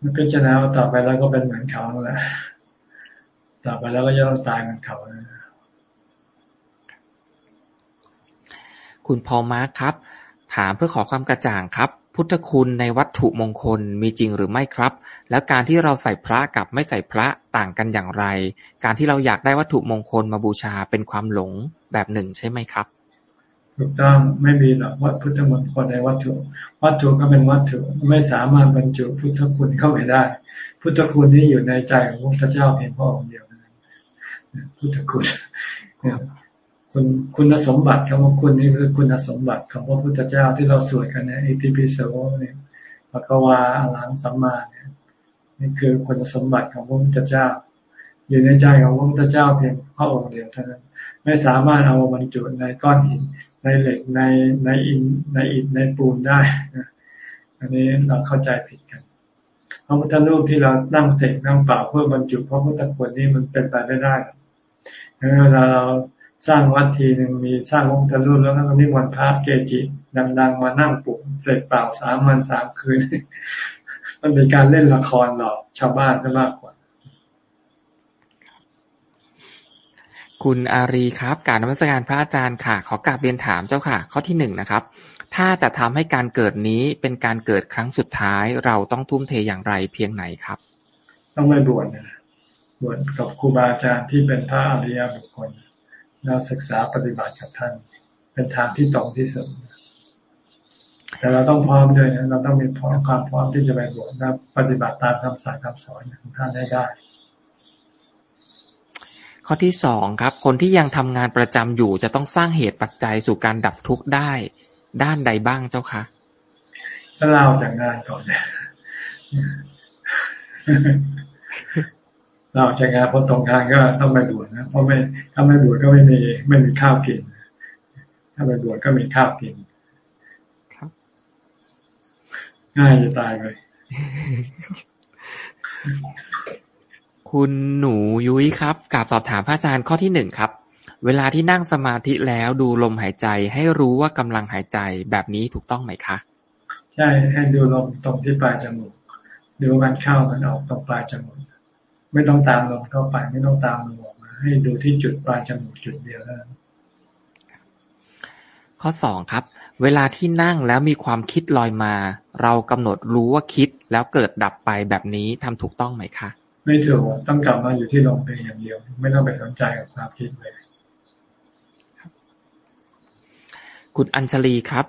Speaker 2: มันพิจารณาต่อไปแล้วก็เป็นเหมือนเขาแหละต่อไปแล้วก็จะต้องตายเหมือนเขา
Speaker 1: คุณพอมาร์คครับ ถามเพื่อขอความกระจ่างครับ พุทธคุณในวัตถุมงคลมีจริงหรือไม่ครับ แล้วการที่เราใส่พระกับไม่ใส่พระต่างกันอย่างไร การที่เราอยากได้วัตถุมงคลมาบูชาเป็นความหลงแบบหนึ่งใช่ไหมครับ
Speaker 2: ถูกต้องไม่มีหรอกวัตพุทธมงคลในวัตถุ วัตถุก็เป็นวัตถุไม่สามารถบรรจุพุทธคุณเข้าไปได้ พุทธคุณนี้อยู่ในใจของพระเจ้าเพียงพอองค์เดียวพุทธคุณ คุณคุณสมบัติคำว่าคุณนี่คือคุณสมบัติของพระพุทธเจ้าที่เราสวดกันเนี่ยอิติปิโสเนี่ยปะกวาอลังสัมมาเนี่ยนี่คือคุณสมบัติของพระพุทธเจ้า อยู่ในใจของพระพุทธเจ้าเพียงพระองค์เดียวเท่านั้น ไม่สามารถเอาบรรจุในก้อนหินในเหล็กในในอินในอิฐในปูนได้อันนี้เราเข้าใจผิดกันพระพุทธรูปที่เรานั่งเสกนั่งเปล่าเพื่อบรรจุพระพุทธคุณนี่มันเป็นไปไม่ได้เวลาเรา สร้างวัดทีหนึ่งมีสร้างองค์ทะลุแล้วก็นิมนต์พระเกจิดังๆมานั่งปลุกเสร็จเปล่าสามวันสามคืน มันเป็นการเล่นละครหลอกชาวบ้านก็มากกว่า
Speaker 1: คุณอารีครับการนมัสการพระอาจารย์ค่ะ ขอกราบเรียนถามเจ้าค่ะ ข้อที่หนึ่งนะครับ ถ้าจะทำให้การเกิดนี้เป็นการเกิดครั้งสุดท้าย เราต้องทุ่มเทอย่างไรเพียงไหนครับ
Speaker 2: ต้องไม่บวชนะบวชกับครูบาอาจารย์ที่เป็นพระอริยบุคคล เราศึกษาปฏิบัติกับท่าน เป็นทางที่ตรงที่สุดแต่เราต้องพร้อมด้วยนะเราต้องมีพร้อมความพร้อมที่จะไปบวชและปฏิบัติตามคำสั่งคำสอนของท่านได้ได้
Speaker 1: ข้อที่สองครับ คนที่ยังทำงานประจำอยู่จะต้องสร้างเหตุปัจจัยสู่การดับทุกข์ได้ ด้านใดบ้างเจ้าคะ
Speaker 2: ถ้าเราจากงานก่อนเนี่ย เราจากงานพอตรงงานก็ต้องไปบวชนะเพราะไม่ถ้าไม่บวชก็ไม่มีไม่มีข้าวกิน ถ้าไปบวชก็มีข้าวกินง่ายจะตายไป
Speaker 1: คุณหนูยุ้ยครับกาบสอบถามพระอาจารย์ข้อที่หนึ่งครับ เวลาที่นั่งสมาธิแล้วดูลมหายใจ ให้รู้ว่ากำลังหายใจแบบนี้ถูกต้องไหมคะ
Speaker 2: ใช่ให้ดูลมตรงที่ปลายจมูกดูมันเข้ามันออกตรงปลายจมูก ไม่ต้องตามลมเข้าไป ไม่ต้องตามลมออกมาให้ดูที่จุดปลายจมูกจุดเดียวแล้ว
Speaker 1: ข้อสองครับ เวลาที่นั่งแล้วมีความคิดลอยมา เรากำหนดรู้ว่าคิดแล้วเกิดดับไปแบบนี้ทำถูกต้องไหมคะ
Speaker 2: ไม่ถูกต้องกลับมาอยู่ที่ลมเป็นอย่างเดียว ไม่ต้องไปสนใจกับความคิดเลย
Speaker 1: คุณอัญชลีครับ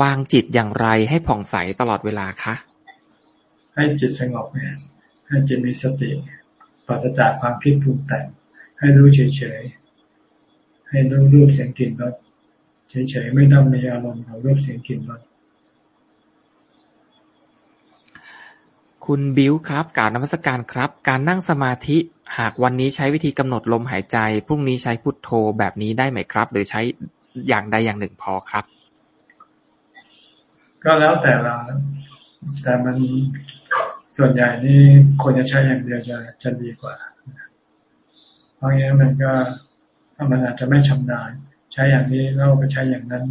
Speaker 1: วางจิตอย่างไรให้ผ่องใสตลอดเวลาคะ
Speaker 2: ให้จิตสงบเนี่ยให้จิตมีสติ ราศจากความคิดปรุงแต่ง ให้รู้เฉยๆ ให้รู้รูปเสียงกลิ่นรสเฉยๆ ไม่ต้องมีอารมณ์ของรูปเสียงกลิ่นรส
Speaker 1: คุณบิวครับกล่าวนมัสการครับ การนั่งสมาธิหากวันนี้ใช้วิธีกำหนดลมหายใจ พรุ่งนี้ใช้พุทโธแบบนี้ได้ไหมครับ หรือใช้อย่างใดอย่างหนึ่งพอครับ
Speaker 2: ก็แล้วแต่เราแต่มัน ส่วนใหญ่นี่ควรจะใช้อย่างเดียวจะจะดีกว่า เพราะงั้นมันก็ถ้ามันอาจจะไม่ชำนาญ ใช้อย่างนี้แล้วไปใช้อย่างนั้น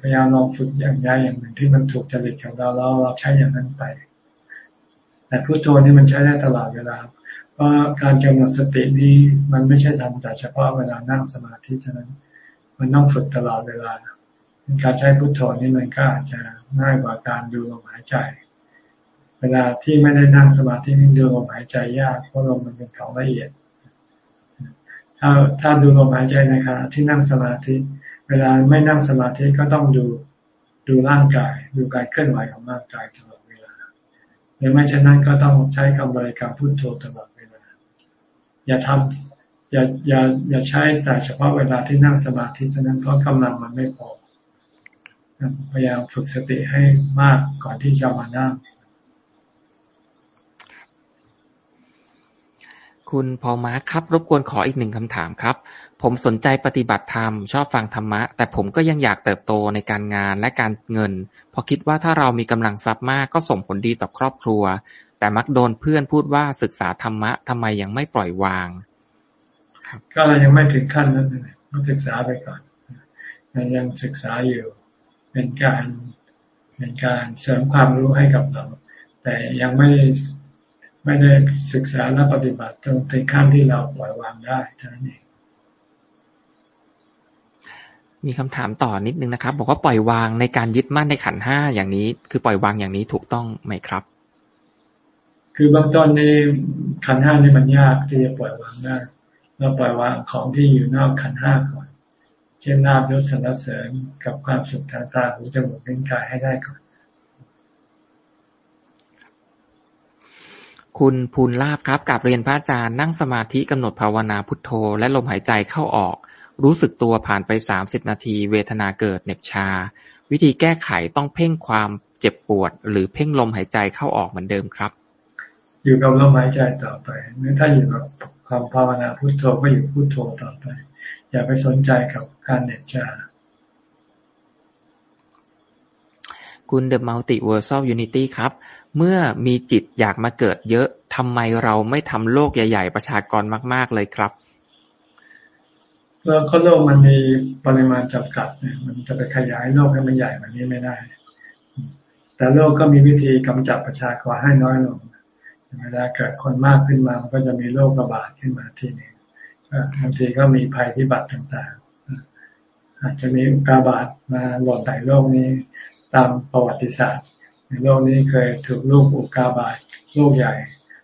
Speaker 2: พยายามลองฝึกอย่างใดอย่างหนึ่งที่มันถูกจริตของเราแล้วเราใช้อย่างนั้นไป แต่พุทโธนี่มันใช้ได้ตลอดเวลาเพราะการกำหนดสตินี้มันไม่ใช่ทำแต่เฉพาะเวลานั่งสมาธิเท่านั้น มันต้องฝึกตลอดเวลา การใช้พุทโธนี่มันก็อาจจะง่ายกว่าการดูลมหายใจ เวลาที่ไม่ได้นั่งสมาธินี่ดูลมหายใจยากเพราะลมมันเป็นของละเอียด ถ้าถ้าดูลมหายใจในขณะที่นั่งสมาธิ เวลาไม่นั่งสมาธิก็ต้องดูดูร่างกาย ดูการเคลื่อนไหวของร่างกายตลอดเวลาหรือไม่เช่นนั้นก็ต้องใช้คำบริกรรมพุทโธตลอดเวลา อย่าทำอย่าอย่าอย่าใช้แต่เฉพาะเวลาที่นั่งสมาธิเท่านั้นเพราะกำลังมันไม่พอพยายามฝึกสติให้มากก่อนที่จะมานั่ง
Speaker 1: คุณพอมาครับ รบกวนขออีกหนึ่งคำถามครับ ผมสนใจปฏิบัติธรรม ชอบฟังธรรมะ แต่ผมก็ยังอยากเติบโตในการงานและการเงินพราะคิดว่าถ้าเรามีกำลังทรัพย์มากก็ส่งผลดีต่อครอบครัว แต่มักโดนเพื่อนพูดว่าศึกษาธรรมะทำไมยังไม่ปล่อยวาง
Speaker 2: ก็เรายังไม่ถึงขั้นนั้นเลยต้องศึกษาไปก่อนยังศึกษาอยู่เป็นการเป็นการเสริมความรู้ให้กับเรา แต่ยังไม่ ไม่ได้ศึกษาและปฏิบัติจนถึงขั้นที่เราปล่อยวางได้เท่านั้นเอง
Speaker 1: มีคำถามต่อนิดนึงนะครับ บอกว่าปล่อยวางในการยึดมั่นในขันห้าอย่างนี้ คือปล่อยวางอย่างนี้ถูกต้องไหมครับ
Speaker 2: คือเบื้องต้นนี่ขันห้านี่มันยากที่จะปล่อยวางได้เราปล่อยวางของที่อยู่นอกขันห้าก่อน เช่นนาบยศสรรเสริญกับความสุขทางตาหูจมูกลิ้นกายให้ได้ก่อน
Speaker 1: คุณภูลลาบครับกับเรียนพระอาจารย์นั่งสมาธิกำหนดภาวนาพุทโธ และลมหายใจเข้าออก รู้สึกตัวผ่านไปสามสิบนาที เวทนาเกิดเหน็บชา วิธีแก้ไขต้องเพ่งความเจ็บปวด หรือเพ่งลมหายใจเข้าออกเหมือนเดิมครับ
Speaker 2: อยู่กับลมหายใจต่อไปหรือถ้าอยู่กับความภาวนาพุทโธก็อยู่พุทโธต่อไป อย่าไปสนใจกับการเหน็บชา
Speaker 1: คุณ The Multiversal Unity ครับ เมื่อมีจิตอยากมาเกิดเยอะ ทำไมเราไม่ทำโลกใหญ่ๆ ประชากรมาก ๆ เลยครับ
Speaker 2: เราะโลกมันมีปริมาณจำกัดเนี่ยมันจะไปขยายโลกให้มันใหญ่แบบนี้ไม่ได้ แต่โลกก็มีวิธีกำจัดประชากรให้น้อยลงเวลาเกิดคนมากขึ้นมามันก็จะมีโรคระบาดขึ้นมาทีนี้บางทีก็มีภัยพิบัติต่างๆ อาจจะมีอุกาบาตมาหล่นใส่โลกนี้ ตามประวัติศาสตร์ ในโลกนี้เคยถูกลูกอุกาบาตลูกใหญ่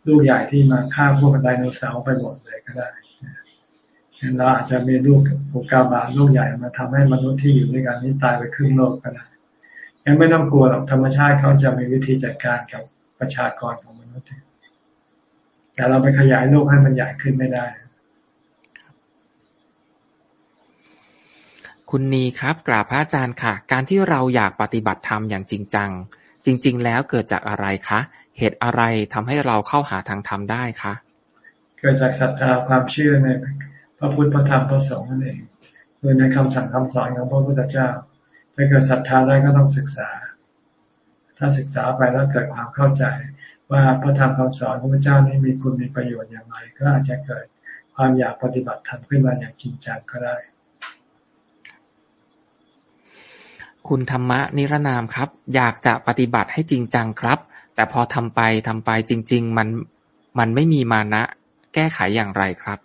Speaker 2: ลูกใหญ่ที่มาฆ่าพวกไดโนเสาร์ไปหมดเลยก็ได้เราอาจจะมีลูกอุกาบาตลูกใหญ่มาทำให้มนุษย์ที่อยู่ด้วยกันนี้ตายไปครึ่งโลกก็ได้ยังไม่ต้องกลัวหรอกธรรมชาติเขาจะมีวิธีจัดการกับประชากรของมนุษย์ แต่เราไปขยายโลกให้มันใหญ่ขึ้นไม่ได้
Speaker 1: คุณนีครับกราบพระอาจารย์ค่ะ การที่เราอยากปฏิบัติธรรมอย่างจริงจัง จริง ๆ แล้วเกิดจากอะไรคะ เหตุอะไรทำให้เราเข้าหาทางธรรมได้คะ
Speaker 2: เกิดจากศรัทธาความเชื่อในพระพุทธพระธรรมพระสงฆ์นั่นเองคือในคำสั่งคำสอนของพระพุทธเจ้าถ้าเกิดศรัทธาได้ก็ต้องศึกษา ถ้าศึกษาไปแล้วเกิดความเข้าใจ ว่าพระธรรมคำสอนของพระเจ้านี้มีคุณมีประโยชน์อย่างไร ก็อาจจะเกิดความอยากปฏิบัติธรรมขึ้นมาอย่างจริงจังก็ได้
Speaker 1: คุณธรรมะนิรนามครับ อยากจะปฏิบัติให้จริงจังครับ แต่พอทำไปทำไปจริง ๆ มันมันไม่มีมานะ แก้ไขอย่างไรครับ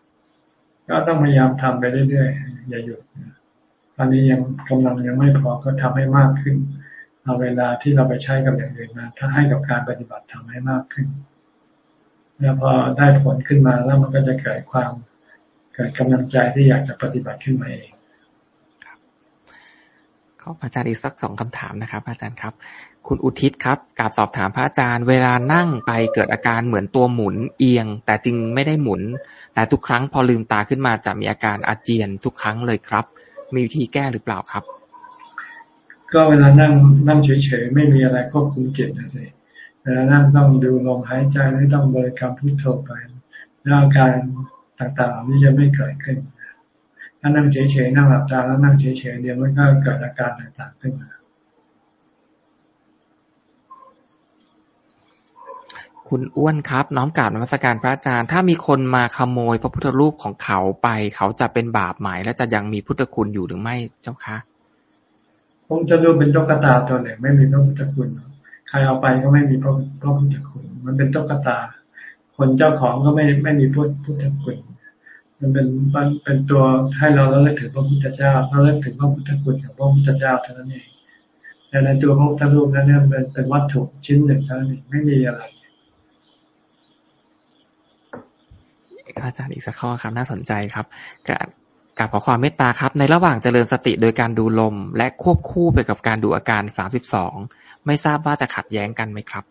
Speaker 2: ก็ต้องพยายามทำไปเรื่อยๆอย่าหยุดตอนนี้ยังกำลังยังไม่พอก็ทำให้มากขึ้นเอาเวลาที่เราไปใช้กับอย่างอื่นมาถ้าให้กับการปฏิบัติทำให้มากขึ้น แล้วพอได้ผลขึ้นมาแล้วมันก็จะเกิดความเกิดกำลังใจที่อยากจะปฏิบัติขึ้นมาเอง
Speaker 1: ขออาจารย์อีกสักสองคำถามนะครับ อาจารย์ครับ คุณอุทิศครับกราบสอบถามพระอาจารย์ เวลานั่งไปเกิดอาการเหมือนตัวหมุนเอียง แต่จริงไม่ได้หมุน แต่ทุกครั้งพอลืมตาขึ้นมาจะมีอาการอาเจียนทุกครั้งเลยครับ มีวิธีแก้หรือเปล่าครับ
Speaker 2: ก็เวลานั่งนั่งเฉยๆไม่มีอะไรควบคุมจิตนะสิเวลานั่งต้องดูลมหายใจไม่ต้องบริกรรมพุทโธไปแล้วอาการต่างๆนี้จะไม่เกิดขึ้น ถ้านั่งเฉยๆนั่งหลับตาแล้วนั่งเฉยๆเดี๋ยวมันก็เกิดอาการต่างๆขึ้นมา
Speaker 1: คุณอ้วนครับ น้อมกราบนมัสการพระอาจารย์ ถ้ามีคนมาขโมยพระพุทธรูปของเขาไป เขาจะเป็นบาปหมายและจะยังมีพุทธคุณอยู่หรือไม่เจ้าคะ
Speaker 2: พระพุทธรูปเป็นตุ๊กตาตัวหนึ่งไม่มีพระพุทธคุณใครเอาไปก็ไม่มีพระพระพุทธคุณ มันเป็นตุ๊กตา คนเจ้าของก็ไม่ไม่มีพุทพุทธคุณ มันเป็นมันเป็นตัวให้เราเราเลิกถึงพระพุทธเจ้าเราเลิกถึงพระพุทธคุณของพระพุทธเจ้าเท่านั้นเองแต่ในตัวพระพุทธรูปนั้นเนี่ยเป็นเป็นวัตถุชิ้นหนึ่งเท่านั้นเองไม่มีอะไร
Speaker 1: อาจารย์อีกสักข้อครับน่าสนใจครับกับขอความเมตตาครับ ในระหว่างเจริญสติโดยการดูลม และควบคู่ไปกับการดูอาการสามสิบสองไม่ทราบว่าจะขัดแย้งกันไหมครับ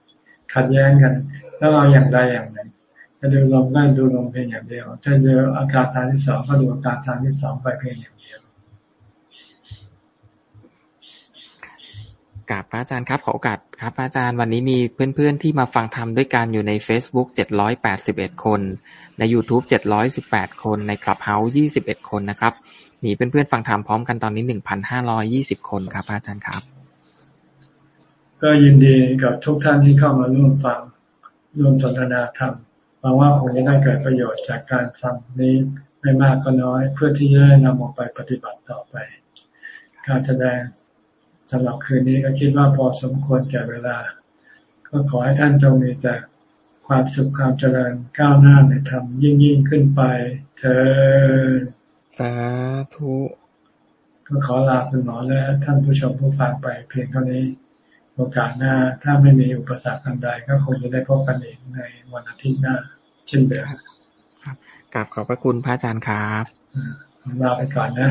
Speaker 2: ขัดแย้งกันแล้วเราอย่างใดอย่างหนึ่ง จะดูลมก็ดูลมเพียงอย่างเดียวจะดูอาการสามสิบสองก็ดูอาการสามสิบสองไปเพียงอย่างเดียว
Speaker 1: กับพระอาจารย์ครับขอโอกาสครับพระอาจารย์วันนี้มีเพื่อนๆที่มาฟังธรรมด้วยกันอยู่ใน Facebook 781 คน ใน YouTube 718 คน ใน Clubhouse 21 คนนะครับ มีเพื่อนๆฟังธรรมพร้อมกันตอนนี้ 1,520 คนครับอาจารย์ครับ
Speaker 2: ก็ยินดีกับทุกท่านที่เข้ามาร่วมฟังร่วมสนทนาธรรม หวังว่าคงจะได้เกิดประโยชน์จากการฟังนี้ไม่มากก็น้อย เพื่อที่จะได้นำออกไปปฏิบัติต่อไป การแสดงสำหรับคืนนี้ก็คิดว่าพอสมควรแก่เวลา ก็ขอให้ท่านจงมีแต่ความสุขความเจริญก้าวหน้าในธรรมยิ่งยิ่งขึ้นไป เธอ
Speaker 1: สาธุ
Speaker 2: ก็ขอลาคุณหมอและท่านผู้ชมผู้ฟังไปเพียงเท่านี้ โอกาสหน้าถ้าไม่มีอุปสรรคอันใดก็คงจะได้พบกันอีกในวันอาทิตย์หน้า เช่นเดิม
Speaker 1: ครับกราบขอบพระคุณพระอาจารย์ครับ
Speaker 2: ลาไปก่อนนะ